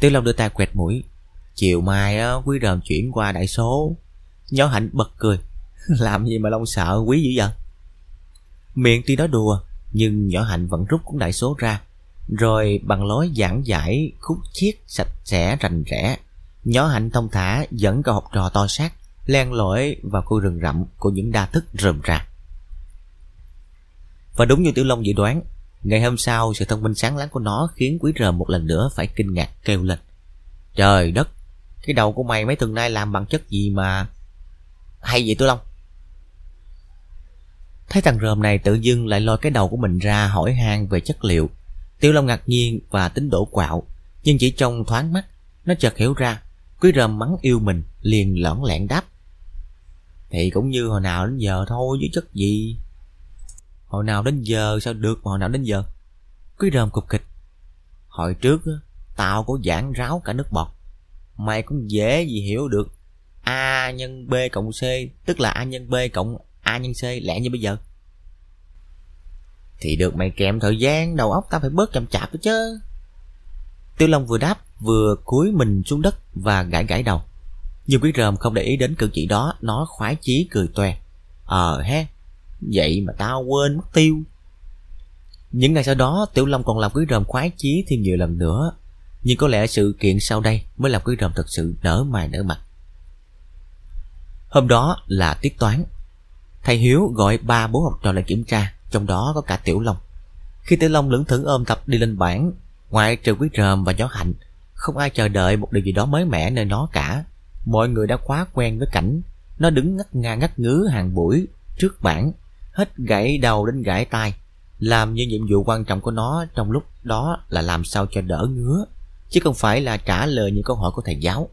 Tiểu Long đưa tay quẹt mũi. Chiều mai á, quý rờm chuyển qua đại số Nhỏ Hạnh bật cười Làm gì mà Long sợ quý dữ vậy? Miệng tuy nói đùa Nhưng nhỏ Hạnh vẫn rút cuốn đại số ra Rồi bằng lối giảng giải Khúc chiết sạch sẽ rành rẽ Nhỏ Hạnh thông thả dẫn cậu học trò to sát len lỏi vào khu rừng rậm của những đa thức rườm rà. Và đúng như Tiểu Long dự đoán, ngày hôm sau sự thông minh sáng láng của nó khiến Quý Rờm một lần nữa phải kinh ngạc kêu lên. Trời đất, cái đầu của mày mấy tuần nay làm bằng chất gì mà... Hay vậy tôi Long? Thấy thằng rơm này tự dưng lại lôi cái đầu của mình ra hỏi han về chất liệu. Tiểu Long ngạc nhiên và tính đổ quạo, nhưng chỉ trong thoáng mắt, nó chợt hiểu ra, quý rơm mắng yêu mình, liền lõn lẹn đáp. Thì cũng như hồi nào đến giờ thôi chứ chất gì Hồi nào đến giờ sao được mà hồi nào đến giờ Quý rơm cục kịch Hồi trước Tao có giảng ráo cả nước bọt Mày cũng dễ gì hiểu được. A nhân B cộng C, Tức là A nhân B cộng A nhân C lẽ như bây giờ. Thì được mày kèm thời gian, Đầu óc tao phải bớt chậm chạp đó chứ. Tiêu Long vừa đáp, Vừa cúi mình xuống đất Và gãi gãi đầu. Nhưng quý rơm không để ý đến cử chỉ đó, Nó khoái chí cười toe. Ờ he Vậy mà tao quên mất tiêu. Những ngày sau đó, Tiểu Long còn làm quý rơm khoái chí thêm nhiều lần nữa. Nhưng có lẽ sự kiện sau đây Mới làm quý rơm thật sự nở mày nở mặt. Hôm đó là tiết toán. Thầy Hiếu gọi ba bố học trò lại kiểm tra Trong đó có cả Tiểu Long. Khi Tiểu Long lững thững ôm tập đi lên bảng Ngoại trừ quý rơm và gió hạnh Không ai chờ đợi một điều gì đó mới mẻ nơi nó cả. Mọi người đã quá quen với cảnh Nó đứng ngắt nga ngắt ngứ hàng buổi Trước bảng Hết gãy đầu đến gãy tai làm như nhiệm vụ quan trọng của nó trong lúc đó là làm sao cho đỡ ngứa, chứ không phải là trả lời những câu hỏi của thầy giáo.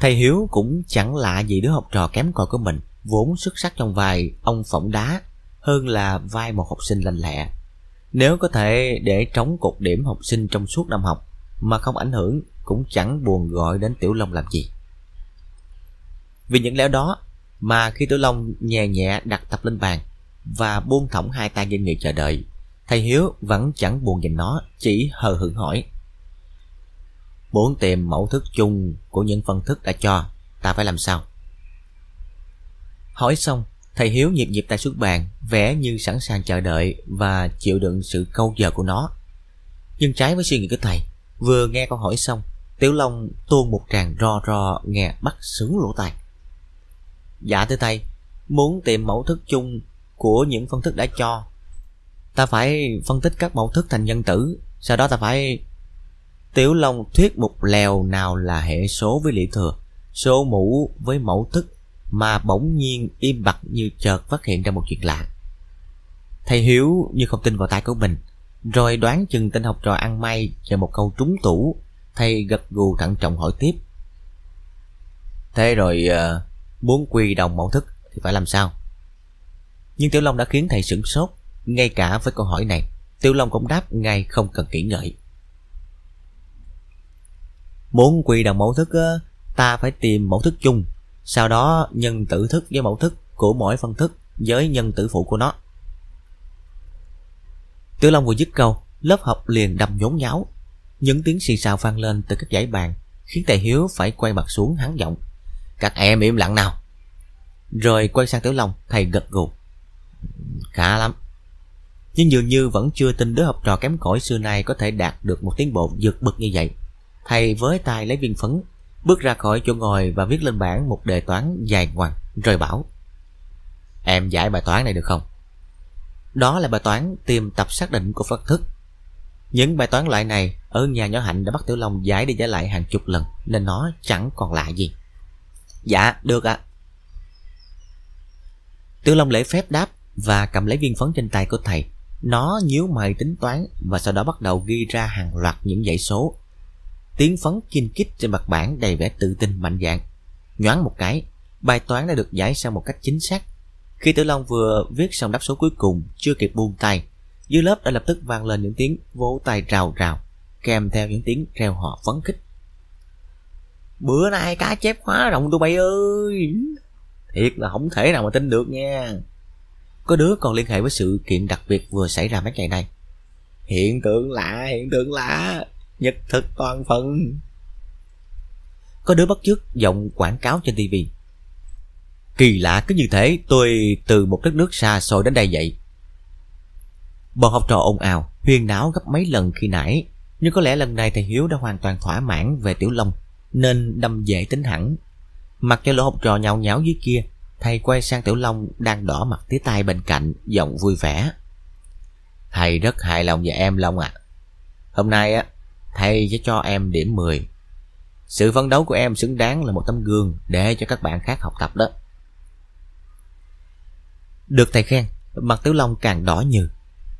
Thầy Hiếu cũng chẳng lạ gì đứa học trò kém cỏi của mình, vốn xuất sắc trong vai ông phỏng đá hơn là vai một học sinh lành lẹ. Nếu có thể để trống cột điểm học sinh trong suốt năm học mà không ảnh hưởng cũng chẳng buồn gọi đến Tiểu Long làm gì. Vì những lẽ đó mà khi Tiểu Long nhẹ nhẹ đặt tập lên bàn và buông thõng hai tay nghiêm nghị chờ đợi, thầy Hiếu vẫn chẳng buồn nhìn nó, chỉ hờ hững hỏi. Muốn tìm mẫu thức chung của những phân thức đã cho, ta phải làm sao? Hỏi xong, thầy Hiếu nhịp nhịp tay xuống bàn, vẽ như sẵn sàng chờ đợi và chịu đựng sự câu giờ của nó. Nhưng trái với suy nghĩ của thầy, vừa nghe câu hỏi xong, Tiểu Long tuôn một tràng ro ro nghe bắt sướng lỗ tai. Dạ thưa thầy, muốn tìm mẫu thức chung của những phân thức đã cho, ta phải phân tích các mẫu thức thành nhân tử, sau đó ta phải Tiểu Long thuyết một lèo nào là hệ số với lý thừa, số mũ với mẫu thức mà bỗng nhiên im bặt như chợt phát hiện ra một chuyện lạ. Thầy Hiếu như không tin vào tay của mình, rồi đoán chừng tên học trò ăn may chờ một câu trúng tủ, thầy gật gù thận trọng hỏi tiếp. Thế rồi uh, muốn quy đồng mẫu thức thì phải làm sao? Nhưng Tiểu Long đã khiến thầy sửng sốt, ngay cả với câu hỏi này, Tiểu Long cũng đáp ngay không cần kỹ ngợi. Muốn quy đồng mẫu thức ta phải tìm mẫu thức chung. Sau đó nhân tử thức với mẫu thức của mỗi phân thức với nhân tử phụ của nó. Tiểu Long vừa dứt câu lớp học liền đầm nhốn nháo. Những tiếng xì xào vang lên từ các dãy bàn khiến thầy Hiếu phải quay mặt xuống hắn giọng. Các em im lặng nào. Rồi quay sang Tiểu Long thầy gật gù. Khá lắm nhưng dường như vẫn chưa tin đứa học trò kém cỏi xưa nay có thể đạt được một tiến bộ vượt bậc như vậy. Thầy với tay lấy viên phấn, Bước ra khỏi chỗ ngồi và viết lên bảng một đề toán dài ngoằng, Rồi bảo, Em giải bài toán này được không? Đó là bài toán tìm tập xác định của Phật thức. Những bài toán loại này Ở nhà nhỏ hạnh đã bắt Tiểu Long giải đi giải lại hàng chục lần, Nên nó chẳng còn lạ gì. Dạ được ạ. Tiểu Long lễ phép đáp Và cầm lấy viên phấn trên tay của thầy. Nó nhíu mày tính toán Và sau đó bắt đầu ghi ra hàng loạt những dãy số Tiếng phấn kinh kích trên mặt bảng đầy vẻ tự tin mạnh dạng. Nhoáng một cái, bài toán đã được giải sang một cách chính xác. Khi Tử Long vừa viết xong đáp số cuối cùng, chưa kịp buông tay, dưới lớp đã lập tức vang lên những tiếng vỗ tay rào rào, kèm theo những tiếng reo hò phấn khích. Bữa nay cá chép hóa rộng tụi bay ơi! Thiệt là không thể nào mà tin được nha. Có đứa còn liên hệ với sự kiện đặc biệt vừa xảy ra mấy ngày nay. Hiện tượng lạ, hiện tượng lạ. Nhất thực toàn phần. Có đứa bắt chước giọng quảng cáo trên tivi kỳ lạ cứ như thế tôi từ một đất nước xa xôi đến đây vậy. Bọn học trò ồn ào huyên náo gấp mấy lần khi nãy. Nhưng có lẽ lần này thầy hiếu đã hoàn toàn thỏa mãn về tiểu long nên đâm dễ tính hẳn. Mặc cho lỗ học trò nhào nháo dưới kia thầy quay sang tiểu long đang đỏ mặt tía tai bên cạnh giọng vui vẻ thầy rất hài lòng về em long ạ à. hôm nay á thầy sẽ cho em điểm 10. Sự phấn đấu của em xứng đáng là một tấm gương để cho các bạn khác học tập đó. Được thầy khen, mặt Tiểu Long càng đỏ như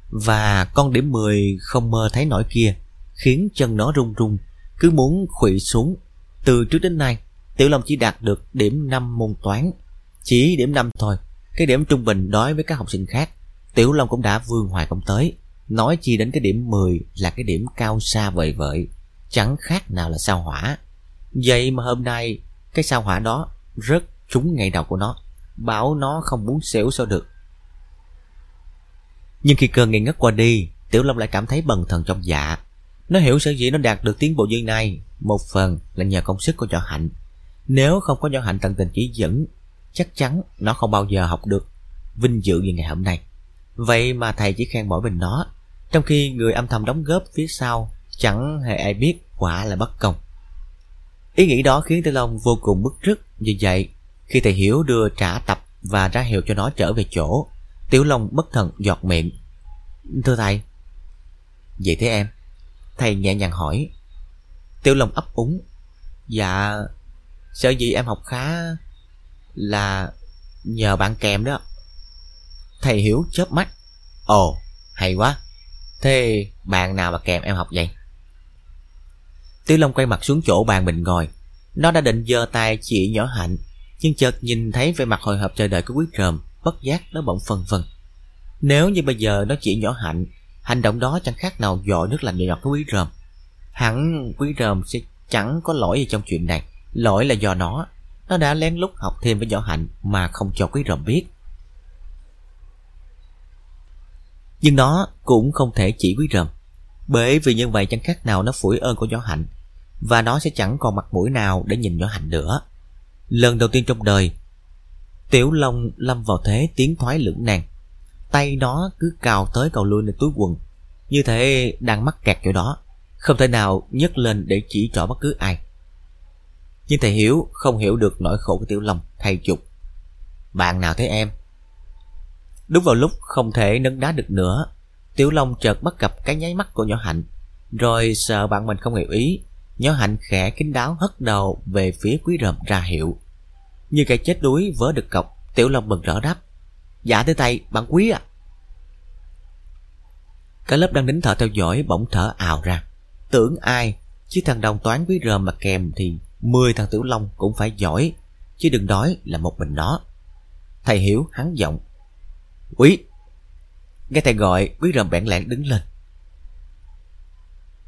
và con điểm 10 không mơ thấy nổi kia khiến chân nó run run, cứ muốn khuỵu xuống. Từ trước đến nay, Tiểu Long chỉ đạt được điểm 5 môn toán, chỉ điểm 5 thôi. Cái điểm trung bình đối với các học sinh khác, Tiểu Long cũng đã vương hoài công tới. Nói chi đến cái điểm 10 là cái điểm cao xa vời vợi, chẳng khác nào là sao hỏa. Vậy mà hôm nay, cái sao hỏa đó rất trúng ngày đầu của nó, bảo nó không muốn xỉu sao được. Nhưng khi cơn ngây ngất qua đi, Tiểu Long lại cảm thấy bần thần trong dạ. Nó hiểu sở dĩ nó đạt được tiến bộ như này, một phần là nhờ công sức của Võ Hạnh. Nếu không có Võ Hạnh tận tình chỉ dẫn, chắc chắn nó không bao giờ học được vinh dự như ngày hôm nay. Vậy mà thầy chỉ khen mỗi mình nó trong khi người âm thầm đóng góp phía sau chẳng hề ai biết quả là bất công. Ý nghĩ đó khiến Tiểu Long vô cùng bức rứt vì vậy. Khi thầy Hiểu đưa trả tập và ra hiệu cho nó trở về chỗ, Tiểu Long bất thần giọt miệng. Thưa thầy. Vậy thế em? Thầy nhẹ nhàng hỏi. Tiểu Long ấp úng. Dạ, sợ gì em học khá là nhờ bạn kèm đó. Thầy hiểu chớp mắt. Ồ, hay quá. Thế bạn nào mà kèm em học vậy? Tiểu Long quay mặt xuống chỗ bàn mình ngồi. Nó đã định giơ tay chỉ nhỏ hạnh, nhưng chợt nhìn thấy vẻ mặt hồi hộp chờ đợi của quý ròm, bất giác nó bỗng phân vân. Nếu như bây giờ nó chỉ nhỏ hạnh, hành động đó chẳng khác nào dội nước lạnh nhọt với quý rờm Hẳn quý rờm sẽ chẳng có lỗi gì trong chuyện này. Lỗi là do nó. Nó đã lén lút học thêm với nhỏ hạnh mà không cho quý rồng biết. Nhưng nó cũng không thể chỉ quý rồng, Bởi vì như vậy chẳng khác nào nó phủi ơn của nhỏ hạnh. Và nó sẽ chẳng còn mặt mũi nào để nhìn nhỏ hạnh nữa. Lần đầu tiên trong đời, Tiểu Long lâm vào thế tiến thoái lưỡng nan. Tay nó cứ cào tới cào lui lên túi quần Như thế đang mắc kẹt chỗ đó Không thể nào nhấc lên để chỉ trỏ bất cứ ai nhưng thầy Hiếu không hiểu được nỗi khổ của Tiểu Long thay chục Bạn nào thế em? Đúng vào lúc không thể nấn đá được nữa, Tiểu Long chợt bắt gặp cái nháy mắt của nhỏ Hạnh. Rồi sợ bạn mình không hiểu ý, Nhỏ Hạnh khẽ kính đáo hất đầu về phía quý rầm ra hiệu. Như cái chết đuối vớ được cọc, Tiểu Long mừng rỡ đáp Dạ tới tay bạn quý à Cả lớp đang nín thở theo dõi bỗng thở ào ra. Tưởng ai, Chứ thằng đồng toán quý rơm mà kèm thì 10 thằng tiểu long cũng phải giỏi Chứ đừng nói là một mình nó Thầy hiểu hắn giọng Quý Nghe thầy gọi quý rầm bẽn lẽn đứng lên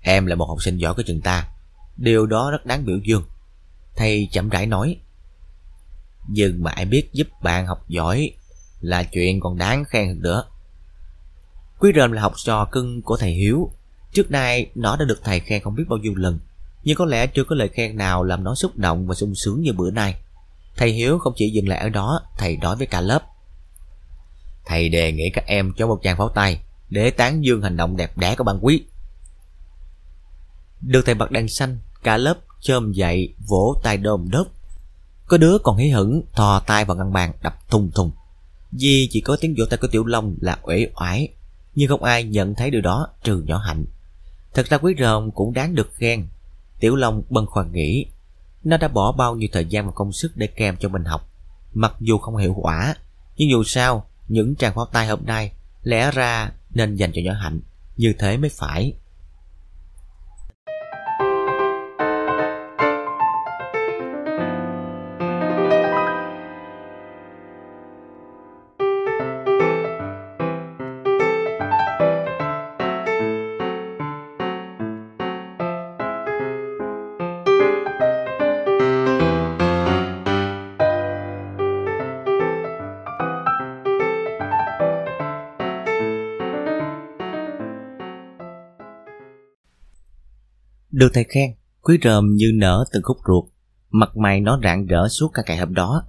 Em là một học sinh giỏi của trường ta Điều đó rất đáng biểu dương Thầy chậm rãi nói Nhưng mà ai biết giúp bạn học giỏi là chuyện còn đáng khen hơn nữa. Quý rơm là học trò cưng của thầy Hiếu. Trước nay nó đã được thầy khen không biết bao nhiêu lần, nhưng có lẽ chưa có lời khen nào làm nó xúc động và sung sướng như bữa nay. Thầy Hiếu không chỉ dừng lại ở đó, thầy nói với cả lớp. Thầy đề nghị các em cho một tràng pháo tay để tán dương hành động đẹp đẽ của ban quý. Được thầy bật đèn xanh, cả lớp chôm dậy, vỗ tay đôm đớp. Có đứa còn hí hửng thò tay vào ngăn bàn đập thùng thùng. Vì chỉ có tiếng vỗ tay của Tiểu Long là uể oải Nhưng không ai nhận thấy điều đó trừ nhỏ hạnh Thật ra quý rồng cũng đáng được khen Tiểu Long bần khoăn nghĩ, Nó đã bỏ bao nhiêu thời gian và công sức để kèm cho mình học. Mặc dù không hiệu quả, Nhưng dù sao, Những tràng pháo tay hôm nay Lẽ ra nên dành cho nhỏ hạnh, Như thế mới phải. Được thầy khen, quý rơm như nở từng khúc ruột, mặt mày nó rạng rỡ suốt cả ngày hôm đó.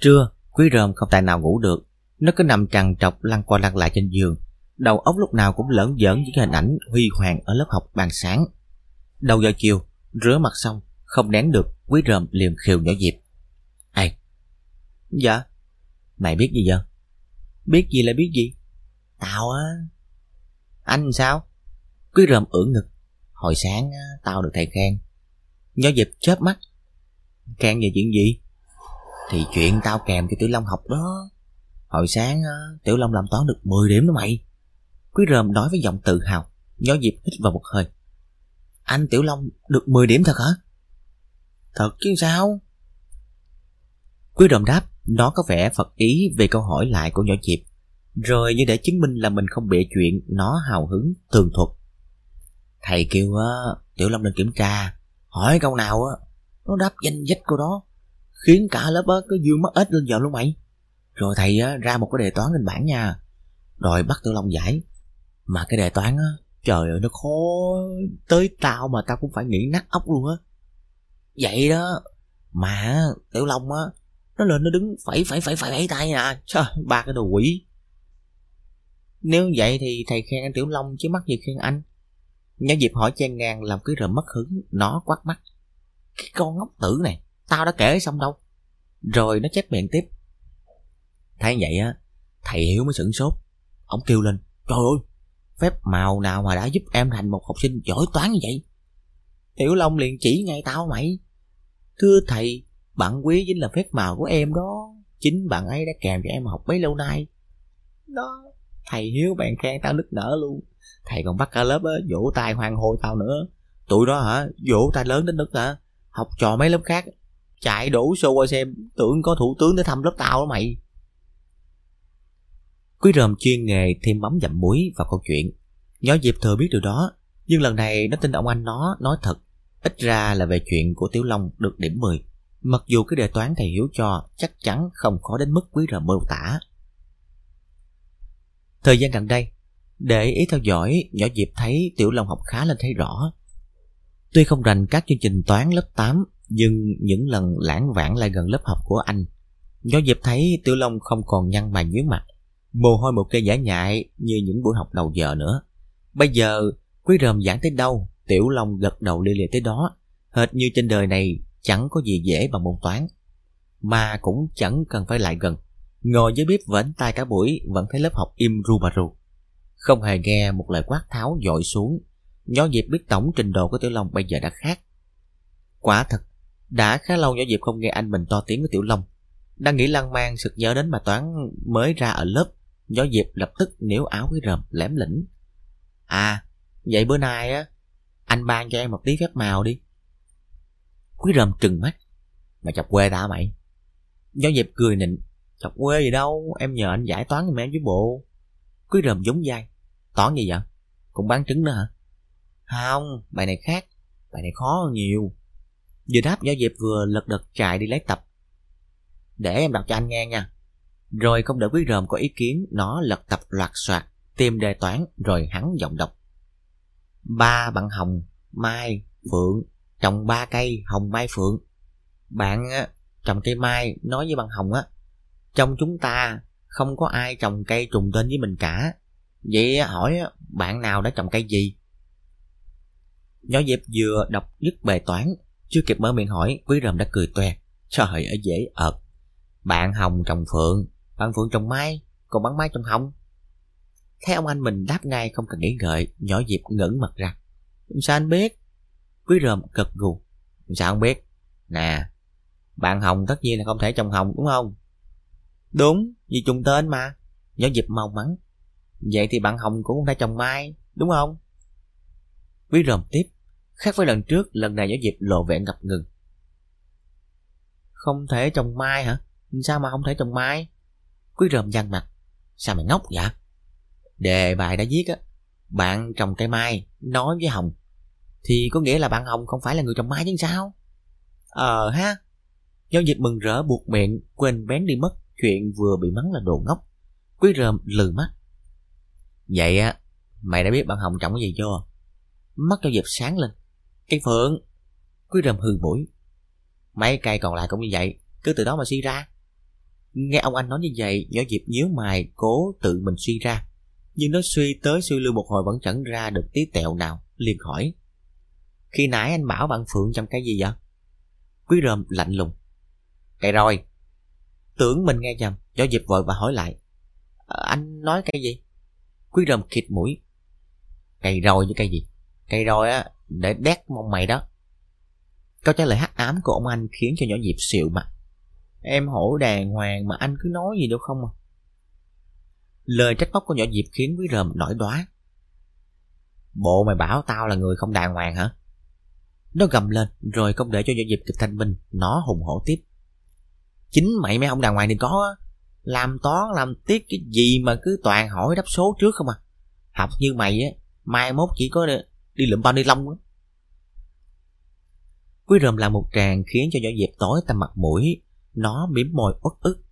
Trưa, quý rơm không tài nào ngủ được, nó cứ nằm trằn trọc lăn qua lăn lại trên giường, đầu óc lúc nào cũng lởn giỡn những hình ảnh huy hoàng ở lớp học ban sáng. Đầu giờ chiều, rửa mặt xong, không nén được, quý rơm liền khều nhỏ dịp. Ai? Dạ. Mày biết gì vậy? Biết gì là biết gì? Tao á. Anh sao? Quý rơm ưỡn ngực. Hồi sáng tao được thầy khen. Nhớ dịp chớp mắt. Khen về chuyện gì? Thì chuyện tao kèm cho Tiểu Long học đó. Hồi sáng Tiểu Long làm toán được 10 điểm đó mày. Quý rơm nói với giọng tự hào, Nhớ dịp hít vào một hơi. Anh Tiểu Long được 10 điểm thật hả? Thật chứ sao? Quý rơm đáp Nó có vẻ phật ý về câu hỏi lại của nhỏ Diệp. Rồi như để chứng minh là mình không bịa chuyện, Nó hào hứng, tường thuật. Thầy kêu á, Tiểu Long lên kiểm tra, hỏi câu nào á, nó đáp danh dách cô đó, khiến cả lớp á cứ dương mắt ếch lên giờ luôn mày. Rồi thầy á, ra một cái đề toán lên bảng nha, rồi bắt Tiểu Long giải. Mà cái đề toán á, trời ơi nó khó tới tao mà tao cũng phải nghĩ nát óc luôn á. Vậy đó, mà Tiểu Long á, nó lên nó đứng phải phải phải phải phải tay nè, trời, ba cái đồ quỷ. Nếu vậy thì thầy khen anh Tiểu Long chứ mắc gì khen anh. Nhã dịp hỏi chen ngang làm cứ rồi mất hứng, nó quát mắt. Cái con ngốc tử này, tao đã kể xong đâu. Rồi nó chép miệng tiếp. Thấy vậy á, thầy Hiếu mới sửng sốt. Ông kêu lên, trời ơi, phép màu nào mà đã giúp em thành một học sinh giỏi toán như vậy? Tiểu Long liền chỉ ngay tao mày. Thưa thầy, bạn quý chính là phép màu của em đó. Chính bạn ấy đã kèm cho em học bấy lâu nay. đó thầy hiếu bạn khen tao nức nở luôn thầy còn bắt cả lớp á, vỗ tay hoan hô tao nữa. Tụi đó hả, vỗ tay lớn đến nức hả? Học trò mấy lớp khác, chạy đổ xô qua xem, tưởng có thủ tướng tới thăm lớp tao đó mày. Quý ròm chuyên nghề thêm mắm dặm muối vào câu chuyện. Nhỏ diệp thừa biết điều đó, nhưng lần này nó tin ông anh nó nói thật. Ít ra là về chuyện của tiểu long được điểm 10 mặc dù cái đề toán thầy hiếu cho chắc chắn không khó đến mức quý ròm mô tả. Thời gian gần đây để ý theo dõi, nhỏ diệp thấy tiểu long học khá lên thấy rõ. Tuy không rành các chương trình toán lớp 8 nhưng những lần lãng vãng lại gần lớp học của anh, Nhỏ dịp thấy Tiểu Long không còn nhăn mày nhíu mặt. Mồ hôi một cây giả nhại như những buổi học đầu giờ nữa. Bây giờ, Quý ròm giảng tới đâu? Tiểu Long gật đầu lia lịa tới đó. Hệt như trên đời này, chẳng có gì dễ bằng môn toán. Mà cũng chẳng cần phải lại gần. Ngồi dưới bếp vẫn tay cả buổi, Vẫn thấy lớp học im ru bà ru. Không hề nghe một lời quát tháo dội xuống Nhỏ dịp biết tổng trình độ của Tiểu Long bây giờ đã khác Quả thật đã khá lâu nhỏ Diệp không nghe anh mình to tiếng với Tiểu Long. Đang nghĩ lăng mang sực nhớ đến bài toán mới ra ở lớp. Nhỏ Diệp lập tức níu áo với rầm lém lĩnh. À, vậy bữa nay á, anh ban cho em một tí phép màu đi. Quý rầm trừng mắt. Mà chọc quê ta mày? Nhỏ Diệp cười nịnh. Chọc quê gì đâu, em nhờ anh giải toán giùm em với bộ. Quý rầm giống dai. Toán gì vậy? Cũng bán trứng nữa hả? Không, bài này khác. Bài này khó hơn nhiều. Vừa đáp do Diệp vừa lật đật chạy đi lấy tập Để em đọc cho anh nghe nha Rồi không đợi quý ròm có ý kiến Nó lật tập loạt soạt Tìm đề toán rồi hắn giọng đọc Ba bạn hồng, mai, phượng Trồng ba cây hồng mai phượng Bạn trồng cây mai Nói với bạn hồng á Trong chúng ta không có ai trồng cây trùng tên với mình cả Vậy hỏi bạn nào đã trồng cây gì Nhỏ Diệp vừa đọc dứt bài toán chưa kịp mở miệng hỏi, quý rầm đã cười toe. Trời ơi dễ ợt. Bạn hồng trồng phượng, bạn phượng trồng mai, còn bán mai trồng hồng. Thấy ông anh mình đáp ngay không cần nghĩ ngợi, nhỏ Diệp ngẩng mặt ra. Sao anh biết? Quý rầm gật gù. Sao không biết? Nè, bạn hồng tất nhiên là không thể trồng hồng đúng không? Đúng, vì trùng tên mà. Nhỏ dịp mau mắn. Vậy thì bạn hồng cũng không thể trồng mai, đúng không? Quý rầm tiếp. Khác với lần trước, lần này nhỏ dịp lộ vẻ ngập ngừng. Không thể trồng mai hả? Sao mà không thể trồng mai? Quý rơm nhăn mặt. Sao mày ngốc vậy? Đề bài đã viết á, bạn trồng cây mai, nói với Hồng. Thì có nghĩa là bạn Hồng không phải là người trồng mai chứ sao? Ờ ha. Giao dịch mừng rỡ buộc miệng, quên bén đi mất chuyện vừa bị mắng là đồ ngốc. Quý rơm lừ mắt. Vậy á, mày đã biết bạn Hồng trọng cái gì chưa? Mắt cho Diệp sáng lên. Cây phượng Quý rơm hừ mũi Mấy cây còn lại cũng như vậy Cứ từ đó mà suy ra Nghe ông anh nói như vậy Nhỏ Diệp nhíu mày cố tự mình suy ra Nhưng nó suy tới suy lưu một hồi Vẫn chẳng ra được tí tẹo nào liền hỏi Khi nãy anh bảo bạn Phượng chăm cái gì vậy Quý rơm lạnh lùng Cây rồi Tưởng mình nghe nhầm. Nhỏ Diệp vội và hỏi lại à, Anh nói cây gì? Quý rầm khịt mũi Cây rồi với cây gì? Cây rồi á để đét mong mày đó. Câu trả lời hắc ám của ông anh khiến cho nhỏ diệp xịu mặt. Em hổ đàng hoàng mà anh cứ nói gì đâu không à? Lời trách móc của nhỏ diệp khiến quý rầm nổi đoá. Bộ mày bảo tao là người không đàng hoàng hả? Nó gầm lên rồi không để cho nhỏ diệp kịp thanh minh nó hùng hổ tiếp chính mày mới không đàng hoàng thì có làm toán, làm tiết cái gì mà cứ toàn hỏi đáp số trước không à. Học như mày á, mai mốt chỉ có đi lượm bao ni lông á. Quý rơm làm một tràng khiến cho nhỏ dẹp tối tầm mặt mũi, nó mỉm môi uất ức.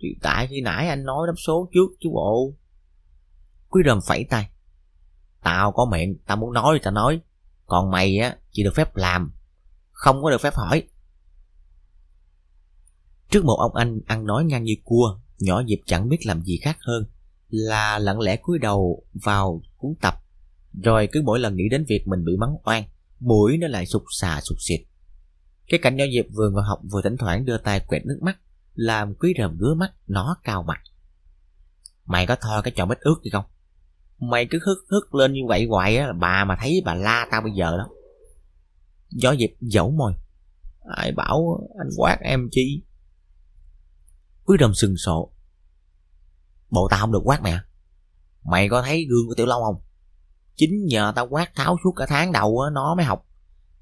Thì tại khi nãy anh nói đáp số trước chứ bộ. Quý rơm phẩy tay. Tao có miệng, tao muốn nói thì tao nói. Còn mày á, chỉ được phép làm, không có được phép hỏi trước một ông anh ăn nói ngang như cua, nhỏ dịp chẳng biết làm gì khác hơn là lặng lẽ cúi đầu vào cuốn tập. Rồi cứ mỗi lần nghĩ đến việc mình bị mắng oan, Mũi nó lại sụt xà sụt xịt. Cái cảnh nhỏ Diệp vừa ngồi học vừa thỉnh thoảng đưa tay quẹt nước mắt, Làm quý rầm ngứa mắt, nó cao mặt. Mày có thôi cái trò bít ướt gì không? Mày cứ hức hức lên như vậy hoài á, Bà mà thấy bà la tao bây giờ đó. Gió Diệp dẫu môi. Ai bảo anh quát em chi? Quý Râm sừng sộ Bộ tao không được quát mẹ. Mày có thấy gương của Tiểu Long không? Chính nhờ tao quát tháo suốt cả tháng đầu á, nó mới học.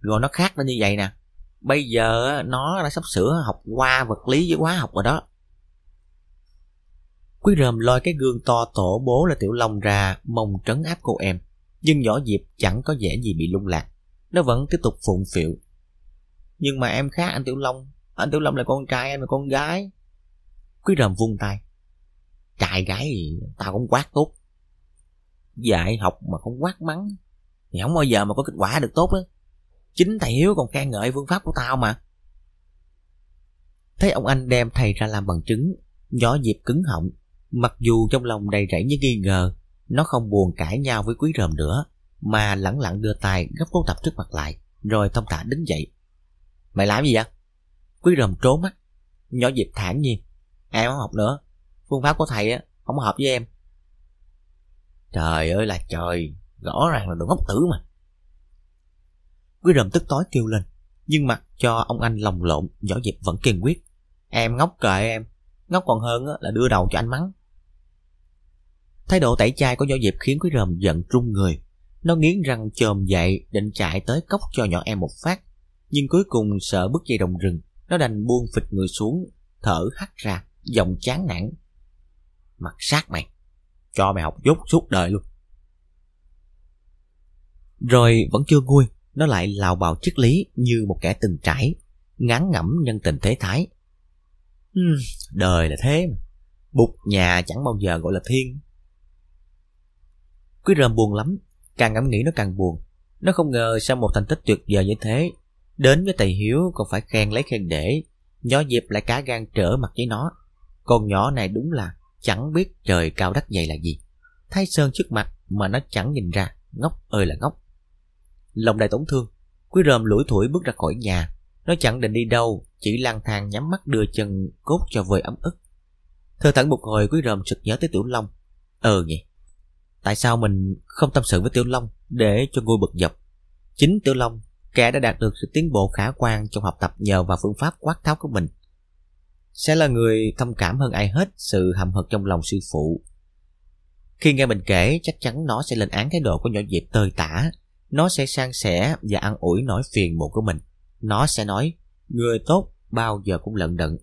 Rồi nó khác lên như vậy nè. Bây giờ nó đã sắp sửa học qua vật lý với hóa học rồi đó. Quý rơm lôi cái gương to tổ bố là Tiểu Long ra mong trấn áp cô em. Nhưng nhỏ Diệp chẳng có vẻ gì bị lung lạc. Nó vẫn tiếp tục phụng phịu. Nhưng mà em khác anh Tiểu Long. Anh Tiểu Long là con trai, em là con gái. Quý rầm vung tay. Trai gái tao cũng quát tốt. Dạy học mà không quát mắng thì không bao giờ mà có kết quả được tốt á. Chính thầy Hiếu còn khen ngợi phương pháp của tao mà. Thấy ông anh đem thầy ra làm bằng chứng, nhỏ Diệp cứng họng, mặc dù trong lòng đầy rẫy những nghi ngờ, nó không buồn cãi nhau với quý rầm nữa, mà lẳng lặng đưa tay gấp cố tập trước mặt lại, rồi thông thả đứng dậy. Mày làm gì vậy? Quý rầm trố mắt, nhỏ Diệp thản nhiên. Em không học nữa, phương pháp của thầy á không hợp với em. Trời ơi là trời, rõ ràng là đồ ngốc tử mà. Quý rầm tức tối kêu lên, nhưng mặt cho ông anh lồng lộn, võ Diệp vẫn kiên quyết. Em ngốc kệ em, ngốc còn hơn là đưa đầu cho anh mắng. Thái độ tẩy chai của võ Diệp khiến Quý rầm giận trung người. Nó nghiến răng chồm dậy định chạy tới cốc cho nhỏ em một phát. Nhưng cuối cùng sợ bước dây đồng rừng, nó đành buông phịch người xuống, thở hắt ra, giọng chán nản. Mặt sát mày, cho mày học dốt suốt đời luôn. Rồi vẫn chưa nguôi, nó lại lào bào triết lý như một kẻ từng trải, ngán ngẩm nhân tình thế thái. Uhm, đời là thế mà, bụt nhà chẳng bao giờ gọi là thiên. Quý rơm buồn lắm, càng ngẫm nghĩ nó càng buồn. Nó không ngờ sau một thành tích tuyệt vời như thế, đến với Tề Hiếu còn phải khen lấy khen để, nhỏ dịp lại cá gan trở mặt với nó. Con nhỏ này đúng là chẳng biết trời cao đất dày là gì. Thái Sơn trước mặt mà nó chẳng nhìn ra, ngốc ơi là ngốc. Lòng đầy tổn thương, Quý rơm lủi thủi bước ra khỏi nhà. Nó chẳng định đi đâu, chỉ lang thang nhắm mắt đưa chân cốt cho vơi ấm ức. Thơ thẳng một hồi Quý rơm sực nhớ tới Tiểu Long. Ờ nhỉ, tại sao mình không tâm sự với Tiểu Long để cho ngôi bực dọc? Chính Tiểu Long, kẻ đã đạt được sự tiến bộ khả quan trong học tập nhờ vào phương pháp quát tháo của mình. Sẽ là người thông cảm hơn ai hết sự hậm hực trong lòng sư phụ. Khi nghe mình kể, chắc chắn nó sẽ lên án thái độ của nhỏ Diệp tơi tả nó sẽ san sẻ và ăn ủi nỗi phiền muộn của mình. Nó sẽ nói, người tốt bao giờ cũng lận đận.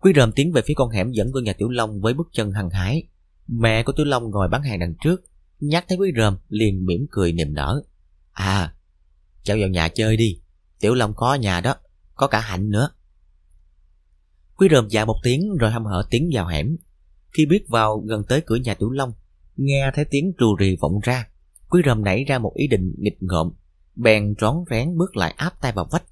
Quý ròm tiến về phía con hẻm dẫn của nhà Tiểu Long với bước chân hăng hái. Mẹ của Tiểu Long ngồi bán hàng đằng trước, nhắc thấy quý ròm liền mỉm cười niềm nở. À, cháu vào nhà chơi đi, Tiểu Long có nhà đó, có cả hạnh nữa. Quý Rơm dạ một tiếng rồi hăm hở tiến vào hẻm. Khi biết vào gần tới cửa nhà Tiểu Long, nghe thấy tiếng rù rì vọng ra, Quý Rơm nảy ra một ý định nghịch ngợm, bèn rón rén bước lại áp tay vào vách.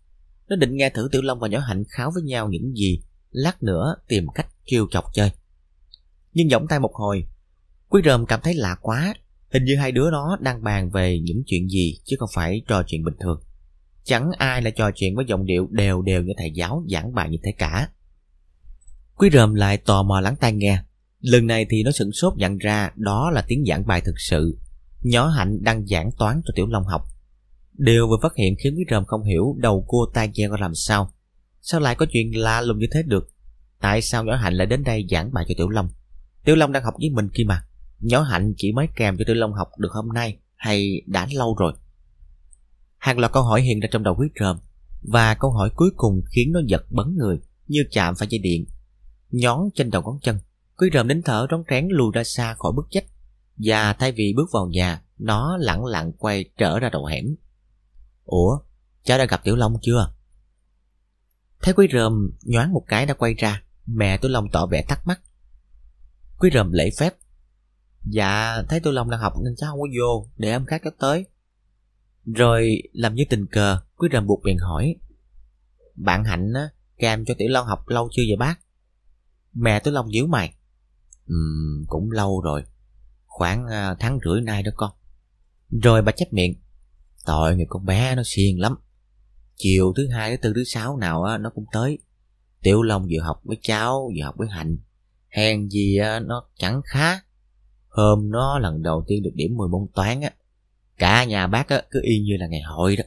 Nó định nghe thử Tiểu Long và Nhỏ Hạnh kháo với nhau những gì, lát nữa tìm cách kêu chọc chơi. Nhưng giọng tay một hồi, Quý Rơm cảm thấy lạ quá, hình như hai đứa nó đang bàn về những chuyện gì chứ không phải trò chuyện bình thường. Chẳng ai là trò chuyện với giọng điệu đều đều như thầy giáo giảng bài như thế cả. Quý rơm lại tò mò lắng tai nghe. Lần này thì nó sửng sốt nhận ra đó là tiếng giảng bài thực sự Nhỏ Hạnh đang giảng toán cho Tiểu Long học. Điều vừa phát hiện khiến quý rơm không hiểu đầu cua tai gian có làm sao. Sao lại có chuyện lạ lùng như thế được? Tại sao nhỏ Hạnh lại đến đây giảng bài cho Tiểu Long? Tiểu Long đang học với mình kia mà. Nhỏ Hạnh chỉ mới kèm cho Tiểu Long học được hôm nay hay đã lâu rồi? Hàng loạt câu hỏi hiện ra trong đầu quý rơm và câu hỏi cuối cùng khiến nó giật bấn người như chạm phải dây điện. Nhón trên đầu ngón chân, quý rơm đến thở rón rén lùi ra xa khỏi bức chách và thay vì bước vào nhà, nó lặng lặng quay trở ra đầu hẻm. Ủa, cháu đã gặp Tiểu Long chưa? Thấy Quý Rơm nhoáng một cái đã quay ra, mẹ Tiểu Long tỏ vẻ thắc mắc. Quý Rơm lễ phép. Dạ, thấy Tiểu Long đang học nên cháu không có vô, để em khác kéo tới. Rồi làm như tình cờ, Quý Rơm buộc miệng hỏi. Bạn Hạnh á, kèm cho Tiểu Long học lâu chưa vậy bác? Mẹ Tiểu Long díu mày. Ừm, cũng lâu rồi. Khoảng à, tháng rưỡi nay đó con. Rồi bà chép miệng. Tội người con bé nó xiên lắm. Chiều thứ hai thứ tư thứ sáu nào á, nó cũng tới. Tiểu Long vừa học với cháu Vừa học với Hạnh Hèn gì á, nó chẳng khá. Hôm nó lần đầu tiên được điểm 10 môn toán á Cả nhà bác á, cứ y như là ngày hội đó.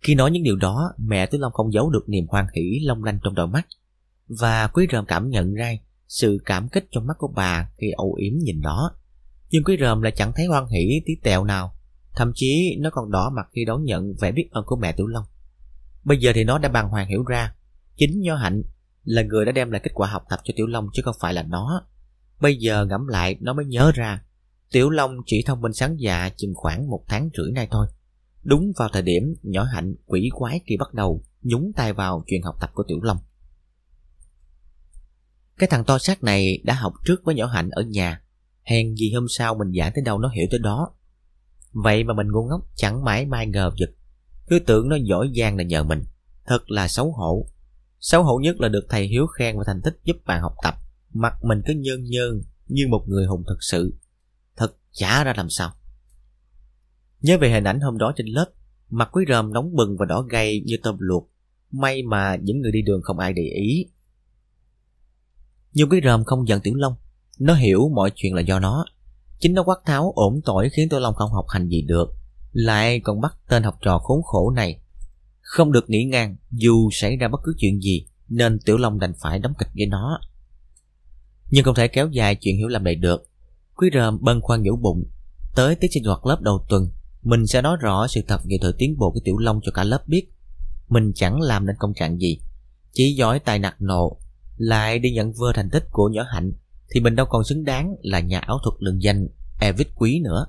Khi nói những điều đó Mẹ Tiểu Long không giấu được niềm hoan hỷ long lanh trong đôi mắt và quý rơm cảm nhận ra sự cảm kích trong mắt của bà khi âu yếm nhìn đó Nhưng quý ròm lại chẳng thấy hoan hỷ tí tẹo nào. Thậm chí nó còn đỏ mặt khi đón nhận vẻ biết ơn của mẹ Tiểu Long. Bây giờ thì nó đã bằng hoàng hiểu ra. Chính Nho Hạnh là người đã đem lại kết quả học tập cho Tiểu Long chứ không phải là nó. Bây giờ ngẫm lại, nó mới nhớ ra Tiểu Long chỉ thông minh sáng dạ chừng khoảng một tháng rưỡi nay thôi. Đúng vào thời điểm nhỏ hạnh quỷ quái kia bắt đầu nhúng tay vào chuyện học tập của Tiểu Long. Cái thằng to xác này đã học trước với nhỏ hạnh ở nhà. Hèn gì hôm sau mình giảng tới đâu nó hiểu tới đó. Vậy mà mình ngu ngốc chẳng mãi mai ngờ vực. Cứ tưởng nó giỏi giang là nhờ mình. Thật là xấu hổ. Xấu hổ nhất là được thầy Hiếu khen và thành tích giúp bạn học tập. Mặt mình cứ nhơn nhơn như một người hùng thật sự. Thật chả ra làm sao. Nhớ về hình ảnh hôm đó trên lớp, mặt quý rơm nóng bừng và đỏ gay như tôm luộc. May mà những người đi đường không ai để ý. Nhưng quý rơm không giận Tiểu Long. Nó hiểu mọi chuyện là do nó. Chính nó quát tháo ổn tội khiến Tiểu Long không học hành gì được. Lại còn bắt tên học trò khốn khổ này. Không được nghỉ ngang dù xảy ra bất cứ chuyện gì nên Tiểu Long đành phải đóng kịch với nó. Nhưng không thể kéo dài chuyện hiểu lầm này được. Quý rơm bân khoan nhũ bụng. Tới tiết sinh hoạt lớp đầu tuần mình sẽ nói rõ sự thật về thời tiến bộ của Tiểu Long cho cả lớp biết. Mình chẳng làm nên công trạng gì, chỉ giỏi tài nặc nộ, lại đi nhận vơ thành tích của nhỏ hạnh, thì mình đâu còn xứng đáng là nhà ảo thuật lừng danh Evid Quý nữa.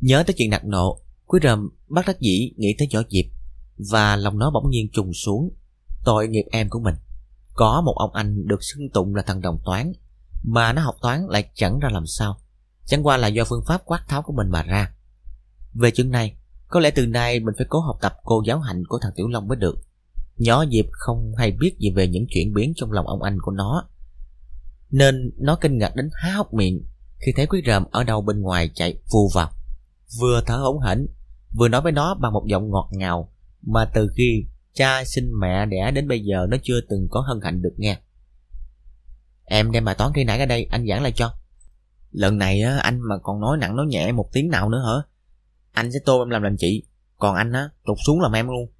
Nhớ tới chuyện nạt nộ, Quý rầm bắt đắc dĩ nghĩ tới nhỏ diệp, và lòng nó bỗng nhiên trùng xuống. Tội nghiệp em của mình. Có một ông anh được xưng tụng là thằng đồng toán, mà nó học toán lại chẳng ra làm sao Chẳng qua là do phương pháp quát tháo của mình mà ra Về chuyện này Có lẽ từ nay mình phải cố học tập cô giáo hạnh của thằng Tiểu Long mới được Nhỏ Diệp không hay biết gì về những chuyển biến trong lòng ông anh của nó Nên nó kinh ngạc đến há hốc miệng Khi thấy quý rầm ở đâu bên ngoài chạy vù vào Vừa thở hổn hển Vừa nói với nó bằng một giọng ngọt ngào Mà từ khi cha sinh mẹ đẻ đến bây giờ Nó chưa từng có hân hạnh được nghe Em đem bài toán khi nãy ra đây anh giảng lại cho Lần này á, anh mà còn nói nặng nói nhẹ một tiếng nào nữa hả? Anh sẽ tô em làm làm chị. Còn anh á, tụt xuống làm em luôn.